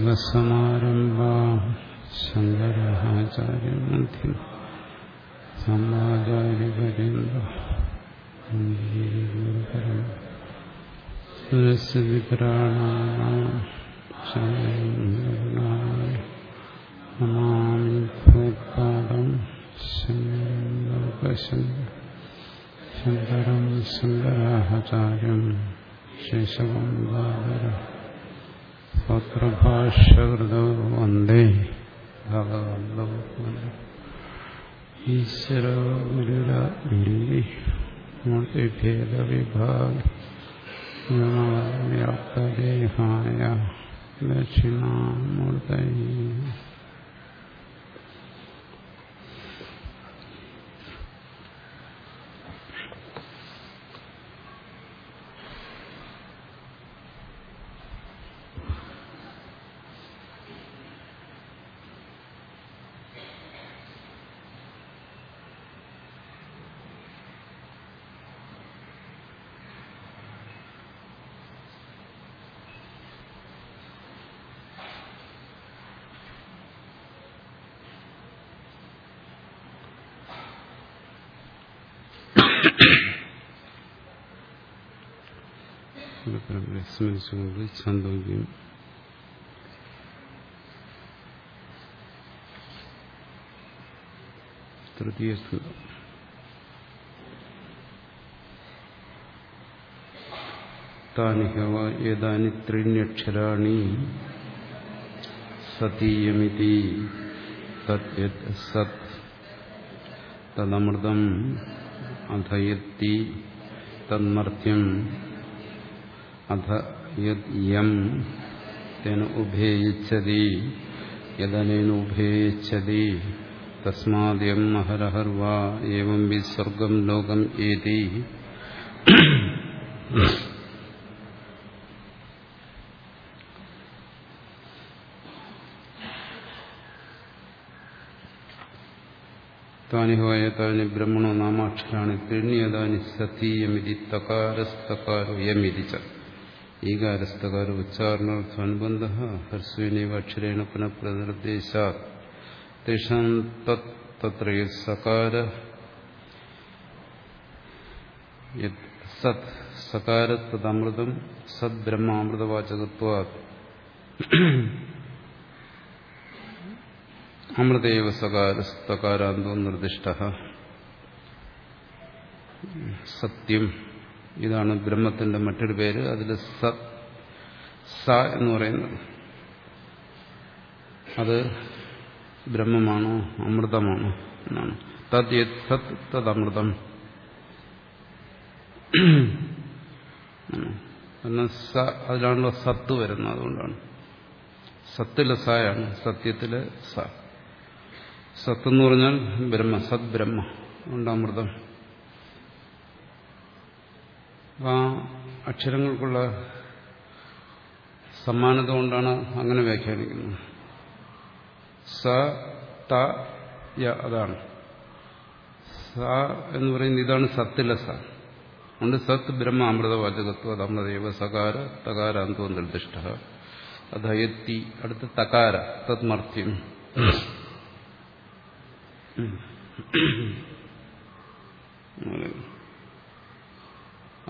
സദാശിവസമാരംഭാ ശങ്കരാചാര്യമധ്യം സമാചാര്യപര്യന്ത ഗുരുപരം സുരസ്വിപ്രാണാം ശങ്കരനായ നമാമി ഭൂപാദം ശങ്കരം ശങ്കരം ശങ്കരാചാര്യം ശേഷവം ദാദര പത്രഭാഷ്യകൃതോ വന്ദേ ഭഗവന്തോ ഈശ്വരോ ഗുരുരാജ്ഞി മൂർത്തിഭേദവിഭാഗ ദക്ഷിണാമൂർത്തൈ സ്മരിച്ചുകൊണ്ട് ഛാന്തോഗ്യം തൃതീയ സ്കന്ധം താനി ഹവ ഏതാനി ത്രീണ്യക്ഷരാണി സതീയമിതി തത് സത് തദമൃതം അധയത്തി തന്മർത്യം അധ യം തേന ഉഭേയിച്ചതി യദനേന ഉഭേയിച്ചതി തസ്മാദ്യം അഹരഹർവാ ഏവം വിസ്വർഗം ലോകം ഏതി. താനി ഹോയ താനി ബ്രഹ്മണോ നാമാക്ഷരാണി ത്രിണ്യതാനി സതീയമിതി തകാരസ്തകാരോ യമിതി ച. ഈകാരസ്തകാര ഉച്ചാരണാർത്ഥനുബന്ധ ഹർസ്വനീവ അക്ഷരേണ പുനഃ പ്രനിർദ്ദേശാത് തേഷാം തത്ര സകാര സത് സകാരത്തമൃതം സത് ബ്രഹ്മാമൃതവാചകത്വ അമൃതേവ സകാരസ്തകാരാന്തോ നിർദ്ദിഷ്ട സത്യം ഇതാണ് ബ്രഹ്മത്തിന്റെ മറ്റൊരു പേര്. അതിൽ സത് സ എന്ന് പറയുന്നത്. അത് ബ്രഹ്മമാണോ അമൃതമാണോ എന്നാണ്. തത് യത് സത് തത് അമൃതം. കാരണം സ അതിലാണല്ലോ സത്ത് വരുന്നത് അതുകൊണ്ടാണ്. സത്തിലെ സായാണ് സത്യത്തിലെ സ. സത്ത് എന്ന് പറഞ്ഞാൽ ബ്രഹ്മ സത് ബ്രഹ്മ അതുകൊണ്ട് അമൃതം. ആ അക്ഷരങ്ങൾക്കുള്ള സമ്മാനത കൊണ്ടാണ് അങ്ങനെ വ്യാഖ്യാനിക്കുന്നത്. സ ത യ അതാണ്. സ എന്ന് പറയുന്നത് ഇതാണ് സത്തിലെ സ. അതുകൊണ്ട് സത് ബ്രഹ്മ അമൃതവാചകത്വ അത് അമൃതേവ സകാര തകാരാന്തോ നിർദ്ദിഷ്ട അധയത്തി അടുത്ത തകാര തത്മർത്യം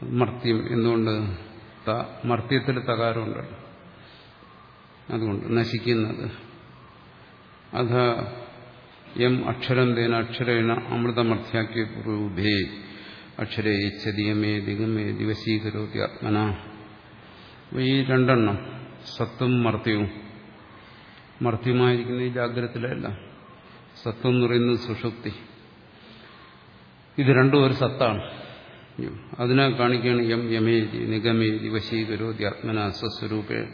മർത്യം എന്തുകൊണ്ട് മർത്യത്തിൽ തകാരമുണ്ടല്ലോ അതുകൊണ്ട് നശിക്കുന്നത്. അധ എം അക്ഷരം തേന അക്ഷരേണ അമൃതമർത്യാക്കിയ പൂർവേ അക്ഷരേ ചതിയമേ ദിഗമേ ദിവസീകരോതി ആത്മന. ഈ രണ്ടെണ്ണം സത്തും മർത്യവും. മർത്യമായിരിക്കുന്ന ഈ ജാഗ്രതത്തിലല്ല സത്വം എന്ന് പറയുന്നത് സുഷുപ്തി. ഇത് രണ്ടും ഒരു സത്താണ്. അതിനെ കാണിക്കുകയാണ് യം യമേതി നിഗമേതി വശീകരോതി ആത്മന സ്വസ്വരൂപേ.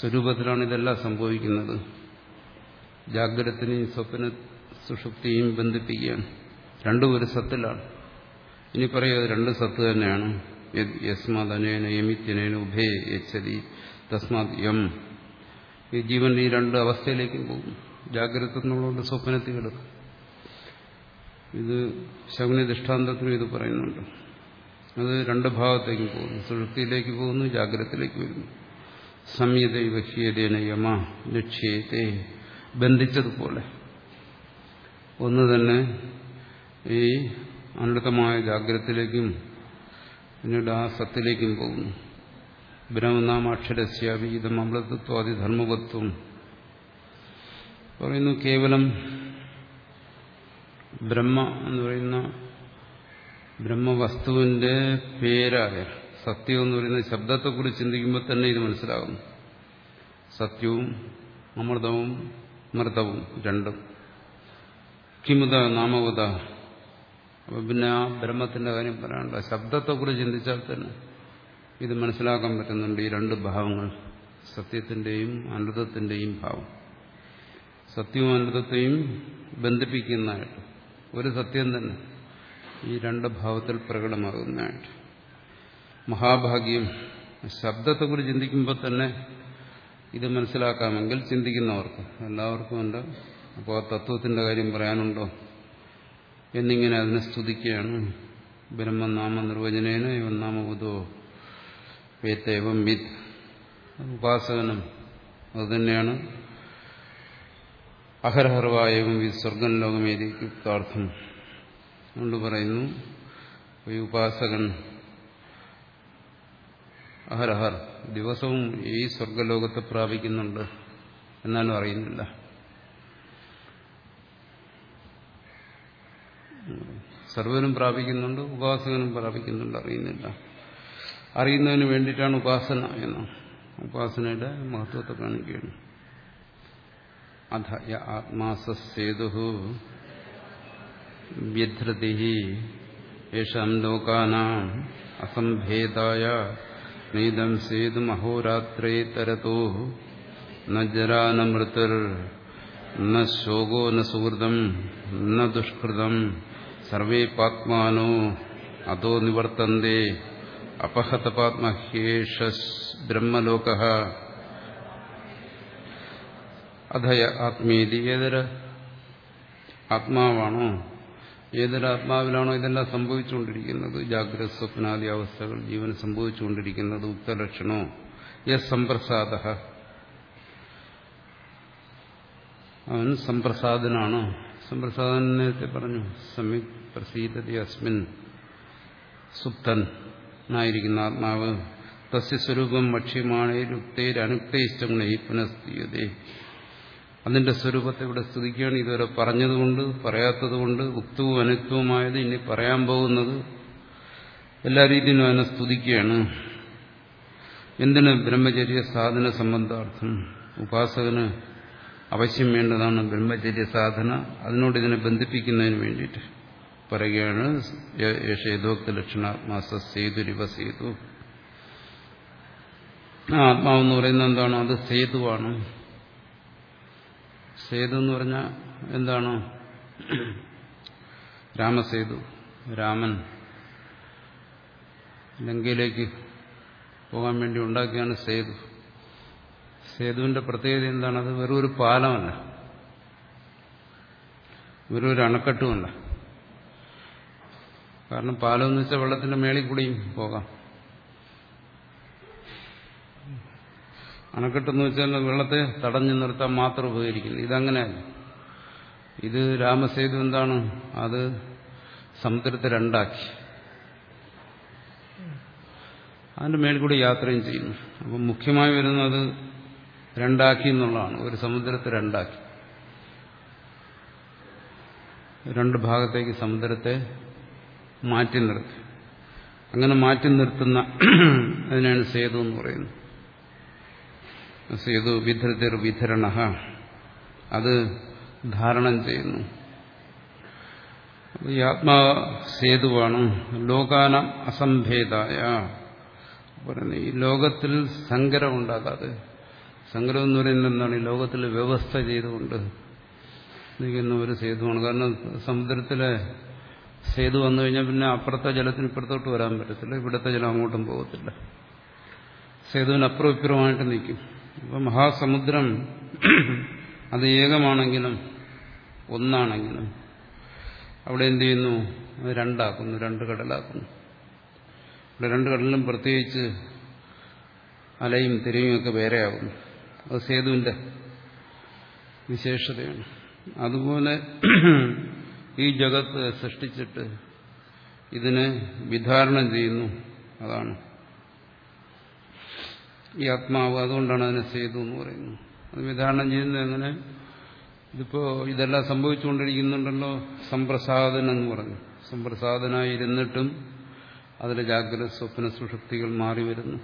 സ്വരൂപത്തിലാണ് ഇതെല്ലാം സംഭവിക്കുന്നത്. ജാഗ്രതനെയും സ്വപ്ന സുഷുപ്തിയും ബന്ധിപ്പിക്കുകയാണ്. രണ്ടും ഒരു സത്തിലാണ്. ഇനി പറയുക രണ്ട് സത്ത് തന്നെയാണ്. യസ്മാത് അനേന യമിത്യനേന ഉഭേ യച്ചതി തസ്മാത് യം. ഈ ജീവൻ ഈ രണ്ട് അവസ്ഥയിലേക്കും പോകും ജാഗ്രത എന്നുള്ളതുകൊണ്ട് സ്വപ്നത്തിൽ കിടക്കും. ഇത് ശകുനി ദൃഷ്ടാന്തത്തിനും ഇത് പറയുന്നുണ്ട്. അത് രണ്ട് ഭാഗത്തേക്ക് പോകുന്നു. സുഷുപ്തിയിലേക്ക് പോകുന്നു ജാഗ്രതത്തിലേക്ക് വരുന്നു. സംയതൈവ ഹ്യേതേന യമ ലക്ഷ്യത്തെ ബന്ധിച്ചതുപോലെ. ഒന്ന് തന്നെ ഈ അനൃതമായ ജാഗ്രതത്തിലേക്കും പിന്നീട് ആ സത്തിലേക്കും പോകുന്നു. ബ്രഹ്മനാമ അക്ഷരസ്യാപി അമൃതത്വം ധർമ്മവത്വം. പറയുന്നു കേവലം ബ്രഹ്മ എന്ന് പറയുന്ന ബ്രഹ്മവസ്തുവിന്റെ പേരായ സത്യം എന്ന് പറയുന്ന ശബ്ദത്തെക്കുറിച്ച് ചിന്തിക്കുമ്പോൾ തന്നെ ഇത് മനസ്സിലാകുന്നു. സത്യവും അമൃതവും മൃതവും രണ്ടും. കിമുത നാമവത. അപ്പൊ പിന്നെ ആ ബ്രഹ്മത്തിന്റെ കാര്യം പറയാനുള്ള ശബ്ദത്തെക്കുറിച്ച് ചിന്തിച്ചാൽ തന്നെ ഇത് മനസ്സിലാക്കാൻ പറ്റുന്നുണ്ട് ഈ രണ്ട് ഭാവങ്ങൾ. സത്യത്തിന്റെയും അനൃതത്തിന്റെയും ഭാവം. സത്യവും അനൃതത്തെയും ബന്ധിപ്പിക്കുന്നതായിട്ട്. ഒരു സത്യം തന്നെ. ഈ രണ്ട് ഭാവത്തിൽ പ്രകടമാകുന്നതായിട്ട്. മഹാഭാഗ്യം. ശബ്ദത്തെക്കുറിച്ച് ചിന്തിക്കുമ്പോൾ തന്നെ ഇത് മനസ്സിലാക്കാമെങ്കിൽ ചിന്തിക്കുന്നവർക്ക് എല്ലാവർക്കും ഉണ്ട്. അപ്പോൾ ആ തത്വത്തിന്റെ കാര്യം പറയാനുണ്ടോ? എന്നിങ്ങനെ അതിനെ സ്തുതിക്കുകയാണ്. ബ്രഹ്മനാമ നിർവചനേന ഇവൻ നാമബുധോ വേത്തേവം വിത്ത് ഉപാസകനും അതുതന്നെയാണ് അഹരഹർവായവും ഈ സ്വർഗം ലോകമേരിക്കാർത്ഥം അതുകൊണ്ട് പറയുന്നു ഈ ഉപാസകൻ അഹരഹർ ദിവസവും ഈ സ്വർഗലോകത്തെ പ്രാപിക്കുന്നുണ്ട് എന്നാലും അറിയുന്നില്ല സർവനും പ്രാപിക്കുന്നുണ്ട് ഉപാസകനും പ്രാപിക്കുന്നുണ്ട് അറിയുന്നില്ല. അറിയുന്നതിന് വേണ്ടിയിട്ടാണ് ഉപാസന എന്ന്. ഉപാസനയുടെ മഹത്വത്തെ കാണിക്കുകയാണ്. അധ ആത്മാസേതു വ്യധൃതി യേഷാം ലോകാനാം അസംഭേദായ നീതം സേതും അഹോരാത്രേ തരതോ നജരാ ജരാ ന മൃതിർ ന ശോകോ ന സുഹൃതം ന ദുഷ്കൃതം സർവേ പാത്മാനോ അതോ നിവർത്തന്തേ അപഹതപാത്മഹ്യേഷ ബ്രഹ്മലോക അധയ ആത്മീതി ഏതൊരു ആത്മാവാണോ ഏതൊരു ആത്മാവിലാണോ ഇതെല്ലാം സംഭവിച്ചുകൊണ്ടിരിക്കുന്നത്? ജാഗ്രത സ്വപ്നാദി അവസ്ഥകൾ ജീവൻ സംഭവിച്ചുകൊണ്ടിരിക്കുന്നത് ഉക്തലക്ഷണോ യസ് സമ്പ്രസാദ. അവൻ സമ്പ്രസാദനാണ്? സംപ്രസാദൻ നേരത്തെ പറഞ്ഞു സമ്യക് പ്രസീതതി അസ്മിൻ സുപ്തൻ എന്നായിരിക്കുന്ന ആത്മാവ്. തസ്യ സ്വരൂപം ഭക്ഷ്യമാണേ രുക്തൈരനുക്തൈഷ്ടങ്ങളെ പുനഃസ്ഥീയതേ. അതിന്റെ സ്വരൂപത്തെ ഇവിടെ സ്തുതിക്കുകയാണ്. ഇതുവരെ പറഞ്ഞതുകൊണ്ട് പറയാത്തതുകൊണ്ട് ഉക്തവും അനുക്തവുമായത് ഇനി പറയാൻ പോകുന്നത് എല്ലാ രീതിയിലും അതിനെ സ്തുതിക്കുകയാണ്. എന്തിന് ബ്രഹ്മചര്യ സാധന സംബന്ധാർത്ഥം ഉപാസകന് അവശ്യം വേണ്ടതാണ് ബ്രഹ്മചര്യ സാധന? അതിനോട് ഇതിനെ ബന്ധിപ്പിക്കുന്നതിന് വേണ്ടിയിട്ട് പറയുകയാണ്. യേശേതോക്ത ലക്ഷണാത്മാ സേതുരിവ സേതു ആ ആത്മാവെന്ന് പറയുന്നത് എന്താണ്? അത് സേതുവാണ്. സേതു എന്ന് പറഞ്ഞാൽ എന്താണ്? രാമസേതു രാമൻ. ലങ്കയിലേക്ക് പോകാൻ വേണ്ടി ഉണ്ടാക്കിയാണ് സേതു. സേതുവിന്റെ പ്രത്യേകത എന്താണ്? അത് വെറും ഒരു പാലമല്ല. വെറും ഒരു അണക്കെട്ടുമല്ല. കാരണം പാലം എന്ന് വെച്ചാൽ വെള്ളത്തിന്റെ മേളിൽ കൂടിയും പോകാം. അണക്കെട്ടെന്ന് വെച്ചാൽ വെള്ളത്തെ തടഞ്ഞു നിർത്താൻ മാത്രം ഉപകരിക്കുന്നു. ഇതങ്ങനെയല്ല ഇത് രാമസേതു എന്താണ്? അത് സമുദ്രത്തെ രണ്ടാക്കി. അതിന്റെ മേൽക്കൂടി കൂടി യാത്രയും ചെയ്യുന്നു. അപ്പം മുഖ്യമായി വരുന്നത് രണ്ടാക്കി എന്നുള്ളതാണ്. ഒരു സമുദ്രത്തെ രണ്ടാക്കി. രണ്ട് ഭാഗത്തേക്ക് സമുദ്രത്തെ മാറ്റി നിർത്തി. അങ്ങനെ മാറ്റി നിർത്തുന്ന അതിനാണ് സേതു എന്ന് പറയുന്നത്. സേതു വിധൃതിർ വിധരണ. അത് ധാരണം ചെയ്യുന്നു. ഈ ആത്മാ സേതുവാണ് ലോകാന അസംഭേദായ. ഈ ലോകത്തിൽ സങ്കരം ഉണ്ടാകാതെ സങ്കരം എന്ന് പറയുന്നത് എന്താണ്? ഈ ലോകത്തിൽ വ്യവസ്ഥ ചെയ്തുകൊണ്ട് നിൽക്കുന്ന ഒരു സേതുവാണ്. കാരണം സമുദ്രത്തിലെ സേതു വന്നു കഴിഞ്ഞാൽ പിന്നെ അപ്പുറത്തെ ജലത്തിന് ഇപ്പുറത്തോട്ട് വരാൻ പറ്റത്തില്ല ഇവിടുത്തെ ജലം അങ്ങോട്ടും പോകത്തില്ല. സേതുവിന് അപ്പുറം ഇപ്പുറമായിട്ട് നിൽക്കും. അപ്പം മഹാസമുദ്രം അത് ഏകമാണെങ്കിലും ഒന്നാണെങ്കിലും അവിടെ എന്ത് ചെയ്യുന്നു? അത് രണ്ടാക്കുന്നു രണ്ട് കടലാക്കുന്നു. ഇവിടെ രണ്ട് കടലിലും പ്രത്യേകിച്ച് അലയും തിരയും ഒക്കെ വേറെയാകുന്നു. അത് സേതുവിന്റെ വിശേഷതയാണ്. അതുപോലെ ഈ ജഗത്ത് സൃഷ്ടിച്ചിട്ട് ഇതിനെ വിധാരണം ചെയ്യുന്നു. അതാണ്. ഈ ആത്മാവ് അതുകൊണ്ടാണ് അതിനെ സേതു എന്ന് പറയുന്നത് അത് വിധാരണം ചെയ്യുന്നത് എങ്ങനെ? ഇതിപ്പോ ഇതെല്ലാം സംഭവിച്ചുകൊണ്ടിരിക്കുന്നുണ്ടല്ലോ സമ്പ്രസാദനം എന്ന് പറഞ്ഞു. സമ്പ്രസാദനായിരുന്നിട്ടും അതിലെ ജാഗ്രത സ്വപ്ന സുഷക്തികൾ മാറി വരുന്നു.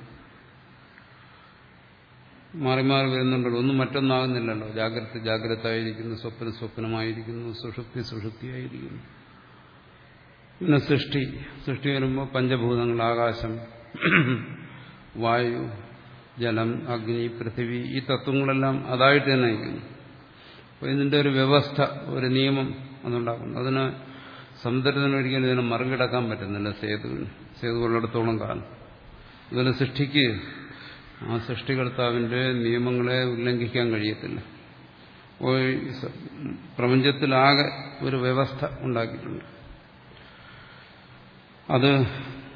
മാറി മാറി വരുന്നുണ്ടല്ലോ. ഒന്നും മറ്റൊന്നാകുന്നില്ലല്ലോ. ജാഗ്രത ജാഗ്രത ആയിരിക്കുന്നു സ്വപ്ന സ്വപ്നമായിരിക്കുന്നു സുഷുപ്തി സുഷുപ്തിയായിരിക്കുന്നു. പിന്നെ സൃഷ്ടി. സൃഷ്ടി വരുമ്പോൾ പഞ്ചഭൂതങ്ങൾ ആകാശം വായു ജലം അഗ്നി പൃഥിവി ഈ തത്വങ്ങളെല്ലാം അതായിട്ട് തന്നെ നയിക്കുന്നു അപ്പോൾ ഇതിന്റെ ഒരു വ്യവസ്ഥ ഒരു നിയമം അതുണ്ടാക്കുന്നു. അതിന് സമുദ്രത്തിന് ഒരിക്കലും ഇതിനെ മറികടക്കാൻ പറ്റുന്നില്ല സേതു ഉള്ളിടത്തോളം കാലം. ഇതിനെ സൃഷ്ടിക്ക് ആ സൃഷ്ടികർത്താവിന്റെ നിയമങ്ങളെ ഉല്ലംഘിക്കാൻ കഴിയത്തില്ല. പ്രപഞ്ചത്തിലാകെ ഒരു വ്യവസ്ഥ ഉണ്ടാക്കിയിട്ടുണ്ട്. അത്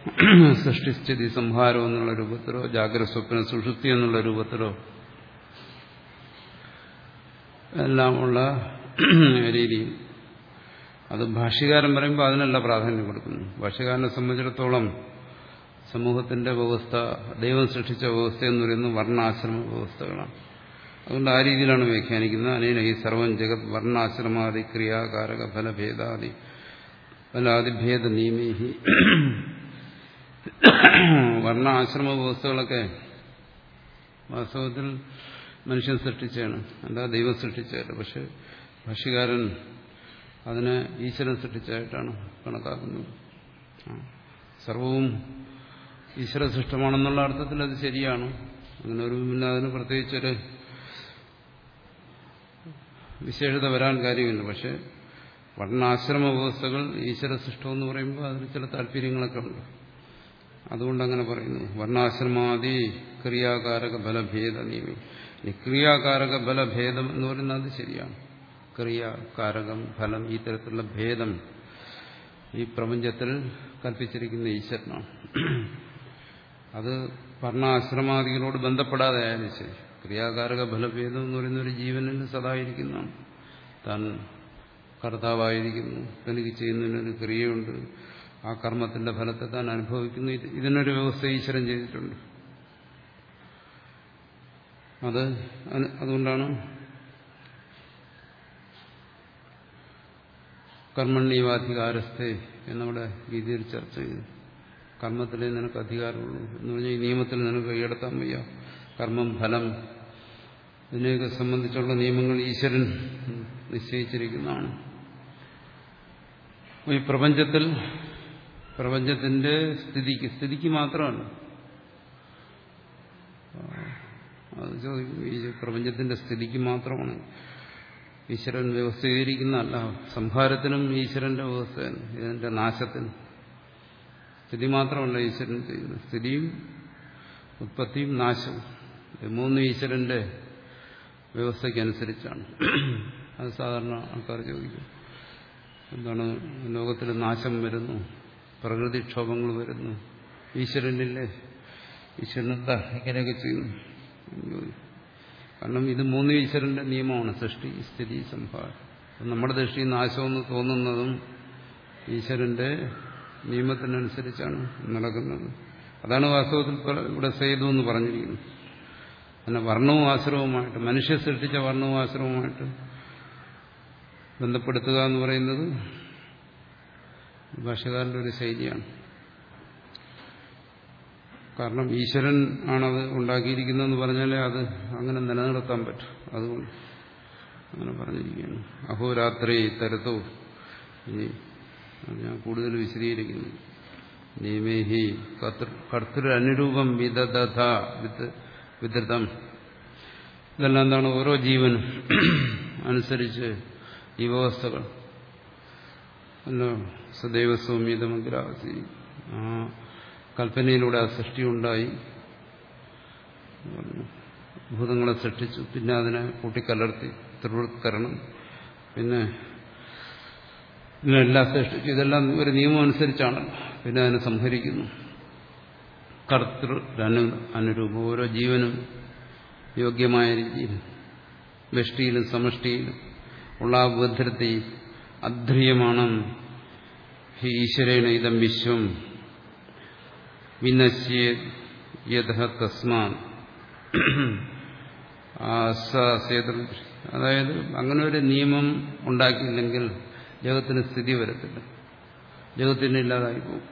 സൃഷ്ടിസ്ഥിതി സംഹാരം എന്നുള്ള രൂപത്തിലോ ജാഗ്രത സ്വപ്ന സുഷുപ്തി എന്നുള്ള രൂപത്തിലോ എല്ലാമുള്ള രീതി അത് ഭാഷ്യകാരൻ പറയുമ്പോൾ അതിനല്ല പ്രാധാന്യം കൊടുക്കുന്നു. ഭാഷ്യകാരനെ സംബന്ധിച്ചിടത്തോളം സമൂഹത്തിന്റെ വ്യവസ്ഥ ദൈവം സൃഷ്ടിച്ച വ്യവസ്ഥ എന്ന് പറയുന്നത് വർണാശ്രമ വ്യവസ്ഥകളാണ്. അതുകൊണ്ട് ആ രീതിയിലാണ് വ്യാഖ്യാനിക്കുന്നത്. അനേന ഈ സർവം ജഗത് വർണാശ്രമാദി ക്രിയാകാരക ഫലഭേദാദി. ഫലാദിഭേദ നിയമേഹി വർണ ആശ്രമ വ്യവസ്ഥകളൊക്കെ വാസ്തവത്തിൽ മനുഷ്യൻ സൃഷ്ടിച്ചാണ് അല്ല ദൈവം സൃഷ്ടിച്ചതല്ല. പക്ഷെ ഭക്ഷ്യകാരൻ അതിനെ ഈശ്വരൻ സൃഷ്ടിച്ചായിട്ടാണ് കണക്കാക്കുന്നത്. സർവവും ഈശ്വര സൃഷ്ടമാണെന്നുള്ള അർത്ഥത്തിൽ അത് ശരിയാണ്. അങ്ങനെ ഒരു പിന്നെ അതിന് പ്രത്യേകിച്ചൊരു വിശേഷത വരാൻ കാര്യമില്ല. പക്ഷെ വർണാശ്രമ വ്യവസ്ഥകൾ ഈശ്വര സൃഷ്ടം എന്ന് പറയുമ്പോൾ അതിന് ചില താല്പര്യങ്ങളൊക്കെ ഉണ്ട്. അതുകൊണ്ട് അങ്ങനെ പറയുന്നു. വർണാശ്രമാദി ക്രിയാകാരക ബലഭേദ നിയമി ക്രിയാകാരക ബലഭേദം എന്ന് പറയുന്നത് ശരിയാണ്. ക്രിയാകാരകം ഫലം ഈ തരത്തിലുള്ള ഭേദം ഈ പ്രപഞ്ചത്തിൽ കൽപ്പിച്ചിരിക്കുന്ന ഈശ്വരനാണ്. അത് വർണാശ്രമാദികളോട് ബന്ധപ്പെടാതെ ആയാലും ശരി. ക്രിയാകാരക ഫലഭേദം എന്ന് പറയുന്ന ഒരു ജീവനിൽ സദായിരിക്കുന്നതാണ്. താൻ കർത്താവായിരിക്കുന്നു. തനിക്ക് ചെയ്യുന്നതിനൊരു ക്രിയയുണ്ട്. ആ കർമ്മത്തിന്റെ ഫലത്തെ താൻ അനുഭവിക്കുന്നു. ഇതിനൊരു വ്യവസ്ഥ ഈശ്വരൻ ചെയ്തിട്ടുണ്ട്. അത് അതുകൊണ്ടാണ് കർമ്മണ്യവാധികാരസ്ഥെ എന്നവിടെ ഗീതയിൽ ചർച്ച ചെയ്തു കർമ്മത്തിലേ നിനക്ക് അധികാരമുള്ളൂ എന്ന് പറഞ്ഞാൽ ഈ നിയമത്തിൽ നിനക്ക് കൈയെടുത്താൻ വയ്യ. കർമ്മം ഫലം. ഇതിനെയൊക്കെ സംബന്ധിച്ചുള്ള നിയമങ്ങൾ ഈശ്വരൻ നിശ്ചയിച്ചിരിക്കുന്നതാണ്. ഈ പ്രപഞ്ചത്തിൽ പ്രപഞ്ചത്തിന്റെ സ്ഥിതിക്ക് സ്ഥിതിക്ക് മാത്രമാണ്. അത് ചോദിക്കും ഈ പ്രപഞ്ചത്തിന്റെ സ്ഥിതിക്ക് മാത്രമാണ്. ഈശ്വരൻ വ്യവസ്ഥീകരിക്കുന്നതല്ല സംഹാരത്തിനും ഈശ്വരന്റെ വ്യവസ്ഥയാണ് ഇതിന്റെ നാശത്തിനും. സ്ഥിതി മാത്രമല്ല ഈശ്വരൻ ചെയ്യുന്നത്. സ്ഥിതിയും ഉത്പത്തിയും നാശവും. മൂന്ന് ഈശ്വരന്റെ വ്യവസ്ഥയ്ക്കനുസരിച്ചാണ്. അത് സാധാരണ ആൾക്കാർ ചോദിക്കും. എന്താണ് ലോകത്തിൽ നാശം വരുന്നു. പ്രകൃതിക്ഷോഭങ്ങൾ വരുന്നു. ഈശ്വരനില്ലേ? ഈശ്വരനെന്താ ഇങ്ങനെയൊക്കെ ചെയ്യുന്നു? കാരണം ഇത് മൂന്ന് ഈശ്വരന്റെ നിയമമാണ് സൃഷ്ടി സ്ഥിതി സംഹാരം. നമ്മുടെ ദൃഷ്ടി നാശമെന്ന് തോന്നുന്നതും ഈശ്വരന്റെ നിയമത്തിനനുസരിച്ചാണ് നടക്കുന്നത്. അതാണ് വാസ്തവത്തിൽ ഇവിടെ സേതു എന്ന് പറഞ്ഞിരിക്കുന്നത്. പിന്നെ വർണവും ആശ്രവുമായിട്ട് മനുഷ്യ സൃഷ്ടിച്ച വർണവും ആശ്രവുമായിട്ട് ബന്ധപ്പെടുത്തുക എന്ന് പറയുന്നത് ഭാഷകാരന്റെ ഒരു ശൈലിയാണ്. കാരണം ഈശ്വരൻ ആണത് ഉണ്ടാക്കിയിരിക്കുന്നതെന്ന് പറഞ്ഞാലേ അത് അങ്ങനെ നിലനിർത്താൻ പറ്റും. അതുകൊണ്ട് അങ്ങനെ പറഞ്ഞിരിക്കുകയാണ്. അഹോരാത്രി തരത്തോ. ഇനി ഞാൻ കൂടുതൽ വിശദീകരിക്കുന്നു. നിയമേഹി കർത്തൃ അനുരൂപം വിദധ വിദൃതം. ഇതെല്ലാം എന്താണ്? ഓരോ ജീവനും അനുസരിച്ച് ഈ വ്യവസ്ഥകൾ. സദൈവ സൗമ്യതമഗ്രാസി ആ കൽപ്പനയിലൂടെ ആ സൃഷ്ടി ഉണ്ടായി ഭൂതങ്ങളെ സൃഷ്ടിച്ചു. പിന്നെ അതിനെ കൂട്ടിക്കലർത്തി. ത്രിവൃത്കരണം പിന്നെ ഇതിനെല്ലാം സൃഷ്ടിച്ചു. ഇതെല്ലാം ഒരു നിയമം അനുസരിച്ചാണ്. പിന്നെ അതിനെ സംഹരിക്കുന്നു. കർത്തൃ അനു അനുരൂപം. ഓരോ ജീവനും യോഗ്യമായ രീതിയിൽ വൃഷ്ടിയിലും സമഷ്ടിയിലും ഉള്ള ആ ഭദ്രത്തെ അധ്രിയമാണ് ഹി ഈശ്വരേണ ഇതം വിശ്വം. വിനശ്യേ അതായത് അങ്ങനെ ഒരു നിയമം ഉണ്ടാക്കിയില്ലെങ്കിൽ ജഗത്തിന് സ്ഥിതി വരത്തില്ല. ജഗത്തിന് ഇല്ലാതായി പോകും.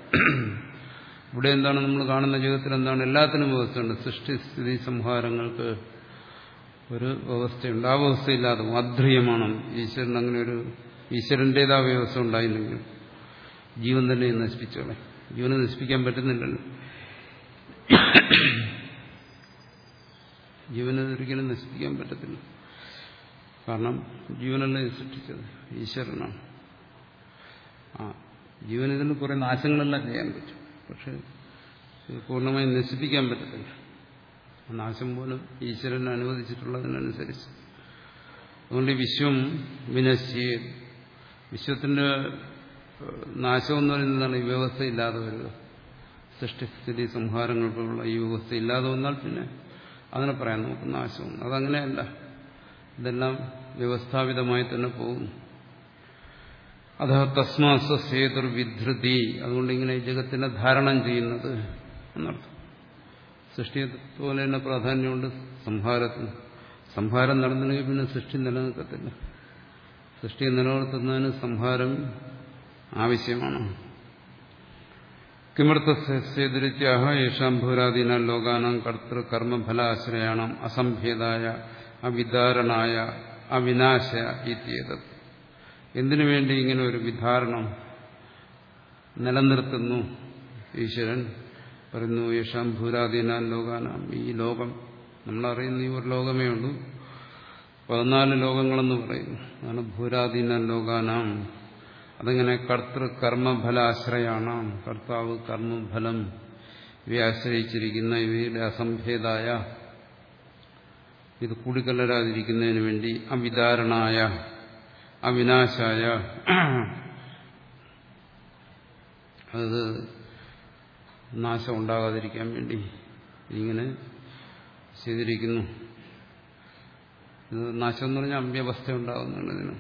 ഇവിടെ എന്താണ് നമ്മൾ കാണുന്ന ജഗത്തിൽ എന്താണ്? എല്ലാത്തിനും വ്യവസ്ഥയുണ്ട്. സൃഷ്ടി സ്ഥിതി സംഹാരങ്ങൾക്ക് ഒരു വ്യവസ്ഥയുണ്ട്. ആ വ്യവസ്ഥയില്ലാതെ അധ്രിയമാണ് ഈശ്വരൻ അങ്ങനെ ഒരു ഈശ്വരന്റെതാ വ്യവസ്ഥ ഉണ്ടായില്ലെങ്കിൽ ജീവൻ തന്നെ നശിപ്പിച്ചോളെ. ജീവനെ നശിപ്പിക്കാൻ പറ്റുന്നില്ലല്ലോ. ജീവനെ ഒരിക്കലും നശിപ്പിക്കാൻ പറ്റത്തില്ല. കാരണം ജീവനല്ലേ സൃഷ്ടിച്ചത്? ഈശ്വരനാണ്. ആ ജീവനത്തിന് കുറെ നാശങ്ങളെല്ലാം ചെയ്യാൻ പറ്റും. പക്ഷെ പൂർണമായും നശിപ്പിക്കാൻ പറ്റത്തില്ല. നാശം പോലും ഈശ്വരൻ അനുവദിച്ചിട്ടുള്ളതിനനുസരിച്ച്. അതുകൊണ്ട് വിശ്വം വിനശ്യേ വിശ്വത്തിന്റെ നാശം എന്ന് പറയുന്നതാണ് ഈ വ്യവസ്ഥ ഇല്ലാതെ വരിക സൃഷ്ടിസ്ഥിതി സംഹാരങ്ങൾക്കുള്ള ഈ വ്യവസ്ഥ ഇല്ലാതെ വന്നാൽ പിന്നെ അങ്ങനെ പറയാൻ നമുക്ക് നാശം. അതങ്ങനെയല്ല. ഇതെല്ലാം വ്യവസ്ഥാപിതമായി തന്നെ പോകുന്നു. അത തസ്മാസേതുർ വിധൃതി അതുകൊണ്ട് ഇങ്ങനെ ജഗത്തിനെ ധാരണം ചെയ്യുന്നത് എന്നർത്ഥം. സൃഷ്ടിയെ പോലെ തന്നെ പ്രാധാന്യമുണ്ട് സംഹാരത്തിന്. സംഹാരം നടന്നില്ലെങ്കിൽ പിന്നെ സൃഷ്ടി നിലനിൽക്കത്തില്ല. സൃഷ്ടിയെ നിലനിർത്തുന്നതിന് സംഹാരം ആവശ്യമാണ്. കിമർത്ഥസേതുരിത്യാഹ യേഷാം ഭൂരാധീന ലോകാനാം കർത്തൃ കർമ്മഫലാശ്രയാണം അസംഭേദായ അവിധാരണായ അവിനാശ ഇത്യേത്. എന്തിനു വേണ്ടി ഇങ്ങനെ ഒരു വിധാരണം നിലനിർത്തുന്നു ഈശ്വരൻ? പറയുന്നു യേശാം ഭൂരാധീന ലോകാനാം. ഈ ലോകം നമ്മളറിയുന്ന ഈ ഒരു ലോകമേ ഉള്ളൂ. പതിനാല് ലോകങ്ങളെന്ന് പറയുന്നു. അതാണ് ഭൂരാധീന ലോകാനാം. അതങ്ങനെ കർത്തൃ കർമ്മഫലാശ്രയാണ്. കർത്താവ് കർമ്മഫലം ഇവയെ ആശ്രയിച്ചിരിക്കുന്ന ഇവയുടെ അസംഭേദായ ഇത് കൂടിക്കലരാതിരിക്കുന്നതിന് വേണ്ടി അവിതാരണായ അവിനാശായ അത് നാശം ഉണ്ടാകാതിരിക്കാൻ വേണ്ടി ഇങ്ങനെ ചെയ്തിരിക്കുന്നു. ഇത് നാശം എന്ന് പറഞ്ഞാൽ അവ്യവസ്ഥ ഉണ്ടാകുന്നുണ്ട്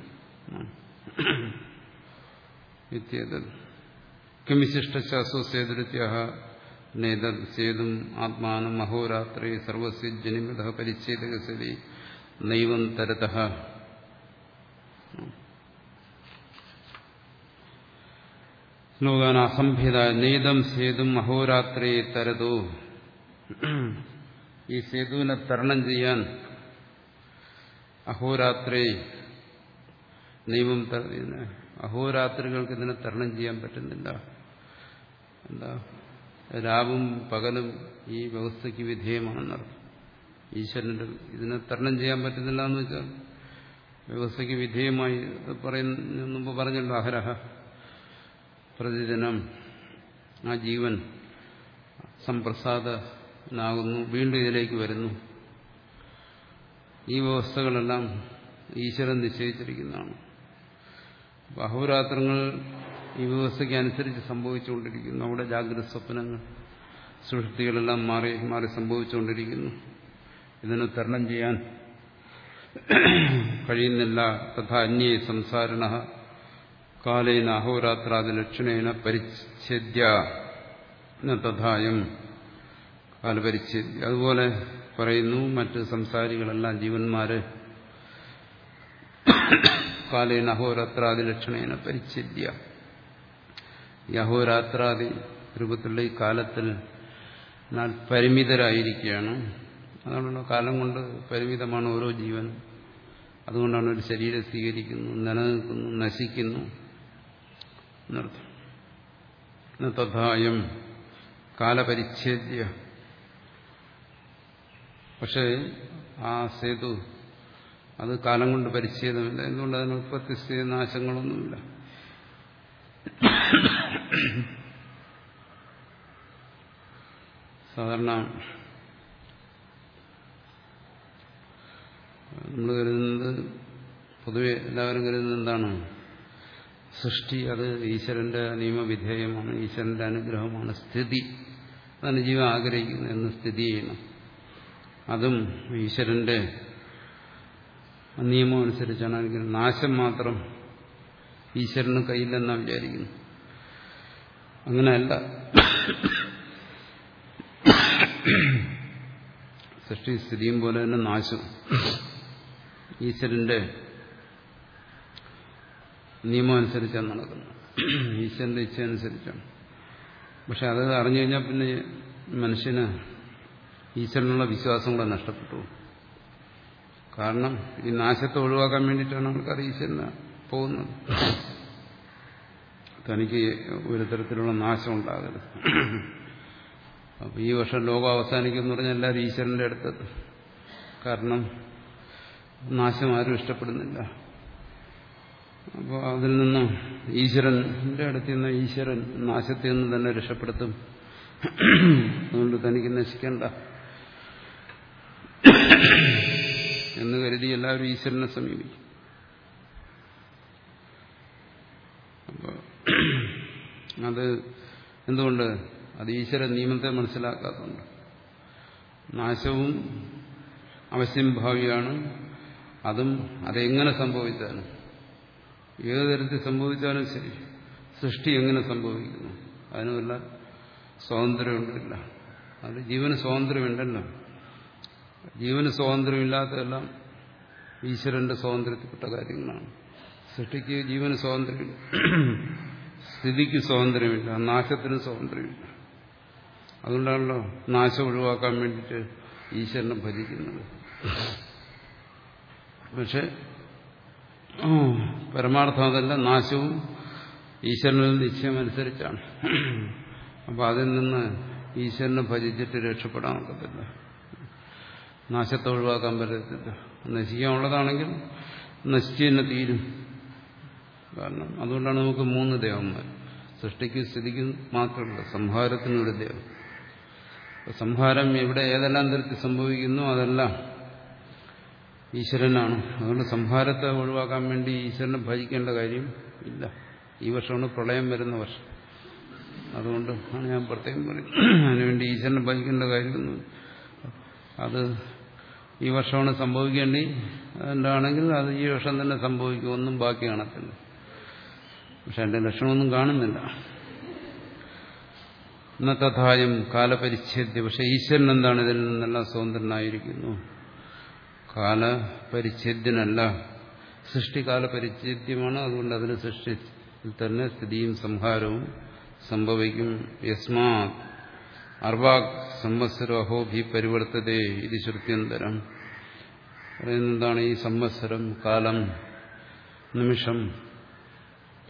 നേതത് സേതും ആത്മാനം അഹോരാത്രി സർവസ്യ ജനിമത നൈവം തരത ലോകാൻ അസംഭ്യത നേതം സേതും അഹോരാത്രി തരതോ ഈ സേതുവിനെ തരണം ചെയ്യാൻ അഹോരാത്രേ നിയമം അഹോരാത്രികൾക്ക് ഇതിനെ തരണം ചെയ്യാൻ പറ്റുന്നില്ല. എന്താ? രാവും പകലും ഈ വ്യവസ്ഥയ്ക്ക് വിധേയമാണെന്നർത്ഥം ഈശ്വരന്റെ ഇതിനെ തരണം ചെയ്യാൻ പറ്റുന്നില്ല എന്ന് വെച്ചാൽ വ്യവസ്ഥയ്ക്ക് വിധേയമായി പറയുന്ന മുമ്പ് പറഞ്ഞല്ലോ അഹരഹ പ്രതിദിനം ആ ജീവൻ സംപ്രസാദനാകുന്നു വീണ്ടും ഇതിലേക്ക് വരുന്നു. ഈ വ്യവസ്ഥകളെല്ലാം ഈശ്വരൻ നിശ്ചയിച്ചിരിക്കുന്നതാണ്. അഹോരാത്രങ്ങൾ ഈ വ്യവസ്ഥയ്ക്ക് അനുസരിച്ച് സംഭവിച്ചുകൊണ്ടിരിക്കുന്നു. നമ്മുടെ ജാഗ്രത സ്വപ്നങ്ങൾ സുഷൃത്തികളെല്ലാം മാറി മാറി സംഭവിച്ചുകൊണ്ടിരിക്കുന്നു. ഇതിനെ തരണം ചെയ്യാൻ കഴിയുന്നില്ല. തഥാ അന്യേ സംസാരണ കാലേന അഹോരാത്രാദി ലക്ഷണേന പരിച്ഛേദ്യ തഥായം കാലപരിച്ഛേദ്യ. അതുപോലെ പറയുന്നു മറ്റ് സംസാരികളെല്ലാം ജീവന്മാര് കാലേന അഹോരാത്രാദി ലക്ഷണേന പരിച്ഛിദ്യ. ഈ അഹോരാത്രാദി രൂപത്തിലുള്ള ഈ കാലത്തിൽ എന്നാൽ പരിമിതരായിരിക്കുകയാണ്. അതുകൊണ്ടാണ് കാലം കൊണ്ട് പരിമിതമാണ് ഓരോ ജീവൻ. അതുകൊണ്ടാണ് ഒരു ശരീരം സ്വീകരിക്കുന്നു നിലനിൽക്കുന്നു നശിക്കുന്നു. എന്നർത്ഥം. തഥായം കാലപരിച്ഛേദ്യ. പക്ഷേ ആ സേതു അത് കാലം കൊണ്ട് പരിച്ഛേദമില്ല. എന്തുകൊണ്ട് അതിന് ഉത്പത്തി നാശങ്ങളൊന്നുമില്ല? സാധാരണ നമ്മൾ കരുതുന്നത് പൊതുവെ എല്ലാവരും കരുതുന്നത് എന്താണ്? സൃഷ്ടി അത് ഈശ്വരന്റെ നിയമവിധേയമാണ് ഈശ്വരന്റെ അനുഗ്രഹമാണ് സ്ഥിതി. അതാണ് ജീവൻ ആഗ്രഹിക്കുന്നത് എന്ന് സ്ഥിതി ചെയ്യണം. അതും ഈശ്വരന്റെ നിയമം അനുസരിച്ചാണ് എനിക്ക് നാശം മാത്രം ഈശ്വരന് കയ്യില്ലെന്നാണ് വിചാരിക്കുന്നു. അങ്ങനെയല്ല. സൃഷ്ടി സ്ഥിതിയും പോലെ തന്നെ നാശം. ഈശ്വരന്റെ നിയമം അനുസരിച്ചാണ് നടക്കുന്നത്. ഈശ്വരന്റെ ഇച്ഛ അനുസരിച്ചാണ്. പക്ഷെ അത് അറിഞ്ഞു കഴിഞ്ഞാൽ പിന്നെ മനുഷ്യന് ഈശ്വരനുള്ള വിശ്വാസം കൂടെ നഷ്ടപ്പെട്ടു കാരണം ഈ നാശത്തെ ഒഴിവാക്കാൻ വേണ്ടിയിട്ടാണ് ആൾക്കാർ ഈശ്വരന് പോകുന്നത്. തനിക്ക് ഒരു തരത്തിലുള്ള നാശം ഉണ്ടാകരുത്. അപ്പൊ ഈ വർഷം ലോകം അവസാനിക്കുമെന്ന് പറഞ്ഞാൽ എല്ലാവരും അടുത്തത് കാരണം നാശം ആരും ഇഷ്ടപ്പെടുന്നില്ല. അപ്പോൾ അതിൽ നിന്ന് ഈശ്വരന്റെ അടുത്ത് നിന്ന് ഈശ്വരൻ നാശത്തിൽ നിന്ന് തന്നെ രക്ഷപ്പെടുത്തും. അതുകൊണ്ട് തനിക്ക് നശിക്കണ്ട. എന്ന് കരുതി എല്ലാവരും ഈശ്വരനെ സമീപിക്കും. അപ്പോൾ അത് എന്തുകൊണ്ട്? അത് ഈശ്വര നിയമത്തെ മനസ്സിലാക്കാത്തതുണ്ട് നാശവും അവശ്യം ഭാവിയാണ്. അതും അതെങ്ങനെ സംഭവിച്ചാലും ഏത് തരത്തിൽ സംഭവിച്ചാലും ശരി. സൃഷ്ടി എങ്ങനെ സംഭവിക്കുന്നു? അതിനുമല്ല സ്വാതന്ത്ര്യമുണ്ടല്ല. അത് ജീവന് സ്വാതന്ത്ര്യമുണ്ടല്ലോ. ജീവന് സ്വാതന്ത്ര്യമില്ലാത്തതെല്ലാം ഈശ്വരന്റെ സ്വാതന്ത്ര്യത്തിൽപ്പെട്ട കാര്യങ്ങളാണ്. സൃഷ്ടിക്ക് ജീവന് സ്വാതന്ത്ര്യമില്ല. സ്ഥിതിക്ക് സ്വാതന്ത്ര്യമില്ല. നാശത്തിന് സ്വാതന്ത്ര്യമില്ല. അതുകൊണ്ടാണല്ലോ നാശം ഒഴിവാക്കാൻ വേണ്ടിയിട്ട് ഈശ്വരനെ ഭജിക്കുന്നത്. പക്ഷെ പരമാർത്ഥം അതല്ല. നാശവും ഈശ്വരനിൽ നിശ്ചയം അനുസരിച്ചാണ്. അപ്പോൾ അതിൽ നിന്ന് ഈശ്വരനെ ഭജിച്ചിട്ട് രക്ഷപ്പെടാൻ ഒക്കത്തില്ല നാശത്തെ ഒഴിവാക്കാൻ പറ്റത്തില്ല. നശിക്കാനുള്ളതാണെങ്കിൽ നശിച്ചു തന്നെ തീരും. കാരണം അതുകൊണ്ടാണ് നമുക്ക് മൂന്ന് ദേവന്മാർ. സൃഷ്ടിക്കും സ്ഥിതിക്കും മാത്രമല്ല സംഹാരത്തിനൊരു ദേവം സംഹാരം എവിടെ ഏതെല്ലാം തരത്തിൽ സംഭവിക്കുന്നു? അതെല്ലാം ഈശ്വരനാണ്. അതുകൊണ്ട് സംഹാരത്തെ ഒഴിവാക്കാൻ വേണ്ടി ഈശ്വരനെ ഭജിക്കേണ്ട കാര്യം ഇല്ല. ഈ വർഷമാണ് പ്രളയം വരുന്ന വർഷം. അതുകൊണ്ട് ആണ് ഞാൻ പ്രത്യേകം പറയും അതിനുവേണ്ടി ഈശ്വരനെ ഭജിക്കേണ്ട കാര്യമൊന്നും അത് ഈ വർഷമാണ് സംഭവിക്കേണ്ടി എന്താണെങ്കിൽ അത് ഈ വർഷം തന്നെ സംഭവിക്കും. ഒന്നും ബാക്കി കാണത്തില്ല. പക്ഷെ അതിന്റെ ലക്ഷണമൊന്നും കാണുന്നില്ല. തഥായം കാലപരിച്ഛേദ്യ പക്ഷെ ഈശ്വരൻ എന്താണ് ഇതിൽ നിന്നെല്ലാം സ്വതന്ത്രനായിരിക്കുന്നു? കാലപരിച്ഛേദ്യനല്ല സൃഷ്ടി കാലപരിച്ഛേദ്യമാണ്. അതുകൊണ്ട് അതിന് സൃഷ്ടി തന്നെ സ്ഥിതിയും സംഹാരവും സംഭവിക്കും. യസ്മാ അർവാക് സംവത്സരം അഹോഭി പരിവർത്തതേ ഇത് ശ്രുത്യന്തരം. പറയുന്നതാണ് ഈ സംവത്സരം കാലം നിമിഷം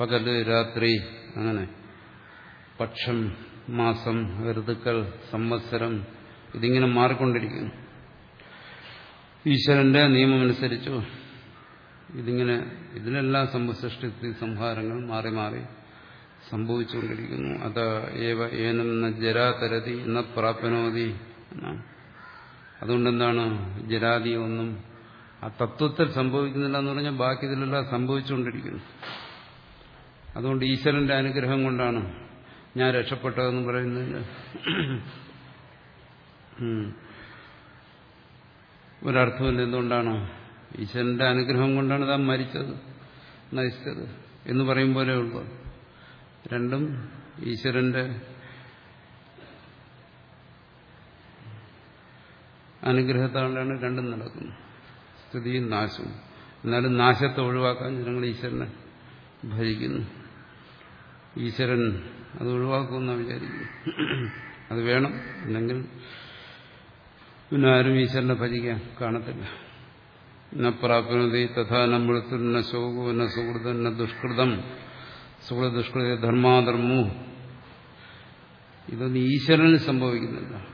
പകൽ രാത്രി അങ്ങനെ. പക്ഷം മാസം ഋതുക്കൾ സംവത്സരം ഇതിങ്ങനെ മാറിക്കൊണ്ടിരിക്കുന്നു. ഈശ്വരന്റെ നിയമമനുസരിച്ചു ഇതിങ്ങനെ ഇതിനെല്ലാം സൃഷ്ടി സംഹാരങ്ങൾ മാറി മാറി സംഭവിച്ചുകൊണ്ടിരിക്കുന്നു. അത ഏവ ഏനം ജരാതരതി എന്ന പ്രാപ്നോതി എന്നാണ്. അതുകൊണ്ടെന്താണ് ജരാതി ഒന്നും ആ തത്വത്തിൽ സംഭവിക്കുന്നില്ല എന്ന് പറഞ്ഞാൽ ബാക്കി ഇതിലെല്ലാം സംഭവിച്ചുകൊണ്ടിരിക്കുന്നു. അതുകൊണ്ട് ഈശ്വരന്റെ അനുഗ്രഹം കൊണ്ടാണ് ഞാൻ രക്ഷപ്പെട്ടതെന്ന് പറയുന്നതിന് ഒരർത്ഥമില്ല എന്തുകൊണ്ടാണ് ഈശ്വരന്റെ അനുഗ്രഹം കൊണ്ടാണ് താൻ മരിച്ചത് നശിച്ചത് എന്ന് പറയും പോലെ ഉള്ളു. രണ്ടും ഈശ്വരന്റെ അനുഗ്രഹത്താണ്ടാണ് രണ്ടും നടക്കുന്നത്. സ്ഥിതിയും നാശവും. എന്നാലും നാശത്തെ ഒഴിവാക്കാൻ ജനങ്ങൾ ഈശ്വരനെ ഭരിക്കുന്നു ഈശ്വരൻ അത് ഒഴിവാക്കുമെന്നാണ് വിചാരിക്കുന്നു. അത് വേണം. അല്ലെങ്കിൽ പിന്നെ ആരും ഈശ്വരനെ ഭജിക്കാൻ കാണത്തില്ല. ന പ്രാപ്നതി തഥാ നമ്മൾ തന്നെ ശോകോ ന സുഹൃതം ദുഷ്കൃതം സുഹൃത ദുഷ്കൃത ധർമാധർമ്മു. ഇതൊന്നും ഈശ്വരന് സംഭവിക്കുന്നില്ല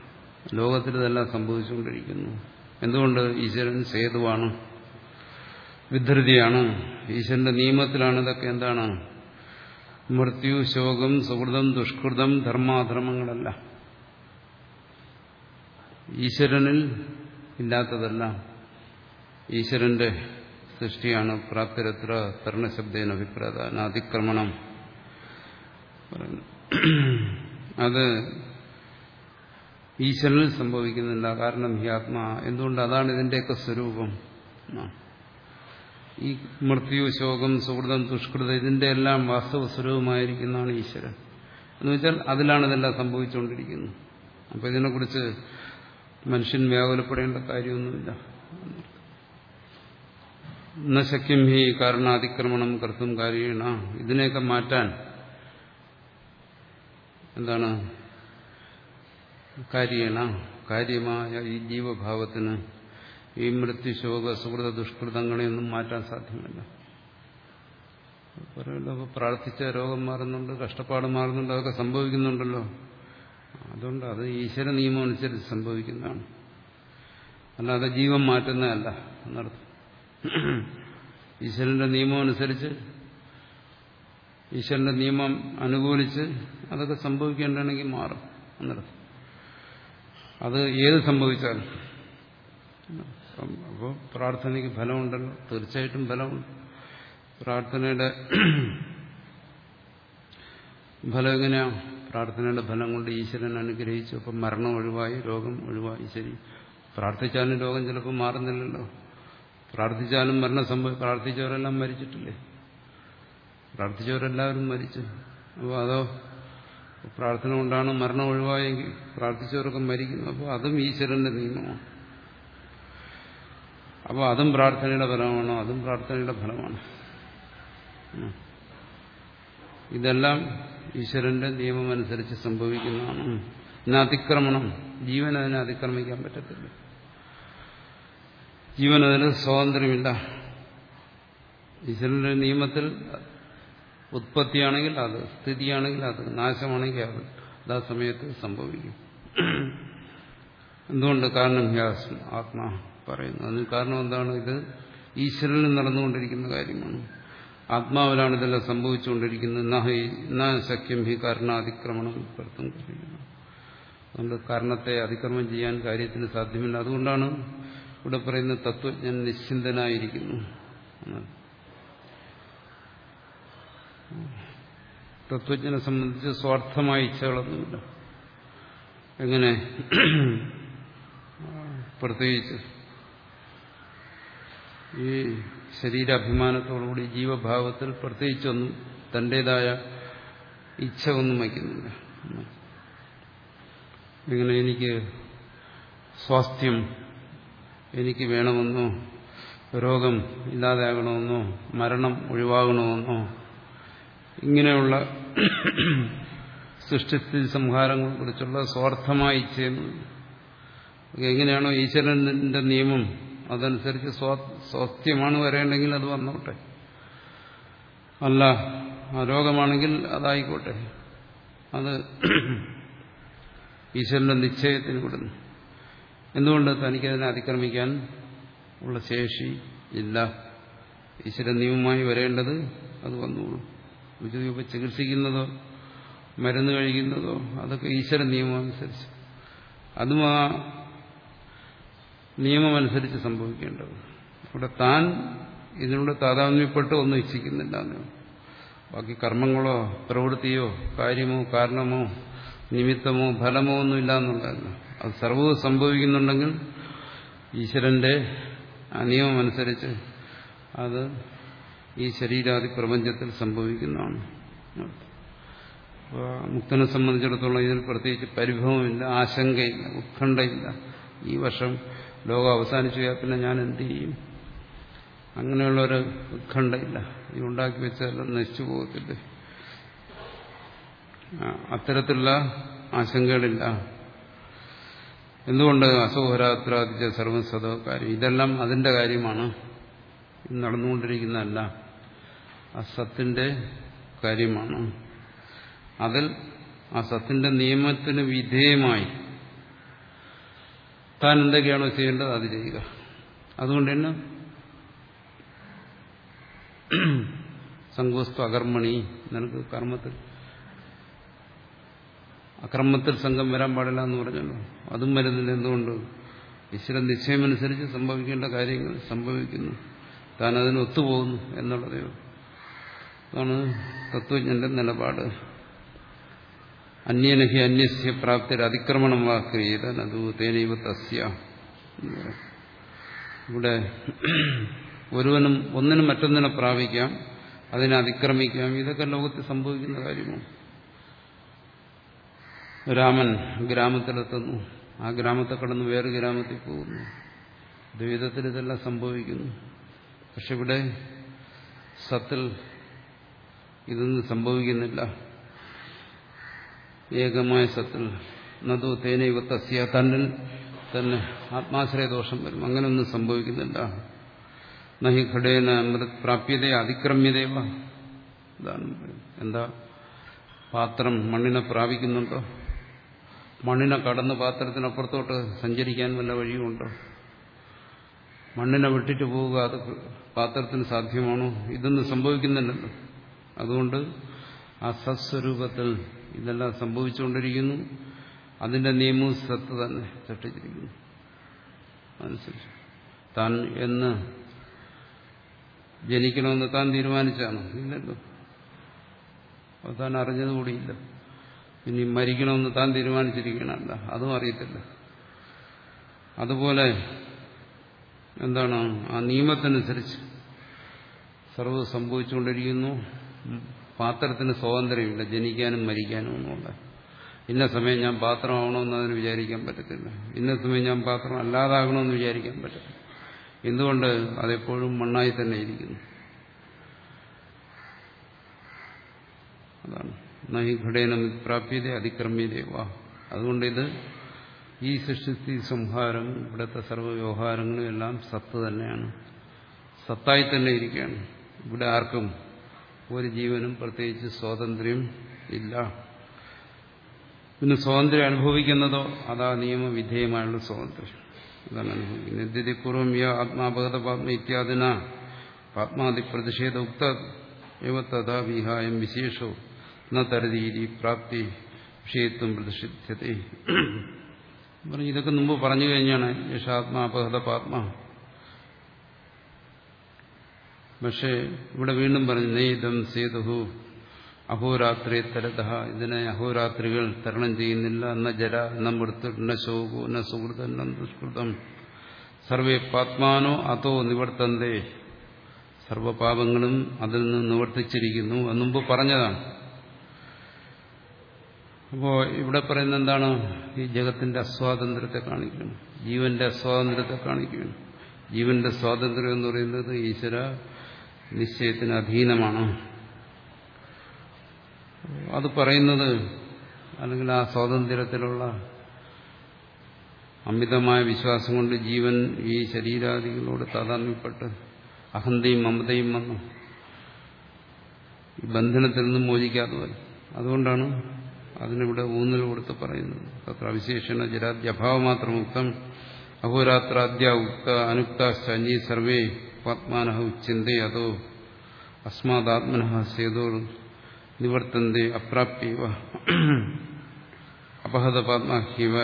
ലോകത്തിൽ ഇതെല്ലാം സംഭവിച്ചുകൊണ്ടിരിക്കുന്നു. എന്തുകൊണ്ട് ഈശ്വരൻ സേതുവാണ്? വിധൃതിയാണ്. ഈശ്വരന്റെ നിയമത്തിലാണ് ഇതൊക്കെ എന്താണ്? മൃത്യു ശോകം സുഹൃതം ദുഷ്കൃതം ധർമാധർമ്മങ്ങളല്ല. ഈശ്വരനിൽ ഇല്ലാത്തതല്ല. ഈശ്വരന്റെ സൃഷ്ടിയാണ് പ്രാപ്തിരത്ര തരണശബ്ദേന അഭിപ്രായ അതിക്രമണം അത് ഈശ്വരനിൽ സംഭവിക്കുന്നില്ല കാരണം ഹി ആത്മാ. എന്തുകൊണ്ട് അതാണ് ഇതിന്റെയൊക്കെ സ്വരൂപം? ഈ മൃത്യു ശോകം സുഹൃതം ദുഷ്കൃതം ഇതിന്റെ എല്ലാം വാസ്തവ സ്വരൂപമായിരിക്കുന്നതാണ് ഈശ്വരൻ. എന്ന് വെച്ചാൽ അതിലാണ് ഇതെല്ലാം സംഭവിച്ചുകൊണ്ടിരിക്കുന്നത്. അപ്പൊ ഇതിനെക്കുറിച്ച് മനുഷ്യൻ വ്യാകുലപ്പെടേണ്ട കാര്യമൊന്നുമില്ല. എന്ന ശക്യം ഹി കാരണാതിക്രമണം കർത്തും കാര്യണ. ഇതിനെയൊക്കെ മാറ്റാൻ എന്താണ്? കാര്യണ. കാര്യമായ ഈ ജീവഭാവത്തിന് ഈ മൃത്യുശോക സുഹൃത ദുഷ്കൃതങ്ങളെയൊന്നും മാറ്റാൻ സാധ്യമല്ല. പ്രാർത്ഥിച്ച രോഗം മാറുന്നുണ്ട് കഷ്ടപ്പാട് മാറുന്നുണ്ട് അതൊക്കെ സംഭവിക്കുന്നുണ്ടല്ലോ. അതുകൊണ്ട് അത് ഈശ്വര നിയമം അനുസരിച്ച് സംഭവിക്കുന്നതാണ്. അല്ലാതെ ജീവൻ മാറ്റുന്നതല്ല എന്നർത്ഥം. ഈശ്വരന്റെ നിയമം അനുസരിച്ച് ഈശ്വരന്റെ നിയമം അനുകൂലിച്ച് അതൊക്കെ സംഭവിക്കേണ്ടതാണെങ്കിൽ മാറും എന്നർത്ഥം. അത് ഏത് സംഭവിച്ചാലും. അപ്പോൾ പ്രാർത്ഥനയ്ക്ക് ഫലമുണ്ടല്ലോ. തീർച്ചയായിട്ടും ഫലമുണ്ട്. പ്രാർത്ഥനയുടെ ഫലം എങ്ങനെയാണ് പ്രാർത്ഥനയുടെ ഫലം കൊണ്ട് ഈശ്വരൻ അനുഗ്രഹിച്ചു. അപ്പം മരണം ഒഴിവായി രോഗം ഒഴിവായി. ശരി. പ്രാർത്ഥിച്ചാലും രോഗം ചിലപ്പോൾ മാറുന്നില്ലല്ലോ. പ്രാർത്ഥിച്ചാലും മരണം സംഭവം പ്രാർത്ഥിച്ചവരെല്ലാം മരിച്ചിട്ടില്ലേ? പ്രാർത്ഥിച്ചവരെല്ലാവരും മരിച്ചു. അപ്പോൾ അതോ പ്രാർത്ഥന കൊണ്ടാണ് മരണം ഒഴിവായെങ്കിൽ പ്രാർത്ഥിച്ചവരൊക്കെ മരിക്കുന്നു. അപ്പോൾ അതും ഈശ്വരന്റെ നിയമമാണ്. അപ്പോൾ അതും പ്രാർത്ഥനയുടെ ഫലമാണോ? അതും പ്രാർത്ഥനയുടെ ഫലമാണ്. ഇതെല്ലാം ഈശ്വരന്റെ നിയമമനുസരിച്ച് സംഭവിക്കുന്നതാണ്. ഇന്ന് അതിക്രമണം. ജീവൻ അതിനെ അതിക്രമിക്കാൻ പറ്റത്തില്ല. ജീവൻ അതിന് സ്വാതന്ത്ര്യമില്ല. ഈശ്വരന്റെ നിയമത്തിൽ ഉത്പത്തിയാണെങ്കിൽ അത് സ്ഥിതിയാണെങ്കിൽ അത് നാശമാണെങ്കിൽ അത് അതാ സമയത്ത് സംഭവിക്കും. എന്തുകൊണ്ട് കാരണം ഹ്യാസ് ആത്മാ പറയുന്നു? അതിന് കാരണം എന്താണ്? ഇത് ഈശ്വരനിൽ നടന്നുകൊണ്ടിരിക്കുന്ന കാര്യമാണ്. ആത്മാവിലാണ് ഇതെല്ലാം സംഭവിച്ചുകൊണ്ടിരിക്കുന്നത്. കാരണത്തെ അതിക്രമം ചെയ്യാൻ കാര്യത്തിന് സാധ്യമില്ല. അതുകൊണ്ടാണ് ഇവിടെ പറയുന്ന തത്വജ്ഞൻ നിശ്ചിന്തനായിരിക്കുന്നു. തത്വജ്ഞനെ സംബന്ധിച്ച് സ്വാർത്ഥമായ ഇച്ഛകളൊന്നുമില്ല. എങ്ങനെ പ്രത്യേകിച്ച് ഈ ശരീരാഭിമാനത്തോടുകൂടി ജീവഭാവത്തിൽ പ്രത്യേകിച്ചൊന്നും തന്റേതായ ഇച്ഛ ഒന്നും വയ്ക്കുന്നില്ല. ഇങ്ങനെ എനിക്ക് സ്വാസ്ഥ്യം എനിക്ക് വേണമെന്നോ രോഗം ഇല്ലാതെയാകണമെന്നോ മരണം ഒഴിവാകണമെന്നോ ഇങ്ങനെയുള്ള സൃഷ്ടിസ്ഥിതി സംഹാരങ്ങളെ കുറിച്ചുള്ള സ്വാർത്ഥമായ ഇച്ഛയെന്ന്. എങ്ങനെയാണോ ഈശ്വരന്റെ നിയമം അതനുസരിച്ച് സ്വാസ്ഥ്യമാണ് വരേണ്ടെങ്കിൽ അത് വന്നോട്ടെ. അല്ല ആ രോഗമാണെങ്കിൽ അതായിക്കോട്ടെ. അത് ഈശ്വരന്റെ നിശ്ചയത്തിന് വിടുന്നു എന്തുകൊണ്ട് തനിക്കതിനെ അതിക്രമിക്കാൻ ഉള്ള ശേഷി ഇല്ല? ഈശ്വര നിയമമായി വരേണ്ടത് അത് വന്നോളൂ. ഇപ്പോൾ ചികിത്സിക്കുന്നതോ മരുന്ന് കഴിക്കുന്നതോ അതൊക്കെ ഈശ്വര നിയമം അനുസരിച്ച് അതും ആ നിയമമനുസരിച്ച് സംഭവിക്കേണ്ടത്. ഇവിടെ താൻ ഇതിനോട് താതാത്മ്യപ്പെട്ട് ഒന്നും ഇച്ഛിക്കുന്നില്ല ബാക്കി കർമ്മങ്ങളോ പ്രവൃത്തിയോ കാര്യമോ കാരണമോ നിമിത്തമോ ഫലമോ ഒന്നുമില്ല എന്നുള്ളതല്ല അത് സർവവും സംഭവിക്കുന്നുണ്ടെങ്കിൽ ഈശ്വരന്റെ ആ നിയമമനുസരിച്ച് അത് ഈ ശരീരാദി പ്രപഞ്ചത്തിൽ സംഭവിക്കുന്നതാണ്. മുക്തനെ സംബന്ധിച്ചിടത്തോളം ഇതിൽ പ്രത്യേകിച്ച് പരിഭവമില്ല ആശങ്കയില്ല ഉത്കണ്ഠയില്ല. ഈ വർഷം ലോകം അവസാനിച്ചു പിന്നെ ഞാൻ എന്ത് ചെയ്യും? അങ്ങനെയുള്ളൊരു ഉത്കണ്ഠയില്ല. ഈ ഉണ്ടാക്കി വെച്ചാലും നശിച്ചു പോകത്തില്ലേ? അത്തരത്തിലുള്ള ആശങ്കകളില്ല. എന്തുകൊണ്ട് അസോഹരാത്രാദിത്യ സർവസ്വതകാര്യം കാര്യം? ഇതെല്ലാം അതിന്റെ കാര്യമാണ്. നടന്നുകൊണ്ടിരിക്കുന്നതല്ല. ആ സത്തിന്റെ കാര്യമാണ്. അതിൽ ആ സത്തിന്റെ നിയമത്തിന് വിധേയമായി താൻ എന്തൊക്കെയാണോ ചെയ്യേണ്ടത് അത് ചെയ്യുക. അതുകൊണ്ട് തന്നെ സങ്കോസ്തു അകർമ്മണി നിനക്ക് കർമ്മത്തിൽ അക്രമത്തിൽ സംഘം വരാൻ പാടില്ല എന്ന് പറഞ്ഞല്ലോ. അതും വരുന്നില്ല. എന്തുകൊണ്ട്? ഈശ്വര നിശ്ചയമനുസരിച്ച് സംഭവിക്കേണ്ട കാര്യങ്ങൾ സംഭവിക്കുന്നു. താൻ അതിന് ഒത്തുപോകുന്നു എന്നുള്ളതേ അതാണ് തത്വജ്ഞന്റെ നിലപാട്. അന്യനഹി അന്യസ്യ പ്രാപ്തി അതിക്രമണം വാ ക്രിയത നതു തേനൈവ തസ്യ ഇവിടെ ഒരുവനും ഒന്നിനും മറ്റൊന്നിനെ പ്രാപിക്കാം അതിനെ അതിക്രമിക്കാം. ഇതൊക്കെ ലോകത്ത് സംഭവിക്കുന്ന കാര്യമാണ്. രാമൻ ഗ്രാമത്തിലെത്തുന്നു. ആ ഗ്രാമത്തെ കടന്ന് വേറെ ഗ്രാമത്തിൽ പോകുന്നു. ദ്വൈതത്തിൽ ഇതെല്ലാം സംഭവിക്കുന്നു. പക്ഷെ ഇവിടെ സത്തിൽ ഇതൊന്നും സംഭവിക്കുന്നില്ല. ഏകമായ സത്തിൽ. നതു തേനൈവ തസ്യ തന്നിൽ തന്നെ ആത്മാശ്രയദോഷം വരും. അങ്ങനെയൊന്നും സംഭവിക്കുന്നില്ല. നഹി ഘടേന അമൃത് പ്രാപ്യത അതിക്രമ്യതേവ. ഇതാണ് എന്താ? പാത്രം മണ്ണിനെ പ്രാപിക്കുന്നുണ്ടോ? മണ്ണിനെ കടന്ന് പാത്രത്തിനപ്പുറത്തോട്ട് സഞ്ചരിക്കാൻ വല്ല വഴിയുമുണ്ടോ? മണ്ണിനെ വിട്ടിട്ട് പോവുക അത് പാത്രത്തിന് സാധ്യമാണോ? ഇതൊന്നും സംഭവിക്കുന്നില്ലല്ലോ. അതുകൊണ്ട് ആ സത്സ്വരൂപത്തിൽ ഇതെല്ലാം സംഭവിച്ചുകൊണ്ടിരിക്കുന്നു. അതിന്റെ നിയമവും സത്ത് തന്നെ സൃഷ്ടിച്ചിരിക്കുന്നു അനുസരിച്ച് താൻ എന്ന് ജനിക്കണമെന്ന് താൻ തീരുമാനിച്ചാണ്? ഇല്ലല്ലോ. അത് താൻ അറിഞ്ഞതുകൂടിയില്ല. ഇനി മരിക്കണമെന്ന് താൻ തീരുമാനിച്ചിരിക്കണമല്ല അതും അറിയത്തില്ല. അതുപോലെ എന്താണ്? ആ നിയമത്തിനനുസരിച്ച് സർവ സംഭവിച്ചുകൊണ്ടിരിക്കുന്നു. പാത്രത്തിന് സ്വാതന്ത്ര്യമില്ല ജനിക്കാനും മരിക്കാനും ഒന്നുമില്ല. ഇന്ന സമയം ഞാൻ പാത്രമാവണമെന്ന് അതിന് വിചാരിക്കാൻ പറ്റത്തില്ല. ഇന്ന സമയം ഞാൻ പാത്രം അല്ലാതാകണമെന്ന് വിചാരിക്കാൻ പറ്റത്തില്ല. എന്തുകൊണ്ട്? അതെപ്പോഴും മണ്ണായി തന്നെ ഇരിക്കുന്നു. അതാണ്. നഹി ഘടേന പ്രാപ്യത അതിക്രമ്യതേവ അതുകൊണ്ട് ഇത് ഈ സൃഷ്ടി സംഹാരം ഇവിടുത്തെ സർവവ്യവഹാരങ്ങളും എല്ലാം സത്ത് തന്നെയാണ്. സത്തായി തന്നെ ഇരിക്കുകയാണ്. ഇവിടെ ആർക്കും ഒരു ജീവനും പ്രത്യേകിച്ച് സ്വാതന്ത്ര്യം ഇല്ല. പിന്നെ സ്വാതന്ത്ര്യം അനുഭവിക്കുന്നതോ അതാ നിയമവിധേയമായുള്ള സ്വാതന്ത്ര്യം. അതാണ് അനുഭവിക്കുന്നത്. നിത്യതിപൂർവം യ ആത്മാപകത പാത്മ ഇത്യാദിന. പാത്മാതി പ്രതിഷേധ ഉക്ത തഥാ വിഹായം വിശേഷോ. ന പ്രാപ്തി വിഷയത്വം പ്രതിഷിധ്യത്തെ പറഞ്ഞു ഇതൊക്കെ മുമ്പ് പറഞ്ഞു കഴിഞ്ഞാണ്. യശാത്മാ പാത്മ. പക്ഷേ ഇവിടെ വീണ്ടും പറഞ്ഞു നെയ്തം സേതുഹു അഹോരാത്രി തരത ഇതിനെ അഹോരാത്രികൾ തരണം ചെയ്യുന്നില്ല. എന്ന ജല എന്ന മൃത്യു എന്ന ശോകു എന്ന സുഹൃതം എന്ന ദുഷ്കൃതം. സർവേ പാത്മാനോ അതോ നിവർത്തന്തേ. സർവപാപങ്ങളും അതിൽ നിന്ന് നിവർത്തിച്ചിരിക്കുന്നു. എന്ന് മുമ്പ് പറഞ്ഞതാണ്. അപ്പോ ഇവിടെ പറയുന്ന എന്താണ്? ഈ ജഗത്തിന്റെ അസ്വാതന്ത്ര്യത്തെ കാണിക്കുന്നു. ജീവന്റെ അസ്വാതന്ത്ര്യത്തെ കാണിക്കുന്നു. ജീവന്റെ സ്വാതന്ത്ര്യം എന്ന് പറയുന്നത് ഈശ്വര നിശ്ചയത്തിന് അധീനമാണ്. അത് പറയുന്നത് അല്ലെങ്കിൽ ആ സ്വാതന്ത്ര്യത്തിലുള്ള അമിതമായ വിശ്വാസം കൊണ്ട് ജീവൻ ഈ ശരീരാദികളോട് താതാത്മ്യപ്പെട്ട് അഹന്തയും മമതയും വന്നു. ഈ ബന്ധനത്തിൽ നിന്നും മോചിക്കാതെ വരും അതുകൊണ്ടാണ് അതിനിവിടെ ഊന്നൽ കൊടുത്ത് പറയുന്നത് തത്ര അവിശേഷണ ജരാദ്യഭാവം മാത്രം ഉക്തം അഹോരാത്രാദ്യ ഉക്ത അനുക്താശ്ചി സർവേ ആത്മാന ഉച്യന്തേ അതോ അസ്മാദാത്മന സേതോ നിവർത്തന്തേ അപ്രാപ്യവ. അപഹത പാത്മാഹ്യവ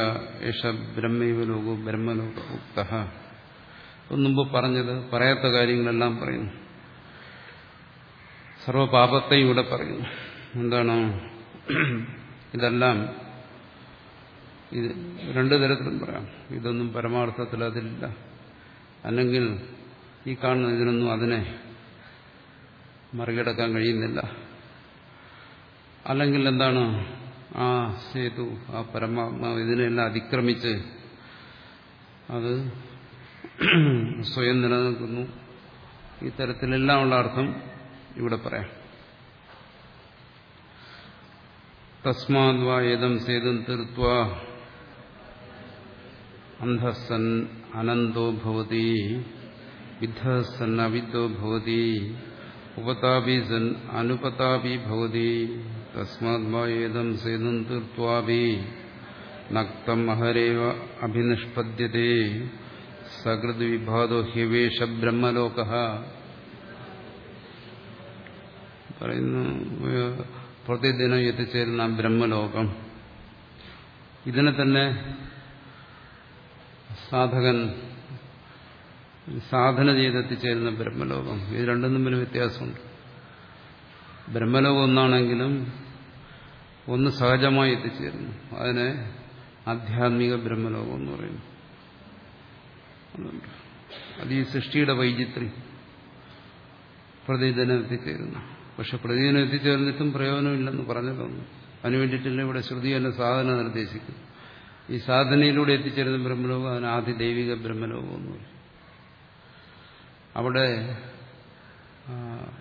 യേശ ബ്രഹ്മൈവ ലോകോ ബ്രഹ്മലോക ഉക്ത. മുമ്പ് പറഞ്ഞത് പറയാത്ത കാര്യങ്ങളെല്ലാം പറയുന്നു. സർവപാപത്തെയും ഇവിടെ പറയുന്നു. എന്താണ്? ഇതെല്ലാം ഇത് രണ്ടു തരത്തിലും പറയാം. ഇതൊന്നും പരമാർത്ഥത്തിൽ അതിലില്ല. അല്ലെങ്കിൽ ഈ കാണുന്ന ഇതിനൊന്നും അതിനെ മറികടക്കാൻ കഴിയുന്നില്ല. അല്ലെങ്കിൽ എന്താണ്? ആ സേതു ആ പരമാത്മാവ് ഇതിനെല്ലാം അതിക്രമിച്ച് അത് സ്വയം നിലനിൽക്കുന്നു. ഈ തരത്തിലെല്ലാം ഉള്ള അർത്ഥം ഇവിടെ പറയാം. തസ്മാദ്വാ സേതും തീർത്വ അന്ധസൻ അനന്തോ ഭവതി വിദ്ധസൻ അവിദ്വോ ഭവതി ഉപതാപി സൻ അനുപതാപി ഭവതി തസ്മാദ്വാദം സേതും തീർത്വാപി നക്തം അഹരേവ അഭിനിഷ്പദ്യത്തെ സകൃത് വിഭാതോ ഹ്യവേഷ ബ്രഹ്മലോക പറയുന്നു പ്രതിദിനം എത്തിച്ചേരുന്ന ബ്രഹ്മലോകം. ഇതിനെ തന്നെ സാധകൻ സാധന ചെയ്തെത്തിച്ചേരുന്ന ബ്രഹ്മലോകം. ഇത് രണ്ടും തമ്മിൽ വ്യത്യാസമുണ്ട്. ബ്രഹ്മലോകം ഒന്നാണെങ്കിലും ഒന്ന് സഹജമായി എത്തിച്ചേരുന്നു. അതിനെ ആധ്യാത്മിക ബ്രഹ്മലോകം എന്ന് പറയുന്നു. അത് ഈ സൃഷ്ടിയുടെ വൈചിത്രം പ്രതിദിനം എത്തിച്ചേരുന്നു. പക്ഷെ പ്രതിദിനം എത്തിച്ചേർന്നിട്ടും പ്രയോജനമില്ലെന്ന് പറഞ്ഞിട്ടുണ്ട് അതിനു വേണ്ടിയിട്ടില്ല ഇവിടെ ശ്രുതി എന്ന സാധന നിർദ്ദേശിക്കും ഈ സാധനയിലൂടെ എത്തിച്ചേരുന്ന ബ്രഹ്മലോകം അതിന് ആദ്യ ദൈവിക ബ്രഹ്മലോകം ഒന്നുമില്ല അവിടെ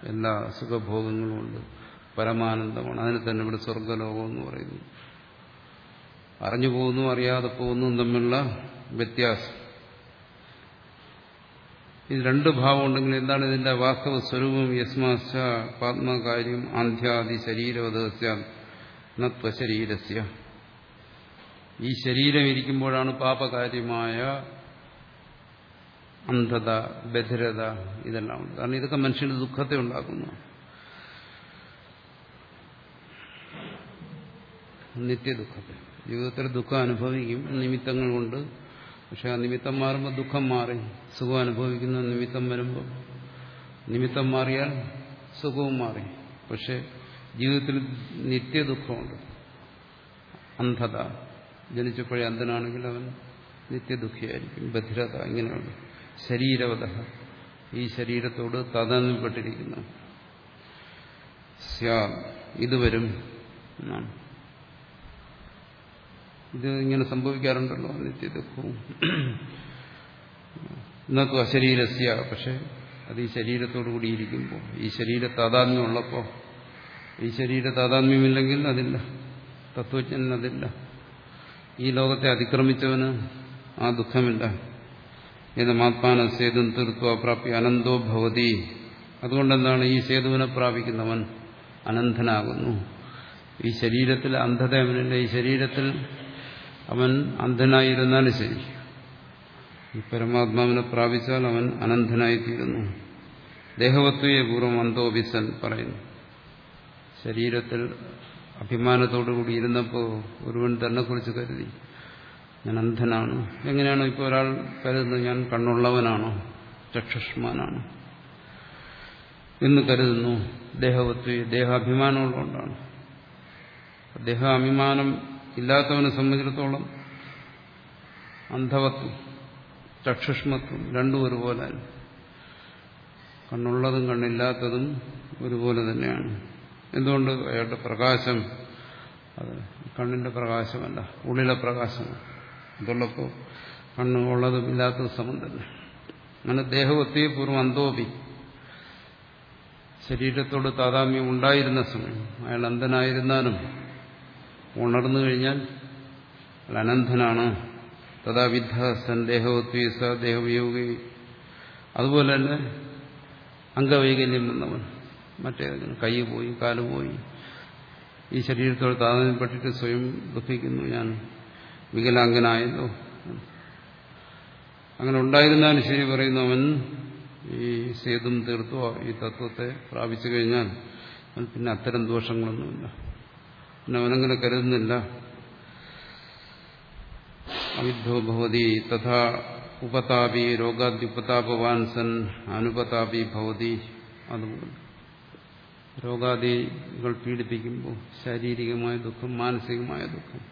എല്ലാ സുഖഭോഗങ്ങളും ഉണ്ട് പരമാനന്ദമാണ്. അതിനെ തന്നെ ഇവിടെ സ്വർഗലോകം എന്ന് പറയുന്നു. അറിഞ്ഞു പോകുന്നു അറിയാതെ പോകുന്നു തമ്മിലുള്ള വ്യത്യാസം. ഇത് രണ്ട് ഭാവം ഉണ്ടെങ്കിൽ എന്താണ് ഇതിന്റെ വാസ്തവ സ്വരൂപം? യസ്മാശ പാത്മകാര്യം ആന്ധ്യാദി ശരീരവധസ്യ നത്വശരീരസ്യ ഈ ശരീരം ഇരിക്കുമ്പോഴാണ് പാപകാര്യമായ അന്ധത ബധിരത ഇതെല്ലാം ഉണ്ട്. കാരണം ഇതൊക്കെ മനുഷ്യന് ദുഃഖത്തെ ഉണ്ടാക്കുന്നു. നിത്യദുഃഖത്തെ. ജീവിതത്തിൽ ദുഃഖം അനുഭവിക്കും. നിമിത്തങ്ങൾ കൊണ്ട് പക്ഷെ ആ നിമിത്തം മാറുമ്പോൾ ദുഃഖം മാറി സുഖം അനുഭവിക്കുന്ന നിമിത്തം വരുമ്പോൾ നിമിത്തം മാറിയാൽ സുഖവും മാറി. പക്ഷെ ജീവിതത്തിൽ നിത്യ നിത്യദുഃഖമുണ്ട്. അന്ധത. ജനിച്ചപ്പോഴേ അന്ധനാണെങ്കിൽ അവൻ നിത്യദുഃഖിയായിരിക്കും. ഭദ്രത ഇങ്ങനെയുണ്ട്. ശരീരവത ഈ ശരീരത്തോട് താതാന്യപ്പെട്ടിരിക്കുന്നു സ്യാ ഇത് വരും എന്നാണ്. ഇത് ഇങ്ങനെ സംഭവിക്കാറുണ്ടല്ലോ നിത്യദുഃഖവും എന്നൊക്കെ അശരീരസ്യ പക്ഷെ അത് ഈ ശരീരത്തോടു കൂടിയിരിക്കുമ്പോൾ ഈ ശരീര താതാത്മ്യം ഉള്ളപ്പോൾ ഈ ശരീര താതാത്മ്യമില്ലെങ്കിൽ അതില്ല തത്വജ്ഞൻ അതില്ല. ഈ ലോകത്തെ അതിക്രമിച്ചവന് ആ ദുഃഖമില്ല. ഏത് മാത്മാന സേതും തീർത്വ പ്രാപ്തി അനന്തോ ഭവതി. അതുകൊണ്ടെന്താണ് ഈ സേതുവിനെ പ്രാപിക്കുന്നവൻ അനന്തനാകുന്നു. ഈ ശരീരത്തിൽ അന്ധത അവനില്ല. ഈ ശരീരത്തിൽ അവൻ അന്ധനായിരുന്നാലും ശരി. ഈ പരമാത്മാവിനെ പ്രാപിച്ചാൽ അവൻ അനന്തനായിത്തീരുന്നു ദേഹവത്വയെ പൂർവം അന്തോപിസൻ പറയുന്നു. ശരീരത്തിൽ അഭിമാനത്തോടുകൂടി ഇരുന്നപ്പോൾ ഒരുവൻ തന്നെ കുറിച്ച് കരുതി ഞാൻ അന്ധനാണ്. എങ്ങനെയാണ് ഇപ്പോൾ ഒരാൾ കരുതുന്നത്? ഞാൻ കണ്ണുള്ളവനാണോ? ചക്ഷുഷ്മാനാണ്? എന്ന് കരുതുന്നു ദേഹവത്വ ദേഹാഭിമാനമുള്ളതുകൊണ്ടാണ്. ദേഹാഭിമാനം ഇല്ലാത്തവനെ സംബന്ധിച്ചിടത്തോളം അന്ധവത്വം ചക്ഷുഷ്മത്വം രണ്ടും ഒരുപോലെ കണ്ണുള്ളതും കണ്ണില്ലാത്തതും ഒരുപോലെ തന്നെയാണ്. എന്തുകൊണ്ട് അയാളുടെ പ്രകാശം? അത് കണ്ണിന്റെ പ്രകാശമല്ല ഉള്ളിലെ പ്രകാശമാണ്. അതുള്ളപ്പോൾ കണ്ണുള്ളതും ഇല്ലാത്തതും സമം തന്നെ. അങ്ങനെ ദേഹവത്തി പൂർവം അന്തോപി. ശരീരത്തോട് താതാമ്യം ഉണ്ടായിരുന്ന സമയം അയാൾ അന്ധനായിരുന്നാലും ഉണർന്നു കഴിഞ്ഞാൽ അനന്തനാണ്. തഥാ വിദ്ധ സന്ദേഹോത്വീസ ദേഹവിയോഗി. അതുപോലെ തന്നെ അംഗവൈകല്യം വന്നവൻ. മറ്റേതെങ്കിലും കൈ പോയി കാൽ പോയി. ഈ ശരീരത്തോട് താതാമ്യപ്പെട്ടിട്ട് സ്വയം ദുഃഖിക്കുന്നു ഞാൻ. വികലാംഗനായല്ലോ. അങ്ങനെ ഉണ്ടായിരുന്നാലും ശരി പറയുന്നു അവൻ. ഈ സേതും തീർത്തു ഈ തത്വത്തെ പ്രാപിച്ചു കഴിഞ്ഞാൽ പിന്നെ അത്തരം ദോഷങ്ങളൊന്നുമില്ല. പിന്നെ അവനങ്ങനെ കരുതുന്നില്ല അവിദ്ധോ ഭവതി തഥാ ഉപതാപി രോഗാദ്യുപതാപവാൻ സൻ അനുപതാപി ഭവതി അതുപോലെ രോഗാദികൾ പീഡിപ്പിക്കുമ്പോൾ ശാരീരികമായ ദുഃഖം മാനസികമായ ദുഃഖം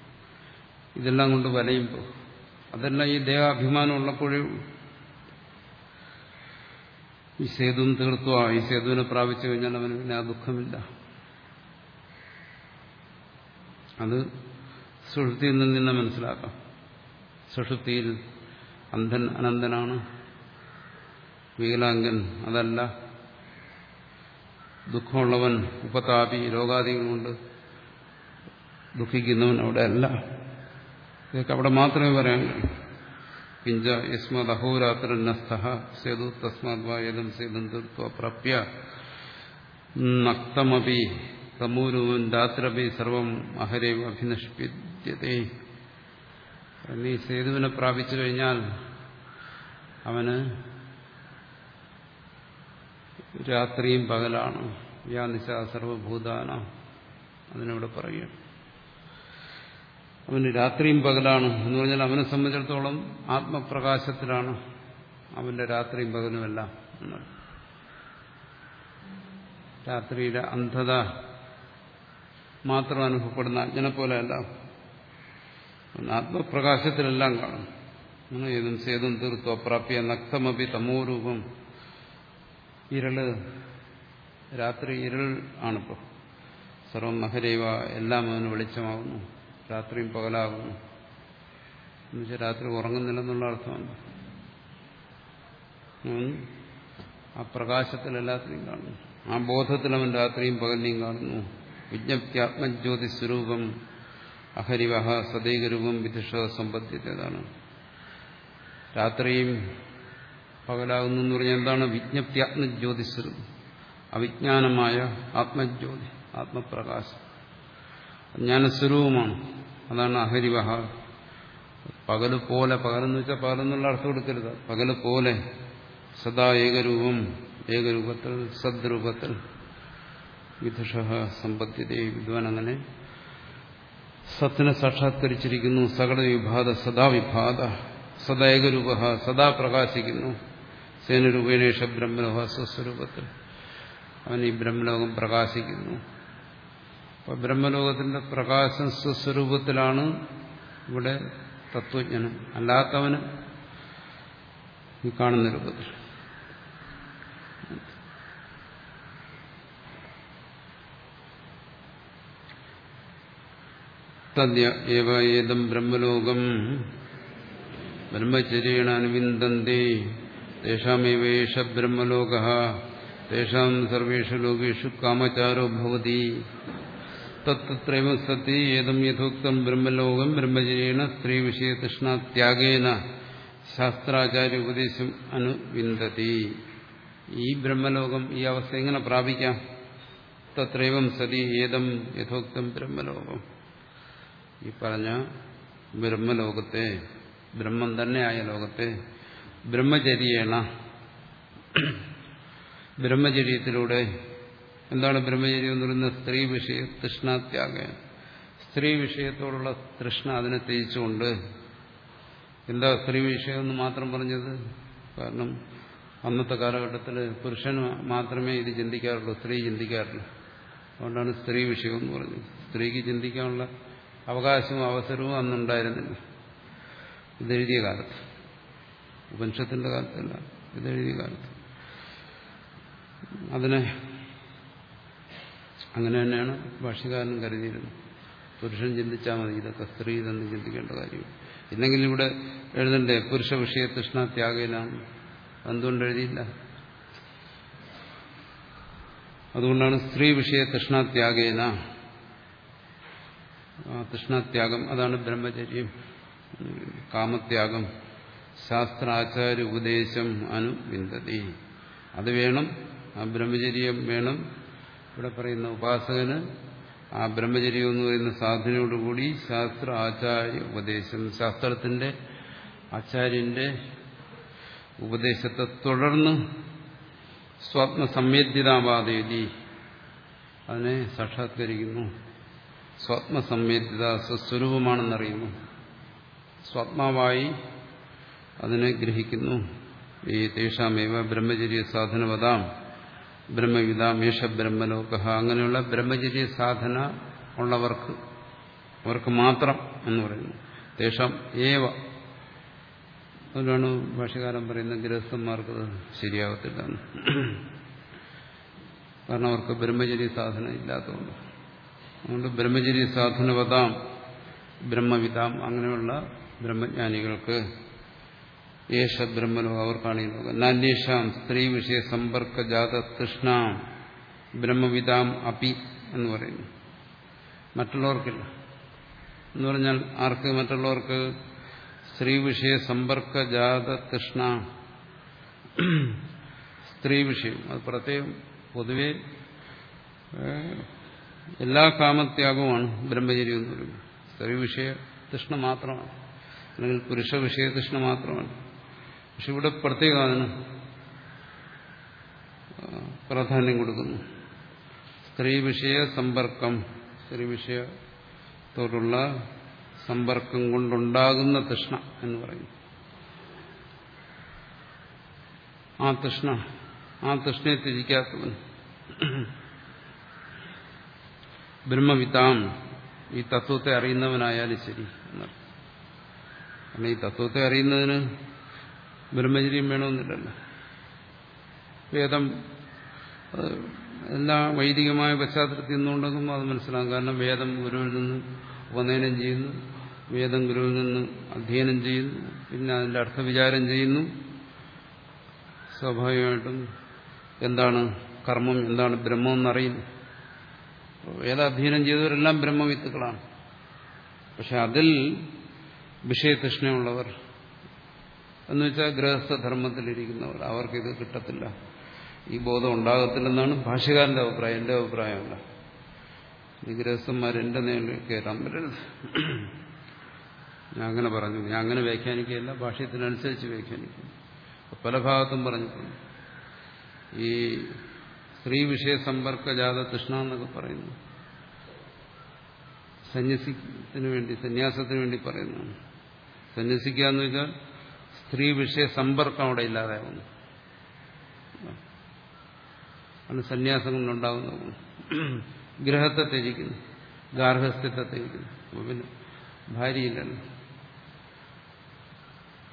ഇതെല്ലാം കൊണ്ട് വലയുമ്പോൾ അതെല്ലാം ഈ ദേഹാഭിമാനം ഉള്ളപ്പോഴേ ഈ സേതുവും തീർത്തുവാ ഈ സേതുവിനെ പ്രാപിച്ചു കഴിഞ്ഞാൽ അവന് പിന്നെ ആ ദുഃഖമില്ല. അത് സുഷുപ്തിയിൽ നിന്ന് തന്നെ മനസ്സിലാക്കാം. സുഷുപ്തിയിൽ അന്ധൻ അനന്തനാണ്. വികലാംഗൻ അതല്ല. ദുഃഖമുള്ളവൻ ഉപതാപി രോഗാദികൾ കൊണ്ട് ദുഃഖിക്കുന്നവൻ അവിടെ അല്ല. ഇതൊക്കെ അവിടെ മാത്രമേ പറയാൻ കഴിയൂ. കിഞ്ച യസ്മത് അഹോരാത്രനസ്ഥ സേതു തസ്മാത് വായതും സേതം തീർത്വ പ്രാപ്യ. നക്തമപി രാത്രപി സർവം അഹരേവ് അഭിനഷ്പിത്യതേ. നീ സേതുവിനെ പ്രാപിച്ചു കഴിഞ്ഞാൽ അവന് രാത്രിയും പകലാണ്. യാ നിശ സർവഭൂതാന. അതിനവിടെ പറയുക അവന് രാത്രിയും പകലാണ് എന്ന് പറഞ്ഞാൽ അവനെ സംബന്ധിച്ചിടത്തോളം ആത്മപ്രകാശത്തിലാണ് അവന്റെ രാത്രിയും പകലുമെല്ലാം എന്നത് രാത്രിയിലെ അന്ധത മാത്രം അനുഭവപ്പെടുന്ന അജ്ഞനെ പോലെയല്ല ആത്മപ്രകാശത്തിലെല്ലാം കാണും. ഏതും സേതും തീർത്തു അപ്രാപ്യ നക്തമപി തമോരൂപം. ഇരൾ രാത്രി ഇരൾ ആണിപ്പോൾ സർവം മഹരൈവ എല്ലാം അവന് വെളിച്ചമാകുന്നു. രാത്രിയും പകലാകുന്നു. എന്നുവെച്ചാൽ രാത്രി ഉറങ്ങുന്നില്ലെന്നുള്ള അർത്ഥമാണ് ആ പ്രകാശത്തിൽ എല്ലാത്തിനെയും കാണുന്നു. ആ ബോധത്തിൽ അവൻ രാത്രിയും പകലിനെയും കാണുന്നു. വിജ്ഞപ്തിയാത്മജ്യോതി സ്വരൂപം അഹരിവഹ സദൈകരൂപം വിദുഷ സമ്പദ്ധ്യതാണ് രാത്രിയും പകലാകുന്നു എന്ന് പറഞ്ഞാൽ എന്താണ്? വിജ്ഞപ്തി ആത്മജ്യോതി സ്വരൂപം അവിജ്ഞാനമായ ആത്മജ്യോതി ആത്മപ്രകാശം. ജ്ഞാനസ്വരൂപമാണ് അതാണ് അഹരിവഹ. പകൽ പോലെ പകലെന്ന് വെച്ചാൽ പകലെന്നുള്ള അർത്ഥം കൊടുക്കരുത് പകൽ പോലെ സദാ ഏകരൂപം ഏകരൂപത്തിൽ സദ്രൂപത്തിൽ. വിദുഷ സമ്പദ്ധ്യതയെ വിദ്വാൻ അങ്ങനെ സത്തിനെ സാക്ഷാത്കരിച്ചിരിക്കുന്നു സകല വിഭാത സദാ വിഭാത സദാഏകരൂപ സദാ പ്രകാശിക്കുന്നു. സേനരൂപേണേഷ ബ്രഹ്മലോഹ സ്വസ്വരൂപത്തിൽ. അവൻ ഈ ബ്രഹ്മലോകം പ്രകാശിക്കുന്നു. അപ്പൊ ബ്രഹ്മലോകത്തിന്റെ പ്രകാശം സ്വസ്വരൂപത്തിലാണ് ഇവിടെ തത്വജ്ഞനം അല്ലാത്തവന് ഈ കാണുന്ന രൂപത്തിൽ. തദ്യ ഏവ ഏതം ബ്രഹ്മലോകം. ബ്രഹ്മചര്യേണ അനുവിന്ദന്തി. തേഷാമേവേഷ ബ്രഹ്മലോക. തേഷാം സർവേഷു ലോകേഷു കാമചാരോ ഭവതി. തത്രൈവ സതി ഏതം യഥോക്തം ബ്രഹ്മലോകം. ബ്രഹ്മചര്യേണ സ്ത്രീ വിഷയ തൃഷ്ണാത്യാഗേന ശാസ്ത്രാചാര്യ ഉപദേശം അനുവിന്ദതി. ഈ ബ്രഹ്മലോകം ഈ അവസ്ഥ എങ്ങനെ പ്രാപിക്കാം? തത്രൈവം സതി ഏതം യഥോക്തം ബ്രഹ്മലോകം. ഈ പറഞ്ഞ ബ്രഹ്മലോകത്തെ ബ്രഹ്മം തന്നെയായ ലോകത്തെ ബ്രഹ്മചര്യേണ ബ്രഹ്മചര്യത്തിലൂടെ എന്താണ് ബ്രഹ്മചര്യം എന്ന് പറയുന്നത്? സ്ത്രീ വിഷയ തൃഷ്ണാത്യാഗ. സ്ത്രീ വിഷയത്തോടുള്ള തൃഷ്ണ അതിനെ തേച്ചുകൊണ്ട് എന്താ സ്ത്രീ വിഷയം എന്ന് മാത്രം പറഞ്ഞത്? കാരണം അന്നത്തെ കാലഘട്ടത്തിൽ പുരുഷൻ മാത്രമേ ഇത് ചിന്തിക്കാറുള്ളൂ സ്ത്രീ ചിന്തിക്കാറില്ല. അതുകൊണ്ടാണ് സ്ത്രീ വിഷയം എന്ന് പറഞ്ഞത്. സ്ത്രീക്ക് ചിന്തിക്കാനുള്ള അവകാശവും അവസരവും അന്നുണ്ടായിരുന്നില്ല. ഇതെഴുതിയ കാലത്ത്. ഉപനിഷത്തിന്റെ കാലത്തല്ല ഇതെഴുതിയ കാലത്ത്. അതിനെ അങ്ങനെ തന്നെയാണ് ഭാഷകാരനും കരുതിയിരുന്നത്. പുരുഷൻ ചിന്തിച്ചാൽ മതി ഇതൊക്കെ സ്ത്രീ തന്നെ ചിന്തിക്കേണ്ട കാര്യം ഇല്ലെങ്കിൽ ഇവിടെ എഴുതണ്ടേ പുരുഷ വിഷയ തൃഷ്ണ ത്യാഗയിലാണ്. എന്തുകൊണ്ട് എഴുതിയില്ല? അതുകൊണ്ടാണ് സ്ത്രീ വിഷയ തൃഷ്ണാത്യാഗേന തൃഷ്ണാത്യാഗം അതാണ് ബ്രഹ്മചര്യം. കാമത്യാഗം ശാസ്ത്രാചാര്യ ഉപദേശം അനുവിന്ദതി. അത് വേണം ആ ബ്രഹ്മചര്യം വേണം. ഇവിടെ പറയുന്ന ഉപാസകന് ആ ബ്രഹ്മചര്യം എന്ന് പറയുന്ന സാധനയോടുകൂടി ശാസ്ത്ര ആചാര്യ ഉപദേശം ശാസ്ത്രത്തിന്റെ ആചാര്യന്റെ ഉപദേശത്തെ തുടർന്ന് സ്വപ്ന സ്വപ്നസംവേദ്യതാവാദേവി അതിനെ സാക്ഷാത്കരിക്കുന്നു. സ്വപ്നസംവേദ്യത സ്വസ്വരൂപമാണെന്നറിയുന്നു. സ്വത്മാവായി അതിനെ ഗ്രഹിക്കുന്നു. ഈ തേഷാമേവ ബ്രഹ്മചര്യ സാധനവതാം ബ്രഹ്മവിതാം യേശ ബ്രഹ്മലോക അങ്ങനെയുള്ള ബ്രഹ്മചര്യ സാധന ഉള്ളവർക്ക് അവർക്ക് മാത്രം എന്ന് പറയുന്നു. തേഷാം ഏവ. അതിലാണ് ഭാഷകാരൻ പറയുന്ന ഗൃഹസ്ഥന്മാർക്ക് ശരിയാവത്തില്ല കാരണം അവർക്ക് ബ്രഹ്മചര്യ സാധന ഇല്ലാത്തതുകൊണ്ട്. അതുകൊണ്ട് ബ്രഹ്മചര്യ സാധനവതാം ബ്രഹ്മവിതാം അങ്ങനെയുള്ള ബ്രഹ്മജ്ഞാനികൾക്ക് യേശ ബ്രഹ്മലോകം അവർക്കാണ് ഈ ലോകം നാന്യേഷാം സ്ത്രീ വിഷയ സമ്പർക്ക ജാത തൃഷ്ണ ബ്രഹ്മവിതാം അപി എന്ന് പറയുന്നു. മറ്റുള്ളവർക്കില്ല. എന്ന് പറഞ്ഞാൽ ആർക്ക് മറ്റുള്ളവർക്ക് സ്ത്രീ വിഷയ സമ്പർക്ക ജാത തൃഷ്ണ? സ്ത്രീ വിഷയം. അത് പ്രത്യേകം പൊതുവെ എല്ലാ കാമത്യാഗവുമാണ് ബ്രഹ്മചര്യം എന്ന് പറയുന്നത്. സ്ത്രീ വിഷയ തൃഷ്ണ മാത്രമാണ്. അല്ലെങ്കിൽ പുരുഷ വിഷയ തൃഷ്ണ മാത്രമാണ്. പക്ഷെ ഇവിടെ പ്രത്യേകം അതിന് പ്രാധാന്യം കൊടുക്കുന്നു. സ്ത്രീ വിഷയ സമ്പർക്കം സ്ത്രീ വിഷയത്തോടുള്ള സമ്പർക്കം കൊണ്ടുണ്ടാകുന്ന തൃഷ്ണ എന്ന് പറയുന്നു ആ തൃഷ്ണ ആ തൃഷ്ണയെ ത്യജിക്കാത്തവൻ ബ്രഹ്മവിത്താം ഈ തത്വത്തെ അറിയുന്നവനായാലും ശരി. എന്നർത്ഥം ഈ തത്വത്തെ അറിയുന്നതിന് ബ്രഹ്മചര്യം വേണമെന്നില്ലല്ലോ. വേദം എല്ലാ വൈദികമായ പശ്ചാത്തലത്തിൽ നിന്നുണ്ടെന്നും അത് മനസ്സിലാകും. കാരണം വേദം ഗുരുവിൽ നിന്ന് ഉപനയനം ചെയ്യുന്നു വേദം ഗുരുവിൽ നിന്ന് അധ്യയനം ചെയ്യുന്നു പിന്നെ അതിന്റെ അർത്ഥവിചാരം ചെയ്യുന്നു. സ്വാഭാവികമായിട്ടും എന്താണ് കർമ്മം എന്താണ് ബ്രഹ്മം എന്നറിയുന്നു. വേദാധ്യയനം ചെയ്തവരെല്ലാം ബ്രഹ്മവിത്തുക്കളാണ്. പക്ഷെ അതിൽ വിഷയതൃഷ്ണയുള്ളവർ എന്ന് വെച്ചാൽ ഗൃഹസ്ഥധർമ്മത്തിലിരിക്കുന്നവർ അവർക്കിത് കിട്ടത്തില്ല. ഈ ബോധം ഉണ്ടാകത്തില്ലെന്നാണ് ഭാഷകാരന്റെ അഭിപ്രായം എന്റെ അഭിപ്രായമല്ല. ഈ ഗൃഹസ്ഥന്മാർ എന്റെ നേരിൽ കയറാൻ പറ്റരുത് ഞാൻ അങ്ങനെ പറഞ്ഞു. ഞാൻ അങ്ങനെ വ്യാഖ്യാനിക്കുകയല്ല ഭാഷയത്തിനനുസരിച്ച് വ്യാഖ്യാനിക്കുന്നു. പല ഭാഗത്തും പറഞ്ഞിട്ടുണ്ട്. ഈ സ്ത്രീ വിഷയ സമ്പർക്ക ജാത തൃഷ്ണ എന്നൊക്കെ പറയുന്നു. സന്യസിത്തിന് വേണ്ടി സന്യാസത്തിന് വേണ്ടി പറയുന്നു സന്യസിക്കുക എന്ന് വെച്ചാൽ സ്ത്രീ വിഷയ സമ്പർക്കം അവിടെ ഇല്ലാതാവുന്നു. ആണ് സന്യാസം കൊണ്ടുണ്ടാകുന്ന ഗ്രഹത്തെ ത്യജിക്കുന്നു. ഗാർഹസ്ഥ്യത്തെ ത്യജിക്കുന്നു. അപ്പൊ പിന്നെ ഭാര്യയില്ലല്ലോ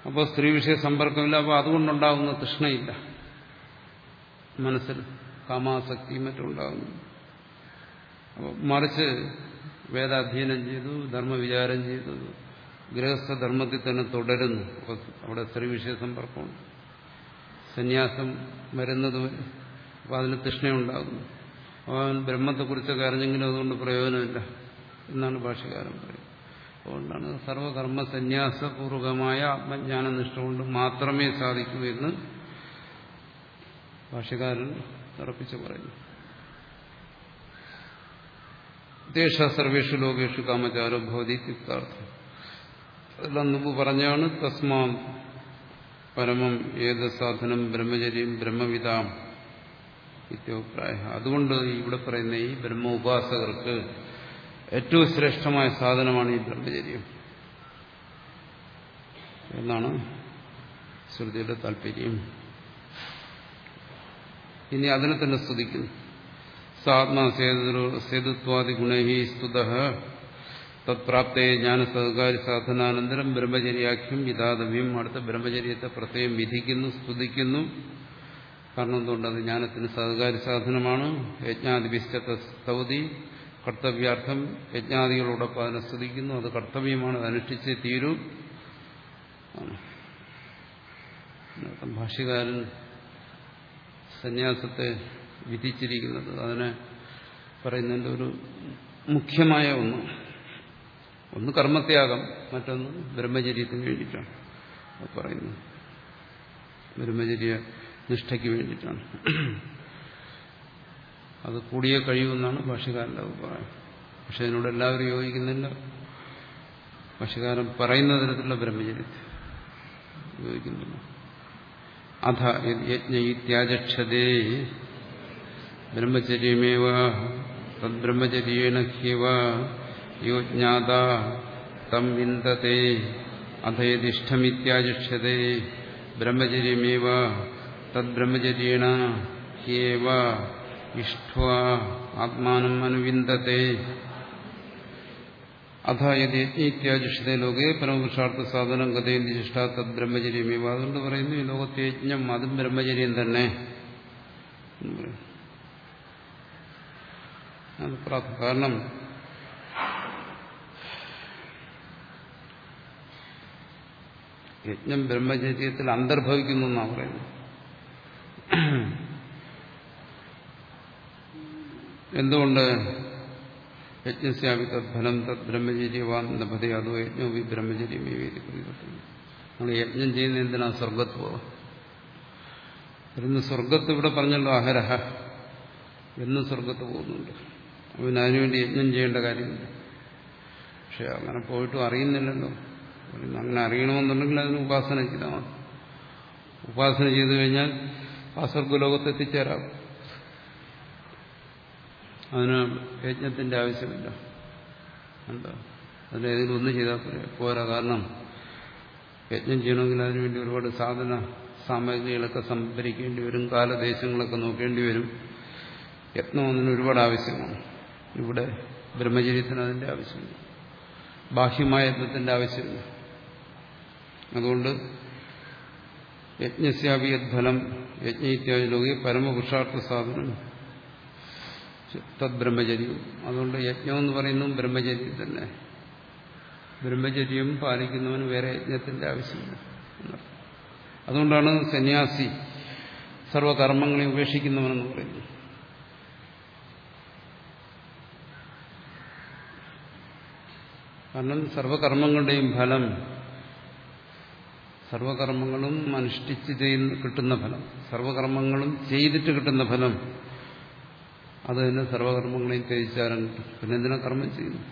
അപ്പോൾ സ്ത്രീ വിഷയ സമ്പർക്കമില്ല അപ്പോൾ അതുകൊണ്ടുണ്ടാകുന്ന തൃഷ്ണയില്ല മനസ്സിൽ. കാമാസക്തിയും മറ്റും ഉണ്ടാകുന്നു അപ്പോൾ മറിച്ച് വേദാധ്യയനം ചെയ്തു ധർമ്മവിചാരം ചെയ്തു. ഗൃഹസ്ഥധർമ്മത്തിൽ തന്നെ തുടരുന്നു. അവിടെ സ്ത്രീ വിഷയ സമ്പർക്കമുണ്ട് സന്യാസം വരുന്നത് അപ്പോൾ അതിന് തൃഷ്ണയുണ്ടാകുന്നു. അവൻ ബ്രഹ്മത്തെക്കുറിച്ചൊക്കെ അറിഞ്ഞെങ്കിലും അതുകൊണ്ട് പ്രയോജനമില്ല എന്നാണ് ഭാഷകാരൻ പറയുന്നത്. അതുകൊണ്ടാണ് സർവകർമ്മ സന്യാസപൂർവകമായ ആത്മജ്ഞാനനിഷ്ഠ കൊണ്ട് മാത്രമേ സാധിക്കൂ എന്ന് ഭാഷകാരൻ ഉറപ്പിച്ച് പറയുന്നു. ദേശ സർവേഷു ലോകേഷു കാമചാരോ ഭവതി യുക്താർത്ഥം അതെല്ലാം മുമ്പ് പറഞ്ഞാണ് തസ്മാം പരമം ഏത് സാധനം ബ്രഹ്മചര്യം ബ്രഹ്മവിതാം ഇത്യോഭിപ്രായ അതുകൊണ്ട് ഇവിടെ പറയുന്ന ഈ ബ്രഹ്മ ഉപാസകർക്ക് ഏറ്റവും ശ്രേഷ്ഠമായ സാധനമാണ് ഈ ബ്രഹ്മചര്യം. എന്നാണ് ശ്രുതിയുടെ താല്പര്യം. ഇനി അതിനെ തന്നെ സ്തുതിക്കുന്നു. സാത്മാ സേതുത്വാദി ഗുണഹി സ്തുത. തത്പ്രാപ്തയെ ജ്ഞാന സഹകാരി സാധനാനന്തരം ബ്രഹ്മചര്യാഖ്യം വിധാതവ്യം അടുത്ത ബ്രഹ്മചര്യത്തെ പ്രത്യേകം വിധിക്കുന്നു സ്തുതിക്കുന്നു. കാരണം എന്തുകൊണ്ടത് ജ്ഞാനത്തിന് സഹകാരി സാധനമാണ്. യജ്ഞാധിപിശ്ചി കർത്തവ്യാർത്ഥം യജ്ഞാദികളോടൊപ്പം അതിനെ സ്തുതിക്കുന്നു. അത് കർത്തവ്യമാണ് അത് തീരും. തീരൂ ഭാഷ്യകാരൻ സന്യാസത്തെ വിധിച്ചിരിക്കുന്നത്. അതിനെ പറയുന്നതിന്റെ ഒരു മുഖ്യമായ ഒന്ന്. ഒന്ന് കർമ്മത്യാഗം മറ്റൊന്ന് ബ്രഹ്മചര്യത്തിന് വേണ്ടിയിട്ടാണ് പറയുന്നത്. ബ്രഹ്മചര്യ നിഷ്ഠയ്ക്ക് വേണ്ടിയിട്ടാണ്. അത് കൂടിയ കഴിയുമെന്നാണ് ഭാഷകാരന്റെ അഭിപ്രായം. പക്ഷെ അതിനോട് എല്ലാവരും യോജിക്കുന്നില്ല. ഭാഷകാരൻ പറയുന്ന തരത്തിലുള്ള ബ്രഹ്മചര്യത്തെ യോജിക്കുന്നില്ല. അധ യജ്ഞ ഇത്യാചക്ഷതേ ബ്രഹ്മചര്യമേവ തദ്ബ്രഹ്മചര്യേണ ഹ്യവ യോ ജ്ഞാത തം വിന്ദത്തെ അധയതിഷ്ഠമിത്യാചക്ഷതേ. ബ്രഹ്മചര്യമേവ തദ്ബ്രഹ്മചര്യേണ ഹ്യേവ ഇഷ്ട്വ ആത്മാനം അനുവിന്ദത്തെ അഥ ലോകെ പരമപുരുഷാർത്ഥ സാധനം ഗതേന്തിഷ്ഠ തദ് ബ്രഹ്മചര്യമേവ അതുകൊണ്ട് പറയുന്നു ഈ ലോകത്തെ യജ്ഞം അതും ബ്രഹ്മചര്യം തന്നെ. കാരണം യജ്ഞം ബ്രഹ്മചര്യത്തിൽ അന്തർഭവിക്കുന്നു എന്നാണ് പറയുന്നത്. എന്തുകൊണ്ട്? യജ്ഞസ്യാവി തദ്ഫലം തദ് ബ്രഹ്മചര്യവാൻ ലഭതി അതോ യജ്ഞോപി ബ്രഹ്മചര്യമേ നമ്മൾ യജ്ഞം ചെയ്യുന്ന എന്തിനാ? സ്വർഗത്ത് പോവാം സ്വർഗത്ത് ഇവിടെ പറഞ്ഞല്ലോ അഹരഹ. എന്നും സ്വർഗത്ത് പോകുന്നുണ്ട്. അവന് അതിനുവേണ്ടി യജ്ഞം ചെയ്യേണ്ട കാര്യമില്ല. പക്ഷെ അങ്ങനെ പോയിട്ടും അറിയുന്നില്ലല്ലോ. അങ്ങനെ അറിയണമെന്നുണ്ടെങ്കിൽ അതിന് ഉപാസന ചെയ്താൽ മതി. ഉപാസന ചെയ്തു കഴിഞ്ഞാൽ ആ സ്വർഗലോകത്ത് എത്തിച്ചേരാം. അതിന് യജ്ഞത്തിന്റെ ആവശ്യമില്ല. എന്താ അതിൽ ഏതെങ്കിലും ഒന്ന് ചെയ്താൽ പോരാ. കാരണം യജ്ഞം ചെയ്യണമെങ്കിൽ അതിനുവേണ്ടി ഒരുപാട് സാധന സാമഗ്രികളൊക്കെ സംഭരിക്കേണ്ടി വരും. കാലദേശങ്ങളൊക്കെ നോക്കേണ്ടി വരും. യത്നം അതിന് ഒരുപാട് ആവശ്യമാണ്. ഇവിടെ ബ്രഹ്മചര്യത്തിന് അതിന്റെ ആവശ്യമില്ല. ബാഹ്യമായ യത്നത്തിന്റെ ആവശ്യമില്ല. അതുകൊണ്ട് യജ്ഞസ്യാപി യദ്ഫലം യജ്ഞ ഇത്യാദി ലോകി പരമപുരുഷാർത്ഥ സാധനം തദ് ബ്രഹ്മചര്യം അതുകൊണ്ട് യജ്ഞം എന്ന് പറയുന്നതും ബ്രഹ്മചര്യം തന്നെ. ബ്രഹ്മചര്യം പാലിക്കുന്നവന് വേറെ യജ്ഞത്തിന്റെ ആവശ്യമില്ല അതുകൊണ്ടാണ് സന്യാസി സർവകർമ്മങ്ങളെ ഉപേക്ഷിക്കുന്നവനെന്ന് പറയുന്നത്. കാരണം സർവകർമ്മങ്ങളുടെയും ഫലം സർവകർമ്മങ്ങളും അനുഷ്ഠിച്ച് ചെയ്യുന്ന കിട്ടുന്ന ഫലം. സർവകർമ്മങ്ങളും ചെയ്തിട്ട് കിട്ടുന്ന ഫലം അത് തന്നെ സർവകർമ്മങ്ങളെയും ത്യജിച്ചാലും പിന്നെ എന്തിനാ കർമ്മം ചെയ്യുന്നു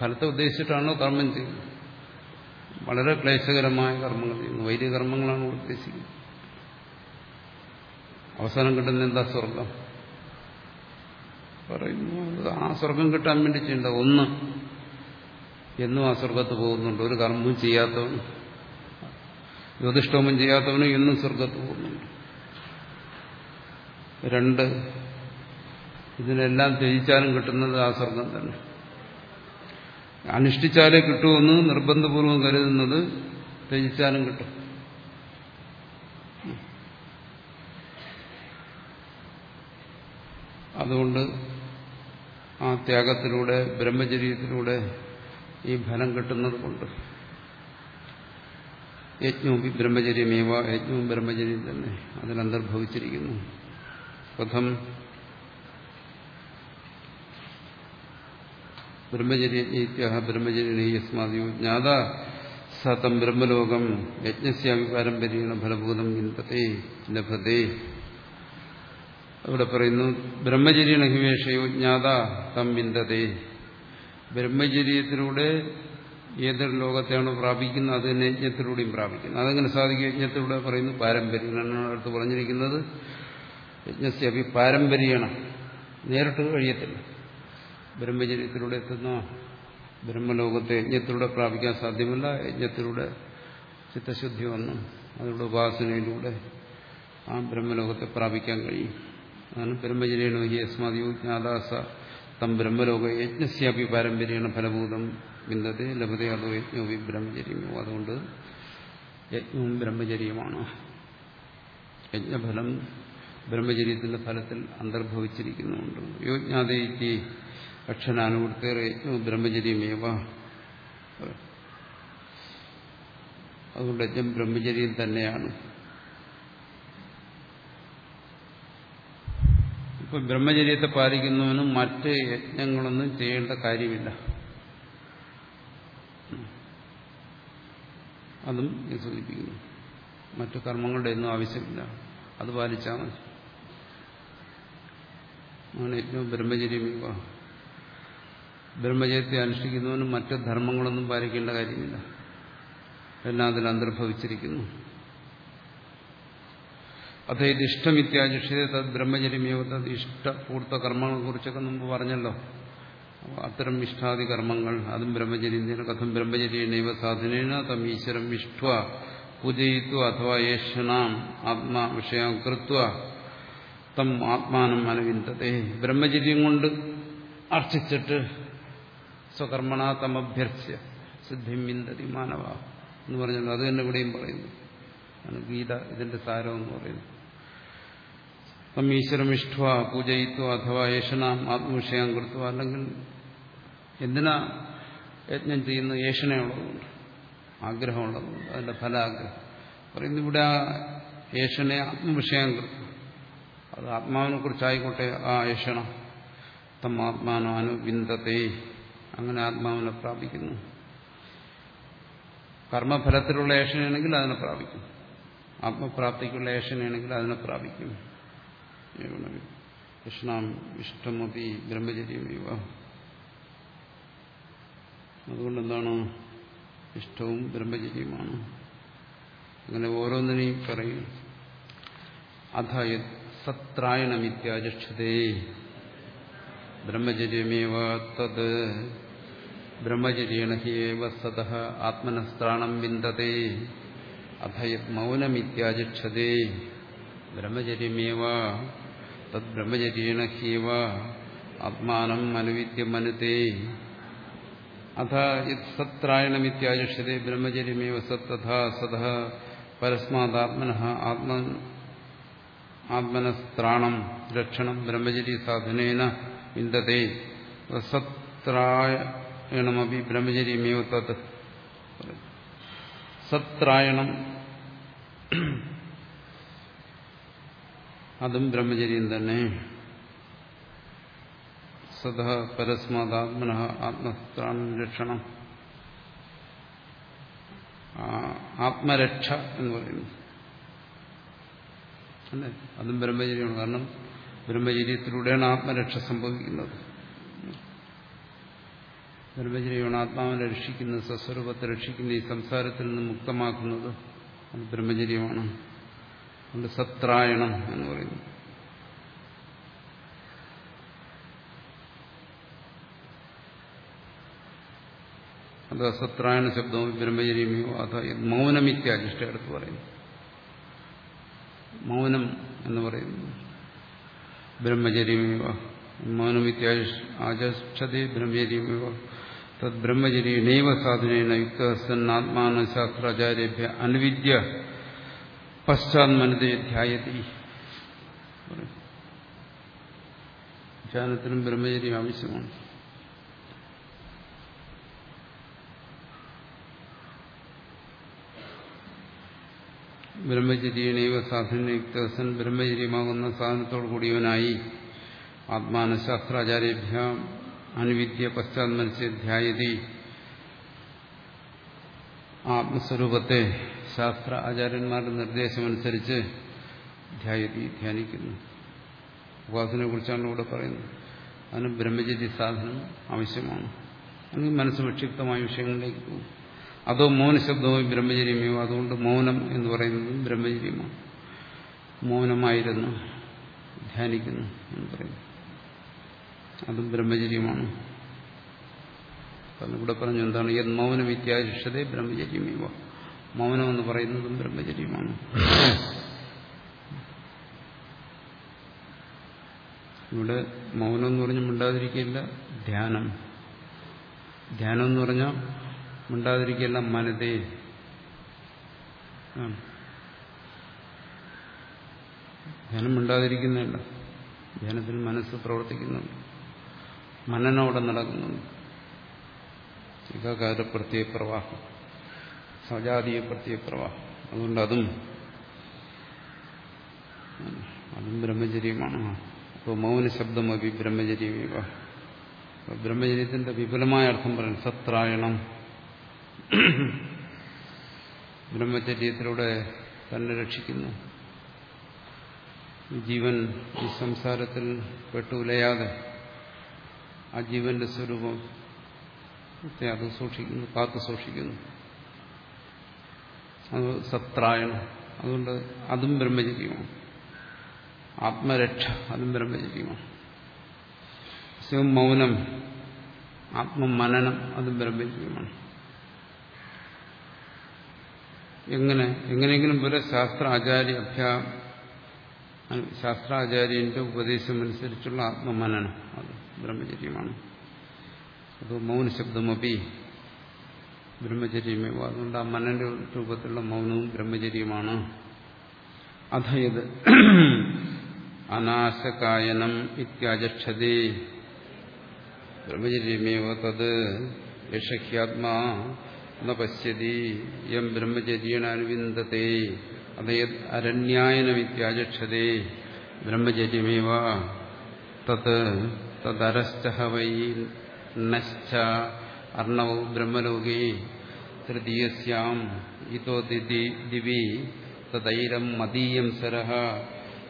ഫലത്തെ ഉദ്ദേശിച്ചിട്ടാണോ കർമ്മം ചെയ്യുന്നത്? വളരെ ക്ലേശകരമായ കർമ്മങ്ങൾ ചെയ്യുന്നു. വൈദ്യ കർമ്മങ്ങളാണ് ഉദ്ദേശിക്കുന്നത്. അവസാനം കിട്ടുന്ന എന്താ സ്വർഗം പറയുന്നു ആ സ്വർഗം കിട്ടാൻ വേണ്ടി ചെയ്യേണ്ട ഒന്ന് എന്നും ആ സ്വർഗത്ത് പോകുന്നുണ്ട്. ഒരു കർമ്മവും ചെയ്യാത്തവൻ ജ്യോതിഷ്ടോമം ചെയ്യാത്തവനും എന്നും സ്വർഗത്ത് പോകുന്നുണ്ട്. രണ്ട് ഇതിനെല്ലാം ത്യജിച്ചാലും കിട്ടുന്നത് ആ സ്വർഗം തന്നെ. അനുഷ്ഠിച്ചാലേ കിട്ടുമെന്ന് നിർബന്ധപൂർവം കരുതുന്നത് ത്യജിച്ചാലും കിട്ടും. അതുകൊണ്ട് ആ ത്യാഗത്തിലൂടെ ബ്രഹ്മചര്യത്തിലൂടെ ഈ ഫലം കിട്ടുന്നത് കൊണ്ട്. യജ്ഞവും ബ്രഹ്മചര്യമേവ യജ്ഞവും ബ്രഹ്മചര്യം തന്നെ അതിലന്തർഭവിച്ചിരിക്കുന്നു കഥം ബ്രഹ്മചര്യ ബ്രഹ്മചര്യസ്മാതിയോ ജ്ഞാത സതം ബ്രഹ്മലോകം യജ്ഞസ്യാമി പാരമ്പര്യേണ ഫലഭൂതം വിന്തത്തെ ലഭത്തെ അവിടെ പറയുന്നു ബ്രഹ്മചര്യണ ഹിമേഷയോ ജ്ഞാത തം വിന്തതേ ബ്രഹ്മചര്യത്തിലൂടെ ഏതൊരു ലോകത്തെയാണ് പ്രാപിക്കുന്നത് അത് തന്നെ യജ്ഞത്തിലൂടെയും പ്രാപിക്കുന്നു. അതെങ്ങനെ സാധിക്കും. യജ്ഞത്തിലൂടെ പറയുന്നു പാരമ്പര്യം അടുത്ത് പറഞ്ഞിരിക്കുന്നത്. അഭി പാരമ്പര്യമാണ് നേരിട്ട് കഴിയത്തില്ല. ബ്രഹ്മചര്യത്തിലൂടെ എത്തുന്ന? ബ്രഹ്മലോകത്തെ യജ്ഞത്തിലൂടെ പ്രാപിക്കാൻ സാധ്യമല്ല. യജ്ഞത്തിലൂടെ ചിത്തശുദ്ധി വന്നു. അതിലൂടെ ഉപാസനയിലൂടെ ആ ബ്രഹ്മലോകത്തെ പ്രാപിക്കാൻ കഴിയും. അതാണ് ബ്രഹ്മചര്യേണോ ഹി അസ്മാദിയോ ജ്ഞാദാസ തം ബ്രഹ്മലോക യജ്ഞസ്യാപി പാരമ്പര്യേണ ഫലഭൂതം ബിന്ദത്തെ ലഭതേ അതോ യജ്ഞവും ബ്രഹ്മചര്യമോ. അതുകൊണ്ട് യജ്ഞവും ബ്രഹ്മചര്യമാണ് യജ്ഞഫലം ബ്രഹ്മചര്യത്തിന്റെ ഫലത്തിൽ അന്തർഭവിച്ചിരിക്കുന്നുണ്ട്. യോജ്ഞാതയ്ക്ക് അക്ഷനാനുവൃത്തേറെ യജ്ഞവും ബ്രഹ്മചര്യമേവ. അതുകൊണ്ട് യജ്ഞം ബ്രഹ്മചര്യം തന്നെയാണ്. ഇപ്പൊ ബ്രഹ്മചര്യത്തെ പാലിക്കുന്നവനും മറ്റ് യജ്ഞങ്ങളൊന്നും ചെയ്യേണ്ട കാര്യമില്ല. അതും സൂചിപ്പിക്കുന്നു. മറ്റു കർമ്മങ്ങളുടെ ഒന്നും ആവശ്യമില്ല. അത് പാലിച്ചാൽ മതി. അങ്ങനെ ഏറ്റവും ബ്രഹ്മചര്യം ബ്രഹ്മചര്യത്തെ അനുഷ്ഠിക്കുന്നവനും മറ്റ് ധർമ്മങ്ങളൊന്നും പാലിക്കേണ്ട കാര്യമില്ല. എല്ലാം അതിൽ അന്തർഭവിച്ചിരിക്കുന്നു. അഥ ഇത് ഇഷ്ടമിത്യാചിഷിത തത് ബ്രഹ്മചര്യമേവ തത് ഇഷ്ടപൂർത്ത കർമ്മങ്ങളെ കുറിച്ചൊക്കെ മുമ്പ് പറഞ്ഞല്ലോ. അത്തരം ഇഷ്ടാദി കർമ്മങ്ങൾ അതും ബ്രഹ്മചര്യം കഥം ബ്രഹ്മചര്യനൈവ സാധനേന തം ഈശ്വരം ഇഷ്ട പൂജയിത്വ അഥവാ യേഷണാം ആത്മാ വിഷയം കൃത്വ തം ആത്മാനം അനുവിന്തത്തെ ബ്രഹ്മചര്യം കൊണ്ട് അർച്ചിച്ചിട്ട് സ്വകർമ്മണ തമഭ്യർച്ച്യ സിദ്ധിം വിന്തതി മാനവ എന്ന് പറഞ്ഞല്ലോ. അത് തന്നെ ഇവിടെയും പറയുന്നു. ഗീത ഇതിന്റെ സാരം എന്ന് പറയുന്നു തം ഈശ്വരം ഇഷ്ട്വ പൂജയിത്വ അഥവാ യേശനാം ആത്മവിഷയം കൃത്വ അല്ലെങ്കിൽ എന്തിനാ യജ്ഞം ചെയ്യുന്ന യേശനയുള്ളതുകൊണ്ട് ആഗ്രഹമുള്ളതുകൊണ്ട് അതിന്റെ ഫലാഗ്രഹം. പറയുന്നു ഇവിടെ ആ യേശനെ ആത്മവിഷയം കൃത്വ. അത് ആത്മാവിനെ കുറിച്ചായിക്കോട്ടെ ആ യേശന. തം ആത്മാനോ അനുവിന്ദത്തെ അങ്ങനെ ആത്മാവിനെ പ്രാപിക്കുന്നു. കർമ്മഫലത്തിലുള്ള ഏഷനാണെങ്കിൽ അതിനെ പ്രാപിക്കും. ആത്മപ്രാപ്തിക്കുള്ള ഏഷനാണെങ്കിൽ അതിനെ പ്രാപിക്കും. കൃഷ്ണാം ഇഷ്ടമതി ബ്രഹ്മചര്യമേവ അതുകൊണ്ട് എന്താണ് ഇഷ്ടവും ബ്രഹ്മചര്യമാണ് അങ്ങനെ ഓരോന്നിനെയും പറയും. അധ സത്രായണമിത്യാചക്ഷതേ. ബ്രഹ്മചര്യമേവ തത്. ബ്രഹ്മചര്യേണ ഹിയേവ സത ആത്മനസ്ത്രാണം വിന്ദതേ. അഥ മൗനമിത്യാചക്ഷതേ. ബ്രഹ്മചര്യമേവ ഹ്യേവ ആത്മാനം അനുവിദ്യമനുതേ അഥ സത്രായണമിത്യാചക്ഷതേ ബ്രഹ്മചര്യമേവ സത് തഥാ സത പരസ്മാദാത്മന ആത്മ ആത്മനസ്ത്രാണം രക്ഷണം ബ്രഹ്മചര്യ സാധനേന വിന്ദതേ സത്രായണമപി ബ്രഹ്മചര്യമേവ തത് സത്രായണം അതും ബ്രഹ്മചര്യം തന്നെ. സദ പരസ്മാത്മന രക്ഷണം ആത്മരക്ഷ എന്ന് പറയുന്നു. അല്ലേ? അതും ബ്രഹ്മചര്യമാണ്. കാരണം ബ്രഹ്മചര്യത്തിലൂടെയാണ് ആത്മരക്ഷ സംഭവിക്കുന്നത്. ബ്രഹ്മചര്യമാണ് ആത്മാവിനെ രക്ഷിക്കുന്നത് സ്വസ്വരൂപത്തെ രക്ഷിക്കുന്നത് ഈ സംസാരത്തിൽ നിന്ന് മുക്തമാക്കുന്നത്. അത് ബ്രഹ്മചര്യമാണ്. അതുകൊണ്ട് സത്രായണം എന്ന് പറയുന്നു. അത് അസത്രായണ ശബ്ദവും ബ്രഹ്മചര്യമോ അത് മൗനമിത്യാജിഷ്ട എടുത്ത് പറയുന്നു. മൗനം എന്ന് പറയുന്നു. ബ്രഹ്മചര്യമേവ മൗനമിത്യാചക്ഷതേ ബ്രഹ്മചര്യമേവ തദ് ബ്രഹ്മചര്യേണൈവ സാധനേന യുക്ത സന്നാത്മാന ശാസ്ത്രാചാര്യ അനുവിദ്യ പശ്ചാത്മനതയെ ധ്യായതി ധ്യാനത്തിനും ബ്രഹ്മചര്യം ആവശ്യമാണ്. ബ്രഹ്മചര്യനൈവ സാധനയുക്തസൻ ബ്രഹ്മചര്യമാകുന്ന സാധനത്തോടു കൂടിയവനായി ആത്മാനശാസ്ത്രാചാര്യഭ്യ അനുവിദ്യ പശ്ചാത്മനസ്യ ധ്യായതി ആത്മസ്വരൂപത്തെ ശാസ്ത്ര ആചാര്യന്മാരുടെ നിർദ്ദേശമനുസരിച്ച് ധ്യായതി ധ്യാനിക്കുന്നു. ഉപാസനയെ കുറിച്ചാണ് ഇവിടെ പറയുന്നത്. അതിന് ബ്രഹ്മചര്യ സാധനം ആവശ്യമാണ്. അല്ലെങ്കിൽ മനസ്സ് വിക്ഷിപ്തമായ വിഷയങ്ങളിലേക്ക് പോകും. അതോ മൗനശബ്ദവും ബ്രഹ്മചര്യമോ അതുകൊണ്ട് മൗനം എന്ന് പറയുന്നത് ബ്രഹ്മചര്യമാണ്. മൗനമായിരുന്നു. ധ്യാനിക്കുന്നു എന്ന് പറയുന്നു. അതും ബ്രഹ്മചര്യമാണ്. ഇവിടെ പറഞ്ഞു എന്താണ്? യത് മൗനം ഇത്യാദിഷ്ടതേ ബ്രഹ്മചര്യമേവ. മൗനം എന്ന് പറയുന്നതും ബ്രഹ്മചര്യമാണ്. ഇവിടെ മൗനം എന്ന് പറഞ്ഞാൽ മിണ്ടാതിരിക്കില്ല ധ്യാനം. ധ്യാനം എന്ന് പറഞ്ഞാൽ മിണ്ടാതിരിക്കില്ല മനതേ. ധ്യാനം മിണ്ടാതിരിക്കുന്നില്ല ധ്യാനത്തിൽ മനസ്സ് പ്രവർത്തിക്കുന്നുണ്ട്. മനനം അവിടെ നടക്കുന്നുണ്ട്. ഏകാകാര പ്രത്യേക പ്രവാഹം സജാതീയ പ്രത്യേക പ്രവാഹം അതുകൊണ്ട് അതും അതും ബ്രഹ്മചര്യമാണ്. അപ്പോൾ മൗന ശബ്ദം അഭി ബ്രഹ്മചര്യമേവ ബ്രഹ്മചര്യത്തിന്റെ വിപുലമായ അർത്ഥം പറയും സത്രായണം. ബ്രഹ്മചര്യത്തിലൂടെ തന്നെ രക്ഷിക്കുന്നു. ജീവൻ ഈ സംസാരത്തിൽ പെട്ടുലയാതെ ആ ജീവന്റെ സ്വരൂപം അത് സൂക്ഷിക്കുന്നു കാത്തു സൂക്ഷിക്കുന്നു. അത് സത്രായണം. അതുകൊണ്ട് അതും ബ്രഹ്മചര്യമാണ് ആത്മരക്ഷ അതും ബ്രഹ്മചര്യമാണ് സ്വയം മൗനം ആത്മമനനം അതും ബ്രഹ്മചര്യമാണ് എങ്ങനെ എങ്ങനെയെങ്കിലും പോലെ ശാസ്ത്രാചാര്യ അഭ്യാ ശാസ്ത്രാചാര്യന്റെ ഉപദേശം അനുസരിച്ചുള്ള ആത്മമനനം അത് ബ്രഹ്മചര്യമാണ് അത് മൗനശബ്ദമപി ബ്രഹ്മചര്യമേവ അതുകൊണ്ട് ആ മനന്റെ രൂപത്തിലുള്ള മൗനവും ബ്രഹ്മചര്യമാണ് അധയത് അനാശകായനം ഇത്യാചക്ഷതേ. ബ്രഹ്മചര്യമേവ തത് യക്ഷ്യാത്മാ ന പശ്യതി. എം യം ബ്രഹ്മചര്യേണനുവിന്ദത്തെ അതയത് അരണ്യായനമിത്യാചക്ഷതേ ബ്രഹ്മചര്യമേവ തത് തദരശ്ച വൈ നശ്ച അർണവ ബ്രഹ്മലോകേ തൃതീയസ്യാം ഇതോ ദിവി തദൈരം മദീയം സരഹ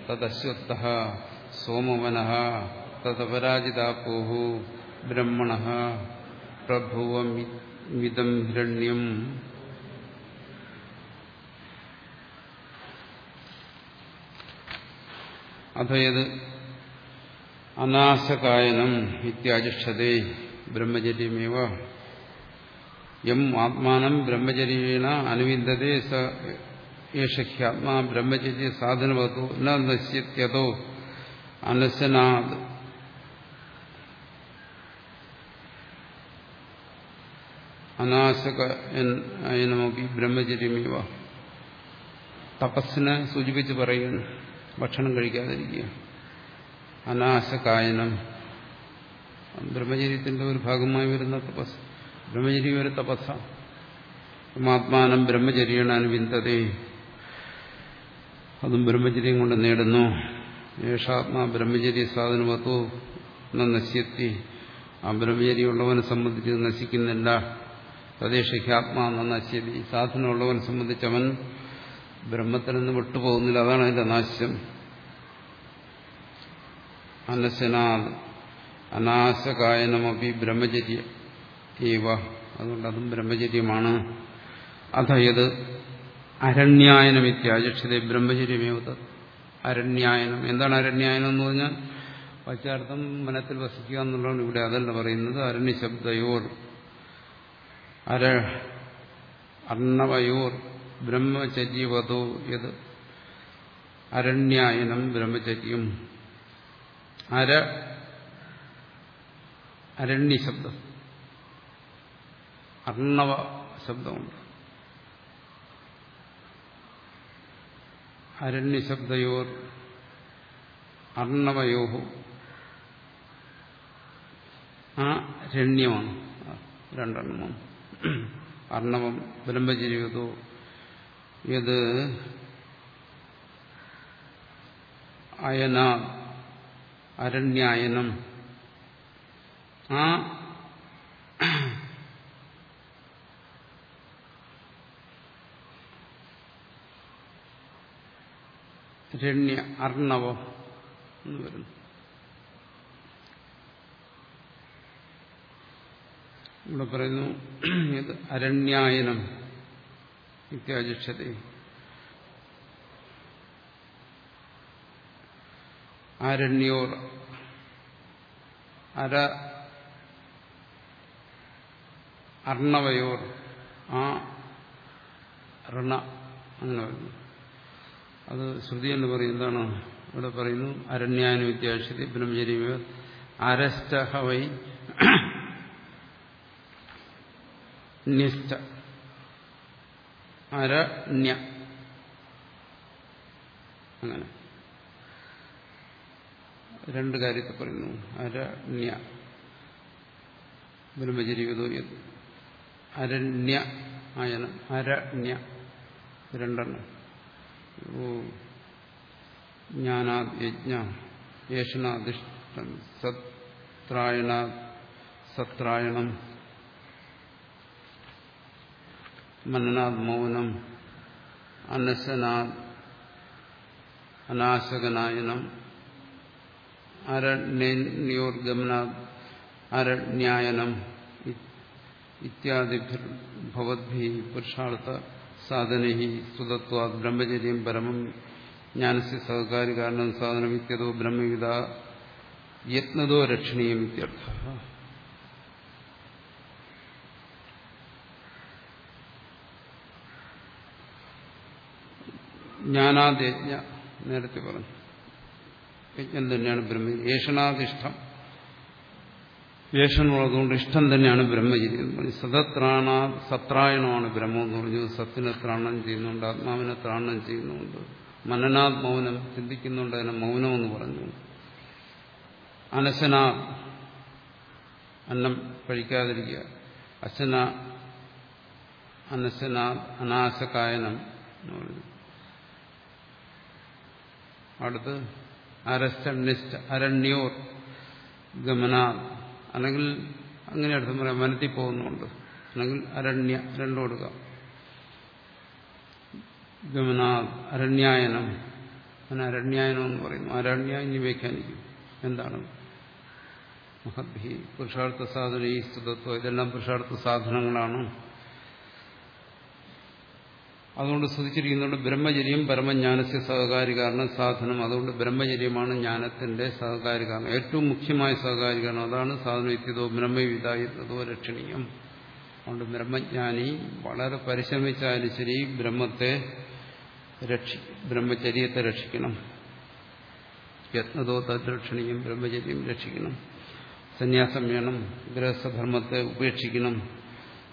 തദശ്വത്ഥ സോമവന തദപരാജിതാപോ ബ്രഹ്മണ പ്രഭുവമിതം ഹിരണ്യം അഥയത് അനാശകായനം ഇത്യാചിക്ഷതേ ബ്രഹ്മചര്യമേവ യം ആത്മാനം ബ്രഹ്മചര്യേണ അനുവിന്ദതേ സ ബ്രഹ്മചര്യ ബ്രഹ്മചര്യ ന നശ്യത്യതോ അനശനാത് അനാശകനമൊക്കെ ബ്രഹ്മചര്യമേവ തപസ്സിനെ സൂചിപ്പിച്ച് പറയുന്നു। ഭക്ഷണം കഴിക്കാതിരിക്കുക। അനാശകായനം ബ്രഹ്മചര്യത്തിന്റെ ഒരു ഭാഗമായി വരുന്ന തപസ്। ബ്രഹ്മചര്യം ഒരു തപസ്സ. ആത്മാനം ബ്രഹ്മചര്യാണ് അനുവിന്ദതേ അതും ബ്രഹ്മചര്യം കൊണ്ട് നേടുന്നു. യേഷാത്മാ ബ്രഹ്മചര്യ സാധനമത്തോ നശ്യത്തി. ആ ബ്രഹ്മചര്യമുള്ളവനെ സംബന്ധിച്ച് നശിക്കുന്നില്ല. തദ്ദേശിക്കാത്മാ നശ്യതി. സാധനമുള്ളവനെ സംബന്ധിച്ച് അവൻ ബ്രഹ്മത്തിൽ നിന്ന് വിട്ടുപോകുന്നില്ല. അതാണ് അതിന്റെ നാശം അനശനാ അനാശകായനമപി ബ്രഹ്മചര്യ ഏവ. അതുകൊണ്ട് അതും ബ്രഹ്മചര്യമാണ്. അതായത് അരണ്യായനം ഇത്യാചക്ഷത ബ്രഹ്മചര്യമേവ അരണ്യായനം. എന്താണ് അരണ്യായനം എന്ന് പറഞ്ഞാൽ? വച്ചാർത്ഥം വനത്തിൽ വസിക്കുക എന്നുള്ളതാണ് ഇവിടെ അതല്ല പറയുന്നത്. അരണ്യശബ്ദയോർ. അര അർണവയോർ. ബ്രഹ്മചര്യവതോ യത് അരണ്യായനം ബ്രഹ്മചര്യം. അര അരണ്യ ശബ്ദം അർണവ ശബ്ദമുണ്ട്. അരണ്യശബ്ദയോർ അർണവയോഹോ. ആ രണ്യമാണ്. രണ്ടെണ്ണമാണ്. അർണവം ബ്രഹ്മചര്യമതോ ഇത് അയന അരണ്യായനം. ആ രണ്യ അർണവം എന്ന് വരുന്നു. ഇവിടെ പറയുന്നു ഇത് അരണ്യായനം ഇത്യാചക്ഷത ആരണ്യോർ അര അർണവയോർ ആ ഋണ അങ്ങനെ വരുന്നു. അത് ശ്രുതി എന്ന് പറയും എന്താണ് ഇവിടെ പറയുന്നു? അരണ്യാന വിദ്യാശ്രീ ബ്രഹ്മചര്യ അരസ്റ്റഹവൈ നിഷ്ഠ. അരണ്യ. അങ്ങനെ. രണ്ട് കാര്യത്തെ പറയുന്നു. അരണ്യ. ബ്രഹ്മചര്യതോ അരണ്യ ആയന അരണ്യ. രണ്ടെണ്ണം. ഓ ജ്ഞാനാദ് യജ്ഞ യേഷണാധിഷ്ഠം സത്രായണ സത്രായണം മനനാദ് മൗനം അനശനാദ് അനാശകനായനം അരണ്യോർഗമനാദ് അരണ്യായനം ഇത്യാദിഭവദ്ഭി പുരുഷാർത്ഥ സാധനൈ സുതത്വ ബ്രഹ്മചര്യം പരമം ജ്ഞാനസി സഹകാരി കാരണം സാധനം ഇത്യതോ ബ്രഹ്മവിധ യത്നതോ രക്ഷണീയം ഇത്യർത്ഥ. ജ്ഞാനാദ്യജ്ഞ നേരത്തെ പറഞ്ഞു. യജ്ഞം തന്നെയാണ് ബ്രഹ്മ ഏഷണാദിഷ്ടം യേശനുള്ളതുകൊണ്ട് ഇഷ്ടം തന്നെയാണ് ബ്രഹ്മചര്യം സതത്രാണ സത്രായണമാണ് ബ്രഹ്മം എന്ന് പറഞ്ഞു സത്തിനെ ത്രാണം ചെയ്യുന്നുണ്ട് ആത്മാവിനെ ത്രാണം ചെയ്യുന്നുണ്ട്. മനനാത് മൗനം ചിന്തിക്കുന്നുണ്ട് അതിനെ മൗനം എന്ന് പറഞ്ഞു. അനശന അന്നം കഴിക്കാതിരിക്കുക. അശന അനശന അനാശകായനം എന്ന് പറഞ്ഞു. അടുത്ത് അരസ്റ്റ അരണ്യോർ ഗമനാ അല്ലെങ്കിൽ അങ്ങനെ അർത്ഥം പറയാം വനത്തിൽ പോകുന്നുണ്ട് അല്ലെങ്കിൽ അരണ്യ രണ്ടു കൊടുക്കാം അരണ്യായനം. അങ്ങനെ അരണ്യായനം എന്ന് പറയും. അരണ്യ ഇനി വ്യാഖ്യാനിക്കും. എന്താണ്? മഹദ്ഭി പുരുഷാർത്ഥ സാധന ഈ സ്തുതത്വം ഇതെല്ലാം പുരുഷാർത്ഥ സാധനങ്ങളാണ് അതുകൊണ്ട് സ്തുതിച്ചിരിക്കുന്നുണ്ട് ബ്രഹ്മചര്യം പരമജ്ഞാനസ്യ സഹകാരി കാരണം സാധനം. അതുകൊണ്ട് ബ്രഹ്മചര്യമാണ് ജ്ഞാനത്തിന്റെ സഹകാരി കാരണം. ഏറ്റവും മുഖ്യമായ സഹകാരി കാരണം അതാണ് സാധനം എത്തിയതോ ബ്രഹ്മവിധായതോ രക്ഷണീയം. അതുകൊണ്ട് ബ്രഹ്മജ്ഞാനി വളരെ പരിശ്രമിച്ചാലും ശരി ബ്രഹ്മത്തെ രക്ഷി ബ്രഹ്മചര്യത്തെ രക്ഷിക്കണം. യത്നതോ തദ്രക്ഷണീയം ബ്രഹ്മചര്യം രക്ഷിക്കണം. സന്യാസം വേണം ഗൃഹസ്ഥധർമ്മത്തെ ഉപേക്ഷിക്കണം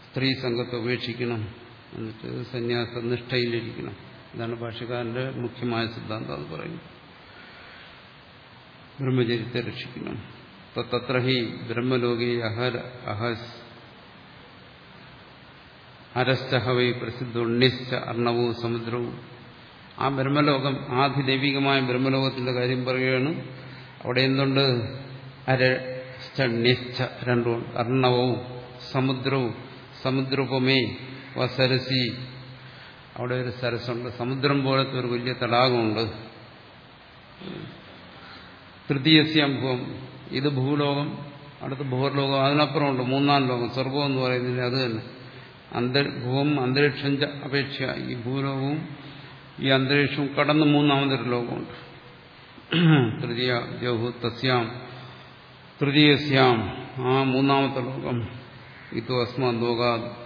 സ്ത്രീ സംഘത്തെ ഉപേക്ഷിക്കണം. എന്നിട്ട് സന്യാസ നിഷ്ഠയിലിരിക്കണം. ഇതാണ് ഭാഷകാരന്റെ മുഖ്യമായ സിദ്ധാന്തം അത് പറയുന്നു ബ്രഹ്മചര്യത്തെ രക്ഷിക്കണം. തത്ര ഹി ബ്രഹ്മലോകി അഹര അഹസ് നിശ്ച പ്രസിദ്ധുണ്ണിശ്ച അർണവും സമുദ്രവും ആ ബ്രഹ്മലോകം ആധിദൈവികമായ ബ്രഹ്മലോകത്തിന്റെ കാര്യം പറയുകയാണ്. അവിടെ എന്തുണ്ട്? അരശ്ച രണ്ടും അർണവും സമുദ്രവും സമുദ്രോപമേ വസരസി അവിടെ ഒരു സരസുണ്ട് സമുദ്രം പോലത്തെ ഒരു വലിയ തടാകമുണ്ട്. തൃതീയസ്യംഭവം ഇത് ഭൂലോകം അടുത്ത് ഭൂർലോകം അതിനപ്പുറമുണ്ട് മൂന്നാം ലോകം. സ്വർഗം എന്ന് പറയുന്നില്ല അത് തന്നെ. അന്തർഭൂവും അന്തരീക്ഷം അപേക്ഷ. ഈ ഭൂലോകവും ഈ അന്തരീക്ഷവും കടന്ന് മൂന്നാമതൊരു ലോകമുണ്ട്. തൃതീയ ജോഹു തസ്യാം തൃതീയസ്യാം. ആ മൂന്നാമത്തെ ലോകം. ഇതു അസ്മാ ലോകാ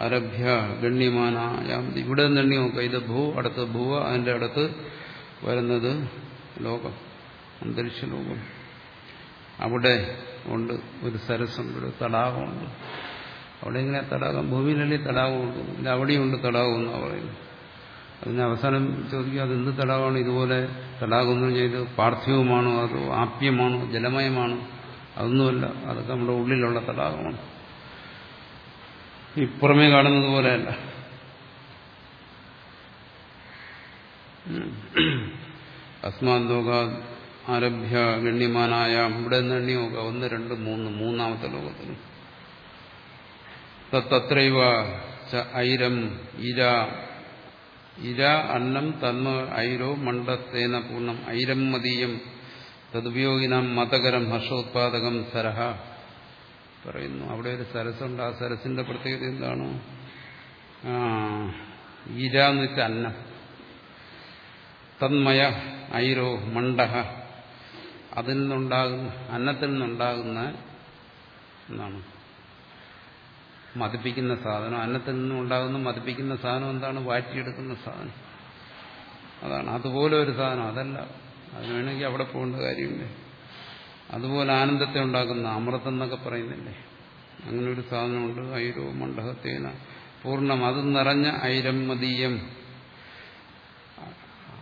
ആരഭ്യ ഗണ്യമാനായാം. ഇവിടെ നിന്ന് എണ്ണി നോക്കുക ഇത് ഭൂ അടുത്ത് ഭൂവ അതിന്റെ അടുത്ത് വരുന്നത് ലോകം അന്തരീക്ഷ ലോകം. അവിടെ ഉണ്ട് ഒരു സരസ്സുണ്ട് ഒരു തടാകമുണ്ട്. അവിടെ ഇങ്ങനെ തടാകം ഭൂമിയിലല്ലേ തടാകമുണ്ട് ഇല്ല അവിടെയുണ്ട് തടാകം എന്നാണ് പറയുന്നത്. അതിന് അവസാനം ചോദിക്കുക അത് എന്ത് തടാകമാണ്? ഇതുപോലെ തടാകം എന്ന് ഇത് പാർത്ഥിവമാണോ? അതോ ആപ്യമാണോ? ജലമയമാണോ? അതൊന്നുമല്ല. അതൊക്കെ നമ്മുടെ ഉള്ളിലുള്ള തടാകമാണ്. ഈ പുറമേ കാണുന്നത് പോലെയല്ല അസ്മാന്തോക ആരഭ്യ ഗണ്യമാനായ. ഇവിടെ നിന്ന് നോക്കുക ഒന്ന് രണ്ട് മൂന്ന് മൂന്നാമത്തെ ലോകത്തിന് തത്രൈവ ഐരം ഇര. ഇര അന്നം തന്മ ഐരോ മണ്ഡത്തേന പൂർണം. ഐരം മതീയം. തതുപയോഗിനാം മതകരം ഹർഷോത്പാദകം സരഹ. പറയുന്നു. അവിടെ ഒരു സരസുണ്ട് ആ സരസിന്റെ പ്രത്യേകത എന്താണ്? ഈര എന്ന് വെച്ചാൽ അന്നം. തന്മയ ഐരോ മണ്ഡഹ. അതിൽ നിന്നുണ്ടാകുന്ന അന്നത്തിൽ നിന്നുണ്ടാകുന്ന എന്താണ്? മതിപ്പിക്കുന്ന സാധനം. അന്നത്തിൽ നിന്നുണ്ടാകുന്ന മതിപ്പിക്കുന്ന സാധനം എന്താണ്? വാറ്റിയെടുക്കുന്ന സാധനം. അതാണ്. അതുപോലെ ഒരു സാധനം. അതല്ല. അതിന് വേണമെങ്കിൽ അവിടെ പോകേണ്ട കാര്യമില്ല. അതുപോലെ ആനന്ദത്തെ ഉണ്ടാക്കുന്ന അമൃതം എന്നൊക്കെ പറയുന്നില്ലേ? അങ്ങനെ ഒരു സാധനമുണ്ട്. ഐരോ മണ്ഡഹത്തേന. പൂർണം അത് നിറഞ്ഞ ഐരം മതീയം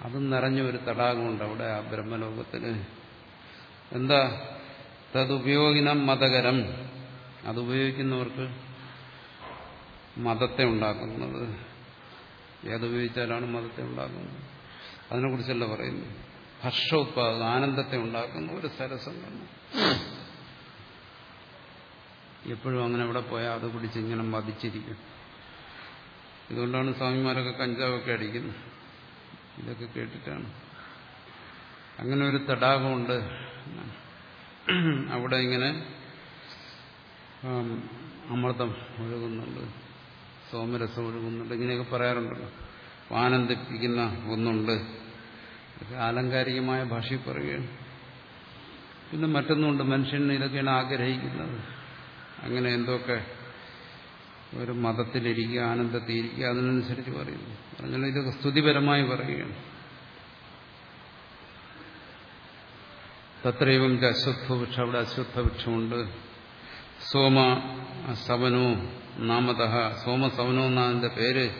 അത് നിറഞ്ഞ ഒരു തടാകമുണ്ട് അവിടെ ആ ബ്രഹ്മലോകത്തിന് എന്താ? തതുപയോഗിനം മതകരം. അതുപയോഗിക്കുന്നവർക്ക് മതത്തെ ഉണ്ടാക്കുന്നത്. ഏതുപയോഗിച്ചാലാണ് മതത്തെ ഉണ്ടാക്കുന്നത്? അതിനെക്കുറിച്ചല്ല പറയുന്നു ഹർഷോത്പാദനം ആനന്ദത്തെ ഉണ്ടാക്കുന്ന ഒരു സരസംഗം എപ്പോഴും അങ്ങനെ അവിടെ പോയാൽ അത് കുടിച്ച് ഇങ്ങനെ മതിച്ചിരിക്കും. ഇതുകൊണ്ടാണ് സ്വാമിമാരൊക്കെ കഞ്ചാവൊക്കെ അടിക്കുന്നത്. ഇതൊക്കെ കേട്ടിട്ടാണ്. അങ്ങനെ ഒരു തടാകമുണ്ട്. അവിടെ ഇങ്ങനെ അമൃതം ഒഴുകുന്നുണ്ട്. സോമരസം ഒഴുകുന്നുണ്ട്. ഇങ്ങനെയൊക്കെ പറയാറുണ്ടല്ലോ. ആനന്ദിപ്പിക്കുന്ന ഒന്നുണ്ട്. ആലങ്കാരികമായ ഭാഷയിൽ പറയുകയാണ്. പിന്നെ മറ്റൊന്നുമുണ്ട് മനുഷ്യൻ ഇതൊക്കെയാണ് ആഗ്രഹിക്കുന്നത്. അങ്ങനെ എന്തൊക്കെ ഒരു മതത്തിലിരിക്കുക ആനന്ദത്തിലിരിക്കുക അതിനനുസരിച്ച് പറയുന്നു. അങ്ങനെ ഇതൊക്കെ സ്തുതിപരമായി പറയുകയാണ്. തത്രയും അശ്വത്ഥവൃക്ഷം അവിടെ അശ്വത്ഥവൃക്ഷമുണ്ട്. സോമ സവനോ നാമത സോമസവനോ എന്നാതിന്റെ പേര്.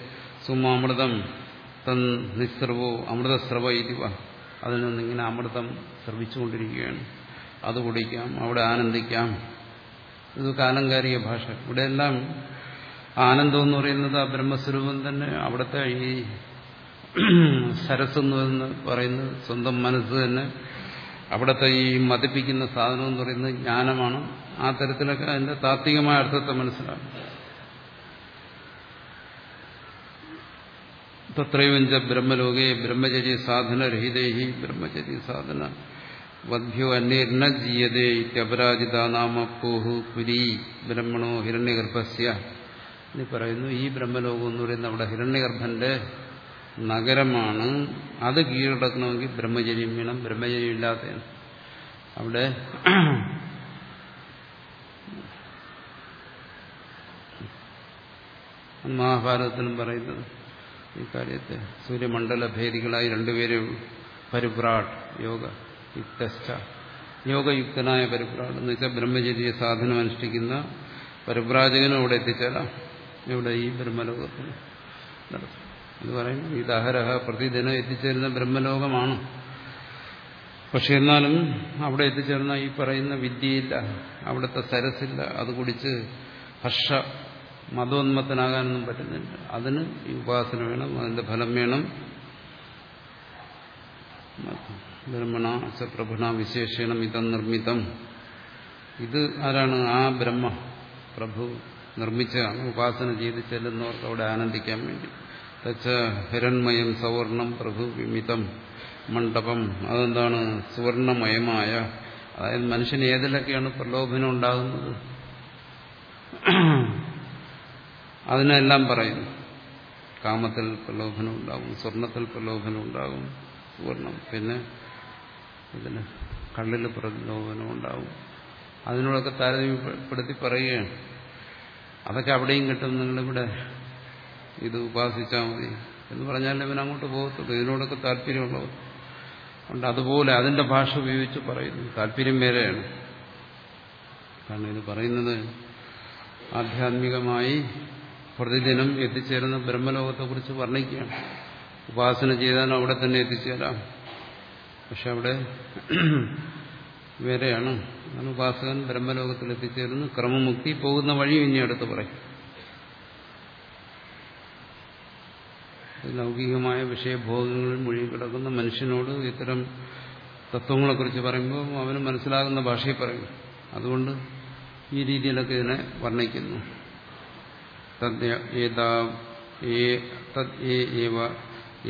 സുമാമൃതം. തൻ നിസ്രവോ അമൃതസ്രവ ഇതിവ അതിൽ നിന്നിങ്ങനെ അമൃതം ശ്രവിച്ചുകൊണ്ടിരിക്കുകയാണ് അത് കുടിക്കാം അവിടെ ആനന്ദിക്കാം. ഇത് കാലങ്കാരിക ഭാഷ. ഇവിടെയെല്ലാം ആനന്ദം എന്ന് പറയുന്നത് ആ ബ്രഹ്മസ്വരൂപം തന്നെ. അവിടുത്തെ ഈ സരസ്സെന്ന് പറയുന്നത് സ്വന്തം മനസ്സ് തന്നെ അവിടുത്തെ ഈ മതിപ്പിക്കുന്ന സാധനം എന്ന് പറയുന്നത് ജ്ഞാനമാണ്. ആ തരത്തിലൊക്കെ അതിന്റെ താത്വികമായ അർത്ഥത്തെ മനസ്സിലാക്കും. തത്രൈവഞ്ച ബ്രഹ്മലോകേ ബ്രഹ്മചര്യ സാധനരഹിതേഹി ബ്രഹ്മചര്യ സാധന വധ്യോ അന്യർണ ജീയതേ ഇത്യപരാജിത നാമ പൂഹു പുരി ബ്രഹ്മണോ ഹിരണ്യഗർഭസ്യ എന്ന് പറയുന്നു ഈ ബ്രഹ്മലോകം എന്ന് പറയുന്നത് അവിടെ ഹിരണ്യഗർഭന്റെ നഗരമാണ്. അത് കീഴടക്കണമെങ്കിൽ ബ്രഹ്മചര്യം വേണം ബ്രഹ്മചര്യം ഇല്ലാത്ത അവിടെ മഹാഭാരതത്തിലും പറയുന്നത് ഈ കാര്യത്തെ സൂര്യമണ്ഡല ഭേദികളായി രണ്ടുപേരും പരിഭ്രാട് യോഗ യുക്തസ്ഥ. യോഗയുക്തനായ പരിഭ്രാട് എന്ന് വെച്ചാൽ ബ്രഹ്മചര്യ സാധനം അനുഷ്ഠിക്കുന്ന പരിഭ്രാജകനും അവിടെ എത്തിച്ചേരാം. ഇവിടെ ഈ ബ്രഹ്മലോകത്തിൽ എന്ന് പറയും ഈ ദഹരഹ പ്രതിദിനം എത്തിച്ചേരുന്ന ബ്രഹ്മലോകമാണ്. പക്ഷെ എന്നാലും അവിടെ എത്തിച്ചേർന്ന ഈ പറയുന്ന വിദ്യയില്ല അവിടുത്തെ സരസില്ല അത് കുടിച്ച് ഹർഷ മതോന്മത്തനാകാനൊന്നും പറ്റുന്നില്ല. അതിന് ഈ ഉപാസന വേണം അതിന്റെ ഫലം വേണം. ബ്രഹ്മണ സപ്രഭണ പ്രഭുണ വിശേഷണം ഇതം നിർമ്മിതം. ഇത് ആരാണ്? ആ ബ്രഹ്മ പ്രഭു നിർമ്മിച്ചതാണ് ഉപാസന ചെയ്ത് ചെല്ലുന്നവർക്ക് അവിടെ ആനന്ദിക്കാൻ വേണ്ടി. തച്ച ഹിരൺമയം സവർണം പ്രഭു വിമിതം മണ്ഡപം. അതെന്താണ്? സുവർണമയമായ. അതായത് മനുഷ്യന് ഏതിലൊക്കെയാണ് പ്രലോഭനം ഉണ്ടാകുന്നത്? അതിനെല്ലാം പറയുന്നു കാമത്തിൽ പ്രലോഭനം ഉണ്ടാകും സ്വർണത്തിൽ പ്രലോഭനം ഉണ്ടാകും സുവർണം. പിന്നെ ഇതിന് കള്ളിൽ പ്രലോഭനം ഉണ്ടാകും. അതിനോടൊക്കെ താരതമ്യപ്പെടുത്തി പറയുകയാണ്. അതൊക്കെ അവിടെയും കിട്ടും. നിങ്ങളിവിടെ ഇത് ഉപാസിച്ചാൽ മതി എന്ന് പറഞ്ഞാൽ ഇവൻ അങ്ങോട്ട് പോകത്തുള്ളൂ. ഇതിനോടൊക്കെ താല്പര്യമുള്ളവർ ഉണ്ട്. അതുപോലെ അതിന്റെ ഭാഷ ഉപയോഗിച്ച് പറയുന്നു. താല്പര്യം വേറെയാണ്. കാരണം ഇത് പറയുന്നത് ആധ്യാത്മികമായി പ്രതിദിനം എത്തിച്ചേരുന്ന ബ്രഹ്മലോകത്തെക്കുറിച്ച് വർണിക്കുകയാണ്. ഉപാസന ചെയ്താൽ അവിടെ തന്നെ എത്തിച്ചേരാം. പക്ഷെ അവിടെ വേറെയാണ്. ഉപാസകൻ ബ്രഹ്മലോകത്തിൽ എത്തിച്ചേരുന്നു. ക്രമമുക്തി പോകുന്ന വഴി ഇനി അടുത്ത് പറയും. ലൗകികമായ വിഷയഭോഗങ്ങളിൽ മുഴുകി കിടക്കുന്ന മനുഷ്യനോട് ഇത്തരം തത്വങ്ങളെക്കുറിച്ച് പറയുമ്പോൾ അവന് മനസ്സിലാകുന്ന ഭാഷയിൽ പറയും. അതുകൊണ്ട് ഈ രീതിയിലൊക്കെ ഇതിനെ വർണിക്കുന്നു.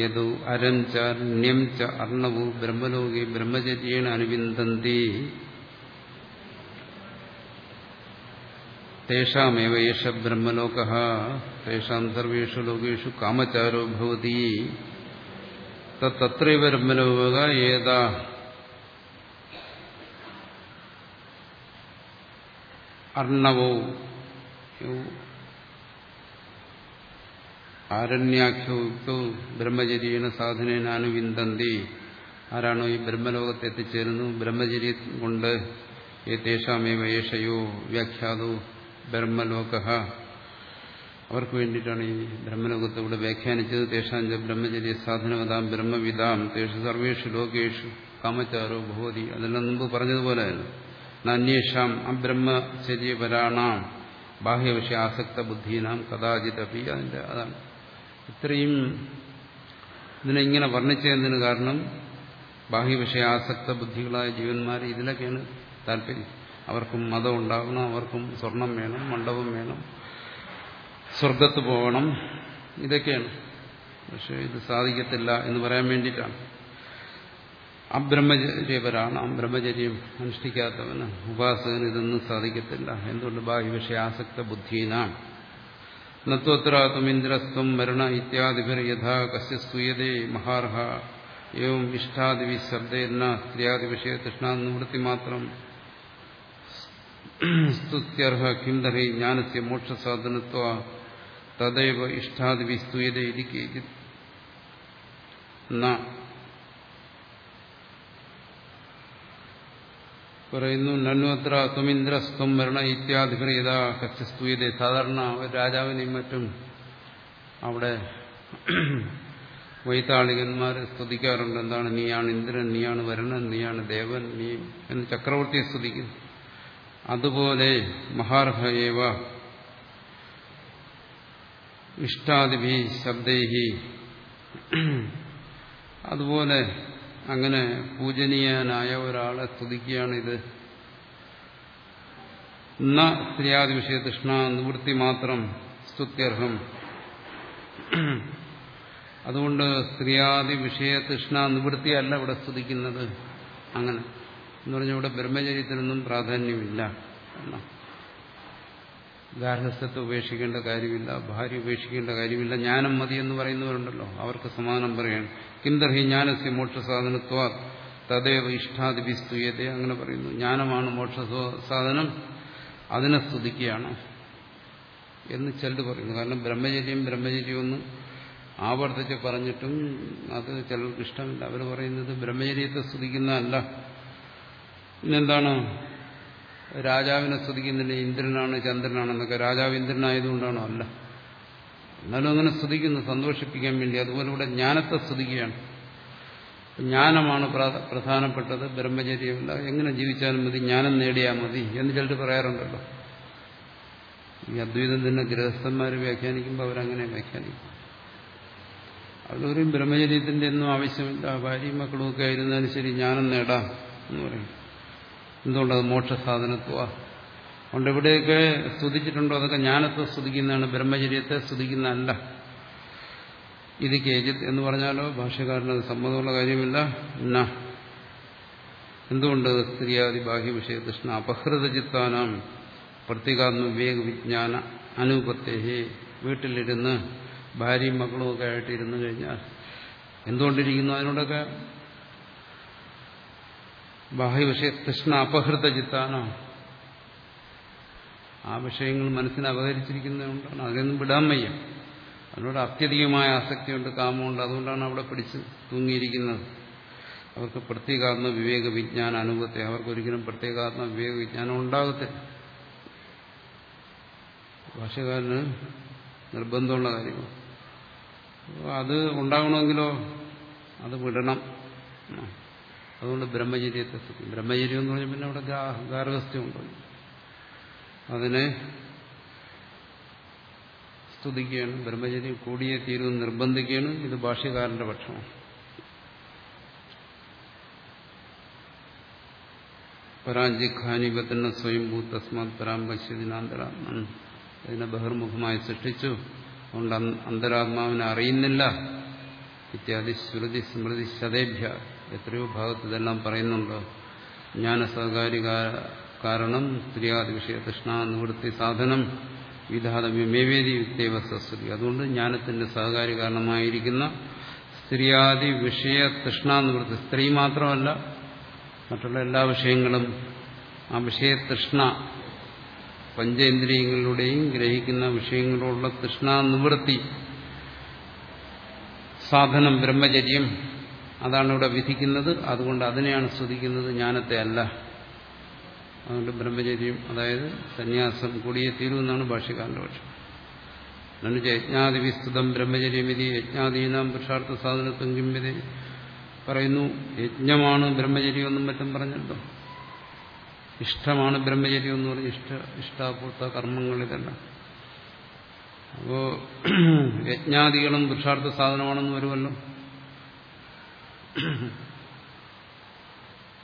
യദു അരം ച ന്യം ച അർണവു ബ്രഹ്മലോകി ബ്രഹ്മചര്യേണ അനുവിന്ദന്തി തേഷാമേവ യേശ ബ്രഹ്മലോക തേഷാം സർവേഷു ലോകേഷു കാമചാരോ ഭവതി തത്രൈവ ബ്രഹ്മലോക ഏതാ അർണവോ ആരണ്യാഖ്യോക്തോ ബ്രഹ്മചര്യേന സാധനേനാനുവിന്തന്തി ആരാണോ ഈ ബ്രഹ്മലോകത്ത് എത്തിച്ചേരുന്നു? ബ്രഹ്മചര്യം കൊണ്ട് ഏതേഷാമേവ യേഷയോ വ്യാഖ്യാതോ ബ്രഹ്മലോക. അവർക്ക് വേണ്ടിയിട്ടാണ് ഈ ബ്രഹ്മലോകത്തെ ഇവിടെ വ്യാഖ്യാനിച്ചത്. തേഷാഞ്ച ബ്രഹ്മചര്യ സാധനവതാം ബ്രഹ്മവിതാം തേഷു സർവേഷു ലോകേഷു കാമചാരോ ഭവതി. അതെല്ലാം മുമ്പ് പറഞ്ഞതുപോലെ നന്യേഷാം അബ്രഹ്മചര്യപരാണാം ബാഹ്യവിഷയ ആസക്ത ബുദ്ധീനാം കഥാചിതപി. അതിന്റെ അതാണ്. ഇത്രയും ഇതിനെങ്ങനെ വർണിച്ചതിന് കാരണം? ബാഹ്യവിഷയ ആസക്ത ബുദ്ധികളായ ജീവന്മാർ ഇതിലൊക്കെയാണ് താല്പര്യം. അവർക്കും മതം ഉണ്ടാകണം അവർക്കും സ്വർണം വേണം മണ്ഡപം വേണം സ്വർഗത്ത് പോകണം ഇതൊക്കെയാണ്. പക്ഷെ ഇത് സാധിക്കത്തില്ല എന്ന് പറയാൻ വേണ്ടിയിട്ടാണ്. അബ്രഹ്മചര്യപരാണ് അബ്രഹ്മചര്യം അനുഷ്ഠിക്കാത്തവന് ഉപാസകന് ഇതൊന്നും സാധിക്കത്തില്ല. എന്തുകൊണ്ട്? ബാഹ്യവിഷയ ആസക്ത ബുദ്ധീനാം നത്വത്രാത്വം ഇന്ദ്രസ്ത്വം മരണ ഇത്യാദിഭിർ യഥാ കസ്യ സ്തൂയതേ മഹാർഹ ഏവം ഇഷ്ടാദിവി ശബ്ദേന സ്ത്രീയാദിവിഷയ തൃഷ്ണാനിവൃത്തി മാത്രം സ്തുത്യർഹ കിം തർഹി ജ്ഞാനസ്യ മോക്ഷസാധനത്വ തദൈവ ഇഷ്ടാദിവി സ്തൂയതേ ഇതി കേചിത് പറയുന്നു നന്വത്ര സ്വമിന്ദ്ര സ്വം മരണ കസ്തൂയത സാധാരണ രാജാവിനെയും മറ്റും അവിടെ വൈതാളികന്മാർ സ്തുതിക്കാറുണ്ട്. എന്താണ്? നീയാണ് ഇന്ദ്രൻ നീയാണ് വരണൻ നീയാണ് ദേവൻ നീ എന്ന് ചക്രവർത്തിയെ സ്തുതിക്കുന്നു അതുപോലെ മഹാർഹയേവ ഇഷ്ടാദിഭി ശബ്ദേഹി. അതുപോലെ അങ്ങനെ പൂജനീയനായ ഒരാളെ സ്തുതിക്കുകയാണ് ഇത് ന സ്ത്രീയാദി വിഷയ തൃഷ്ണ നിവൃത്തി മാത്രം സ്തുത്യർഹം. അതുകൊണ്ട് സ്ത്രീയാദി വിഷയ തൃഷ്ണ നിവൃത്തിയല്ല ഇവിടെ സ്തുതിക്കുന്നത്. അങ്ങനെ എന്ന് പറഞ്ഞാൽ ഇവിടെ ബ്രഹ്മചര്യത്തിനൊന്നും പ്രാധാന്യമില്ല. ഗാർഹസ്ഥത്തെ ഉപേക്ഷിക്കേണ്ട കാര്യമില്ല ഭാര്യ ഉപേക്ഷിക്കേണ്ട കാര്യമില്ല ജ്ഞാനം മതി എന്ന് പറയുന്നവരുണ്ടല്ലോ അവർക്ക് സമാനം പറയാണ്. കിന്തർഹി ജ്ഞാനസ്യ മോക്ഷസാധനത്വ തദൈവ ഇഷ്ടാദിപി സ്തുയത അങ്ങനെ പറയുന്നു. ജ്ഞാനമാണ് മോക്ഷ സാധനം അതിനെ സ്തുതിക്കുകയാണ് എന്ന് ചെല്ലു പറയുന്നു. കാരണം ബ്രഹ്മചര്യം ബ്രഹ്മചര്യം ഒന്ന് ആവർത്തിച്ച് പറഞ്ഞിട്ടും അത് ചിലർക്ക് ഇഷ്ടമില്ല. അവർ പറയുന്നത് ബ്രഹ്മചര്യത്തെ സ്തുതിക്കുന്നതല്ല പിന്നെന്താണ്? രാജാവിനെ സ്തുതിക്കുന്നില്ല ഇന്ദ്രനാണ് ചന്ദ്രനാണെന്നൊക്കെ രാജാവ് ഇന്ദ്രനായതുകൊണ്ടാണോ? അല്ല. എന്നാലും അങ്ങനെ സ്തുതിക്കുന്നു സന്തോഷിപ്പിക്കാൻ വേണ്ടി. അതുപോലെ ഇവിടെ ജ്ഞാനത്തെ സ്തുതിക്കുകയാണ്. ജ്ഞാനമാണ് പ്രധാനപ്പെട്ടത്. ബ്രഹ്മചര്യമല്ല. എങ്ങനെ ജീവിച്ചാലും മതി ജ്ഞാനം നേടിയാൽ മതി എന്ന് ചിലർ പറയാറുണ്ടല്ലോ. ഈ അദ്വൈതം തന്നെ ഗൃഹസ്ഥന്മാർ വ്യാഖ്യാനിക്കുമ്പോൾ അവരങ്ങനെ വ്യാഖ്യാനിക്കും. അവരൊരു ബ്രഹ്മചര്യത്തിന്റെ ഒന്നും ആവശ്യമില്ല. ഭാര്യയും മക്കളും ഒക്കെ ആയിരുന്നാലും ശരി ജ്ഞാനം നേടാം എന്ന് പറയും. എന്തുകൊണ്ടത് മോക്ഷസാധനത്വ? അതുകൊണ്ട് എവിടെയൊക്കെ സ്തുതിച്ചിട്ടുണ്ടോ അതൊക്കെ ജ്ഞാനത്തെ സ്തുതിക്കുന്നതാണ് ബ്രഹ്മചര്യത്തെ സ്തുതിക്കുന്നതല്ല. ഇത് കേജിത് എന്ന് പറഞ്ഞാലോ ഭാഷകാരന് അത് സമ്മതമുള്ള കാര്യമില്ല. ന. എന്തുകൊണ്ട് സ്ത്രീയാദി ബാഹ്യ വിഷയകൃഷ്ണ അപഹൃത ചിത്താനാം പ്രത്യേകാത്മ വിവേക വിജ്ഞാന അനുപത്തേഹി. വീട്ടിലിരുന്ന് ഭാര്യയും മക്കളും ഒക്കെ ആയിട്ട് ഇരുന്നു കഴിഞ്ഞാൽ എന്തുകൊണ്ടിരിക്കുന്നു അതിനോടൊക്കെ ബാഹ്യവിഷയ തൃഷ്ണ അപഹൃത ചിത്താനോ? ആ വിഷയങ്ങൾ മനസ്സിനെ അപഹരിച്ചിരിക്കുന്നതുകൊണ്ടാണ് അതിനൊന്നും വിടാൻ വയ്യ. അതിനോട് അത്യധികമായ ആസക്തിയുണ്ട് കാമമുണ്ട്. അതുകൊണ്ടാണ് അവിടെ പിടിച്ച് തൂങ്ങിയിരിക്കുന്നത്. അവർക്ക് പ്രത്യേകാത്മ വിവേക വിജ്ഞാന അനുഭവത്തെ അവർക്കൊരിക്കലും പ്രത്യേകാത്മ വിവേക വിജ്ഞാനം ഉണ്ടാകത്തില്ല. ഭാഷകാരന് നിർബന്ധമുള്ള കാര്യമാണ്. അത് ഉണ്ടാകണമെങ്കിലോ? അത് വിടണം. അതുകൊണ്ട് ബ്രഹ്മചര്യത്തെ ബ്രഹ്മചര്യം എന്ന് പറഞ്ഞാൽ പിന്നെ അവിടെ ഗാർഹസ്ഥ്യമുണ്ടോ. അതിനെ സ്തുതിക്കുകയാണ്. ബ്രഹ്മചര്യം കൂടിയേ തീരുമെന്ന് നിർബന്ധിക്കുകയാണ്. ഇത് ഭാഷ്യകാരന്റെ പക്ഷമാണ്. പരാഞ്ചിഖാനിപത്തിന് സ്വയംഭൂ തസ്മാത് പരാമ്പശ്യതിനാന്തരാത്മൻ അതിനെ ബഹിർമുഖമായി സൃഷ്ടിച്ചു. അതുകൊണ്ട് അന്തരാത്മാവിനെ അറിയുന്നില്ല. ഇത്യാദി ശ്രുതി സ്മൃതി ശതേഭ്യ എത്രയോ ഭാഗത്ത് ഇതെല്ലാം പറയുന്നുണ്ട്. ജ്ഞാനസഹകാരി കാരണം സ്ത്രീയാദി വിഷയ തൃഷ്ണ നിവൃത്തി സാധനം വിധാതമ്യമേവേദി യുക്തേവ സസ്തുതി. അതുകൊണ്ട് ജ്ഞാനത്തിന്റെ സഹകാരി കാരണമായിരിക്കുന്ന സ്ത്രീയാദി വിഷയ തൃഷ്ണ നിവൃത്തി. സ്ത്രീ മാത്രമല്ല മറ്റുള്ള എല്ലാ വിഷയങ്ങളും ആ വിഷയ തൃഷ്ണ പഞ്ചേന്ദ്രിയങ്ങളിലൂടെയും ഗ്രഹിക്കുന്ന വിഷയങ്ങളോടുള്ള തൃഷ്ണ നിവൃത്തി സാധനം ബ്രഹ്മചര്യം അതാണ് ഇവിടെ വിധിക്കുന്നത്. അതുകൊണ്ട് അതിനെയാണ് സ്തുതിക്കുന്നത് ജ്ഞാനത്തെ അല്ല അതുകൊണ്ട് ബ്രഹ്മചര്യം അതായത് സന്യാസം കൂടിയേ തീരുമെന്നാണ് ഭാഷ്യക്കാരന്റെ പക്ഷം. എന്നു യജ്ഞാതി വിസ്തുതം ബ്രഹ്മചര്യമിതി യജ്ഞാദീനാം പുരുഷാർത്ഥ സാധനത്വം കിമ്പിത പറയുന്നു. യജ്ഞമാണ് ബ്രഹ്മചര്യം എന്നും മറ്റും പറഞ്ഞല്ലോ. ഇഷ്ടമാണ് ബ്രഹ്മചര്യം എന്ന് പറഞ്ഞ് ഇഷ്ട ഇഷ്ടാപൂർത്ത കർമ്മങ്ങൾ ഇതെല്ലാം. അപ്പോ യജ്ഞാദികളും പുരുഷാർത്ഥ സാധനമാണെന്ന് വരുമല്ലോ.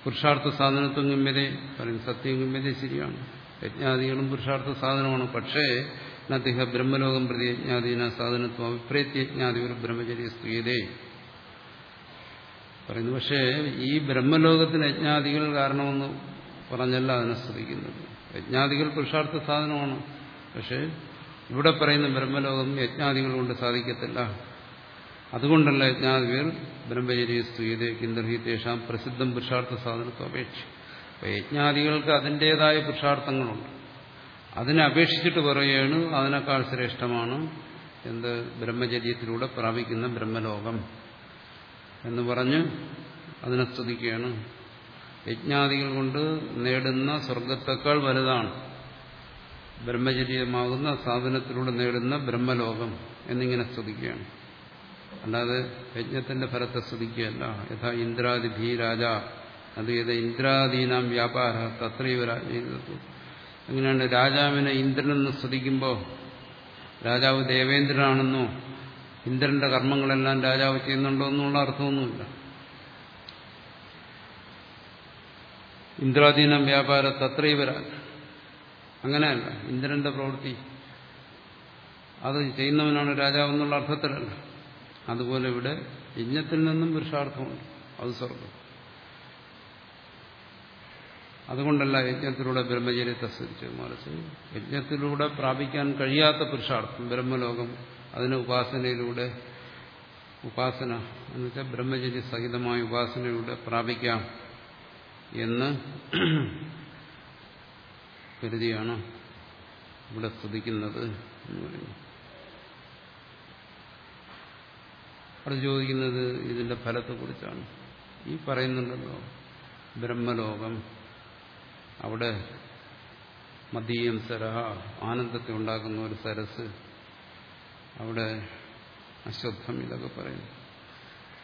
പുരുഷാർത്ഥ സാധനത്വം ഗമ്യത പറയും സത്യം ഗമ്യത ശരിയാണ്. യജ്ഞാദികളും പുരുഷാർത്ഥ സാധനമാണ്. പക്ഷേ അദ്ദേഹം ബ്രഹ്മലോകം പ്രതി യജ്ഞാദീന സാധനത്വം അഭിപ്രേത്യ യജ്ഞാദി ഒരു ബ്രഹ്മചര്യ സ്ത്രീയതേ പറയുന്നു പക്ഷേ ഈ ബ്രഹ്മലോകത്തിന് യജ്ഞാദികൾ കാരണമെന്ന് പറഞ്ഞല്ല അതിനെ ശ്രദ്ധിക്കുന്നത്. യജ്ഞാദികൾ പുരുഷാർത്ഥ സാധനമാണ്. പക്ഷേ ഇവിടെ പറയുന്ന ബ്രഹ്മലോകം യജ്ഞാദികൾ കൊണ്ട് സാധിക്കത്തില്ല. അതുകൊണ്ടല്ല യജ്ഞാദികൾ ബ്രഹ്മചര്യ സ്തുയതേ കിന്തർഹിതേഷാം പ്രസിദ്ധം പുരുഷാർത്ഥ സാധനത്വം അപേക്ഷ അപ്പോൾ യജ്ഞാദികൾക്ക് അതിന്റെതായ പുരുഷാർത്ഥങ്ങളുണ്ട്. അതിനെ അപേക്ഷിച്ചിട്ട് പറയുകയാണ് അതിനേക്കാൾ ശ്രേഷ്ഠമാണ് എന്ത് ബ്രഹ്മചര്യത്തിലൂടെ പ്രാപിക്കുന്ന ബ്രഹ്മലോകം എന്ന് പറഞ്ഞ് അതിനെ സ്തുതിക്കുകയാണ്. യജ്ഞാദികൾ കൊണ്ട് നേടുന്ന സ്വർഗത്തേക്കാൾ വലുതാണ് ബ്രഹ്മചര്യമാകുന്ന സാധനത്തിലൂടെ നേടുന്ന ബ്രഹ്മലോകം എന്നിങ്ങനെ സ്തുതിക്കുകയാണ്. അല്ലാതെ യജ്ഞത്തിന്റെ ഫലത്തെ സ്തുതിക്കുകയല്ല യഥാ ഇന്ദ്രാദി ഭീ രാജ അത് ഏത് ഇന്ദ്രാദീനാം വ്യാപാര തത്രയോ രാജ്ഞത്വം അങ്ങനെയാണ് രാജാവിനെ ഇന്ദ്രനെന്ന് സ്തുതിക്കുമ്പോൾ രാജാവ് ദേവേന്ദ്രനാണെന്നോ? ഇന്ദ്രന്റെ കർമ്മങ്ങളെല്ലാം രാജാവ് ചെയ്യുന്നുണ്ടോ എന്നുള്ള അർത്ഥമൊന്നുമില്ല. ഇന്ദ്രാധീനം വ്യാപാര തത്രൈവ അങ്ങനെയല്ല. ഇന്ദ്രന്റെ പ്രവൃത്തി. അത് ചെയ്യുന്നവനാണ് രാജാവ് എന്നുള്ള അർത്ഥത്തിലല്ല. അതുപോലെ ഇവിടെ യജ്ഞത്തിൽ നിന്നും പുരുഷാർത്ഥമുണ്ട്. അത് സ്വർഗം. അതുകൊണ്ടല്ല യജ്ഞത്തിലൂടെ ബ്രഹ്മചര്യത്തെ സ്തുതിച്ചത് മറിച്ച് യജ്ഞത്തിലൂടെ പ്രാപിക്കാൻ കഴിയാത്ത പുരുഷാർത്ഥം ബ്രഹ്മലോകം അതിന് ഉപാസനയിലൂടെ ഉപാസന എന്ന് വെച്ചാൽ ബ്രഹ്മചര്യ സഹിതമായ ഉപാസനയിലൂടെ പ്രാപിക്കാം എന്ന് കരുതിയാണ് ഇവിടെ സ്തുതിക്കുന്നത് എന്ന് പറയുന്നു അവിടെ ചോദിക്കുന്നത് ഇതിന്റെ ഫലത്തെക്കുറിച്ചാണ്. ഈ പറയുന്നുണ്ടല്ലോ ബ്രഹ്മലോകം അവിടെ മദീയം സരഹ ആനന്ദത്തെ ഉണ്ടാക്കുന്ന ഒരു സരസ് അവിടെ അശ്വത്ഥം ഇതൊക്കെ പറയുന്നു.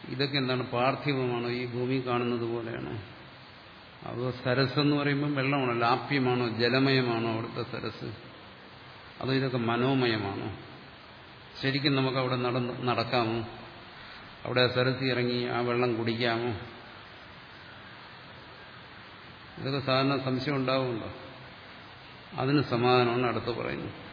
ഇതൊക്കെ എന്താണ് പാർത്ഥിവമാണോ ഈ ഭൂമി കാണുന്നത് പോലെയാണോ. അതോ സരസ് എന്ന് പറയുമ്പോൾ വെള്ളമാണോ ലാപ്യമാണോ ജലമയമാണോ അവിടുത്തെ സരസ്? അതോ ഇതൊക്കെ മനോമയമാണോ? ശരിക്കും നമുക്ക് അവിടെ നടക്കാമോ? അവിടെ സരസി ഇറങ്ങി ആ വെള്ളം കുടിക്കാമോ? ഇതൊക്കെ സാധാരണ സംശയം ഉണ്ടാവുമല്ലോ. അതിന് സമാധാനമാണ് അടുത്ത് പറയുന്നത്.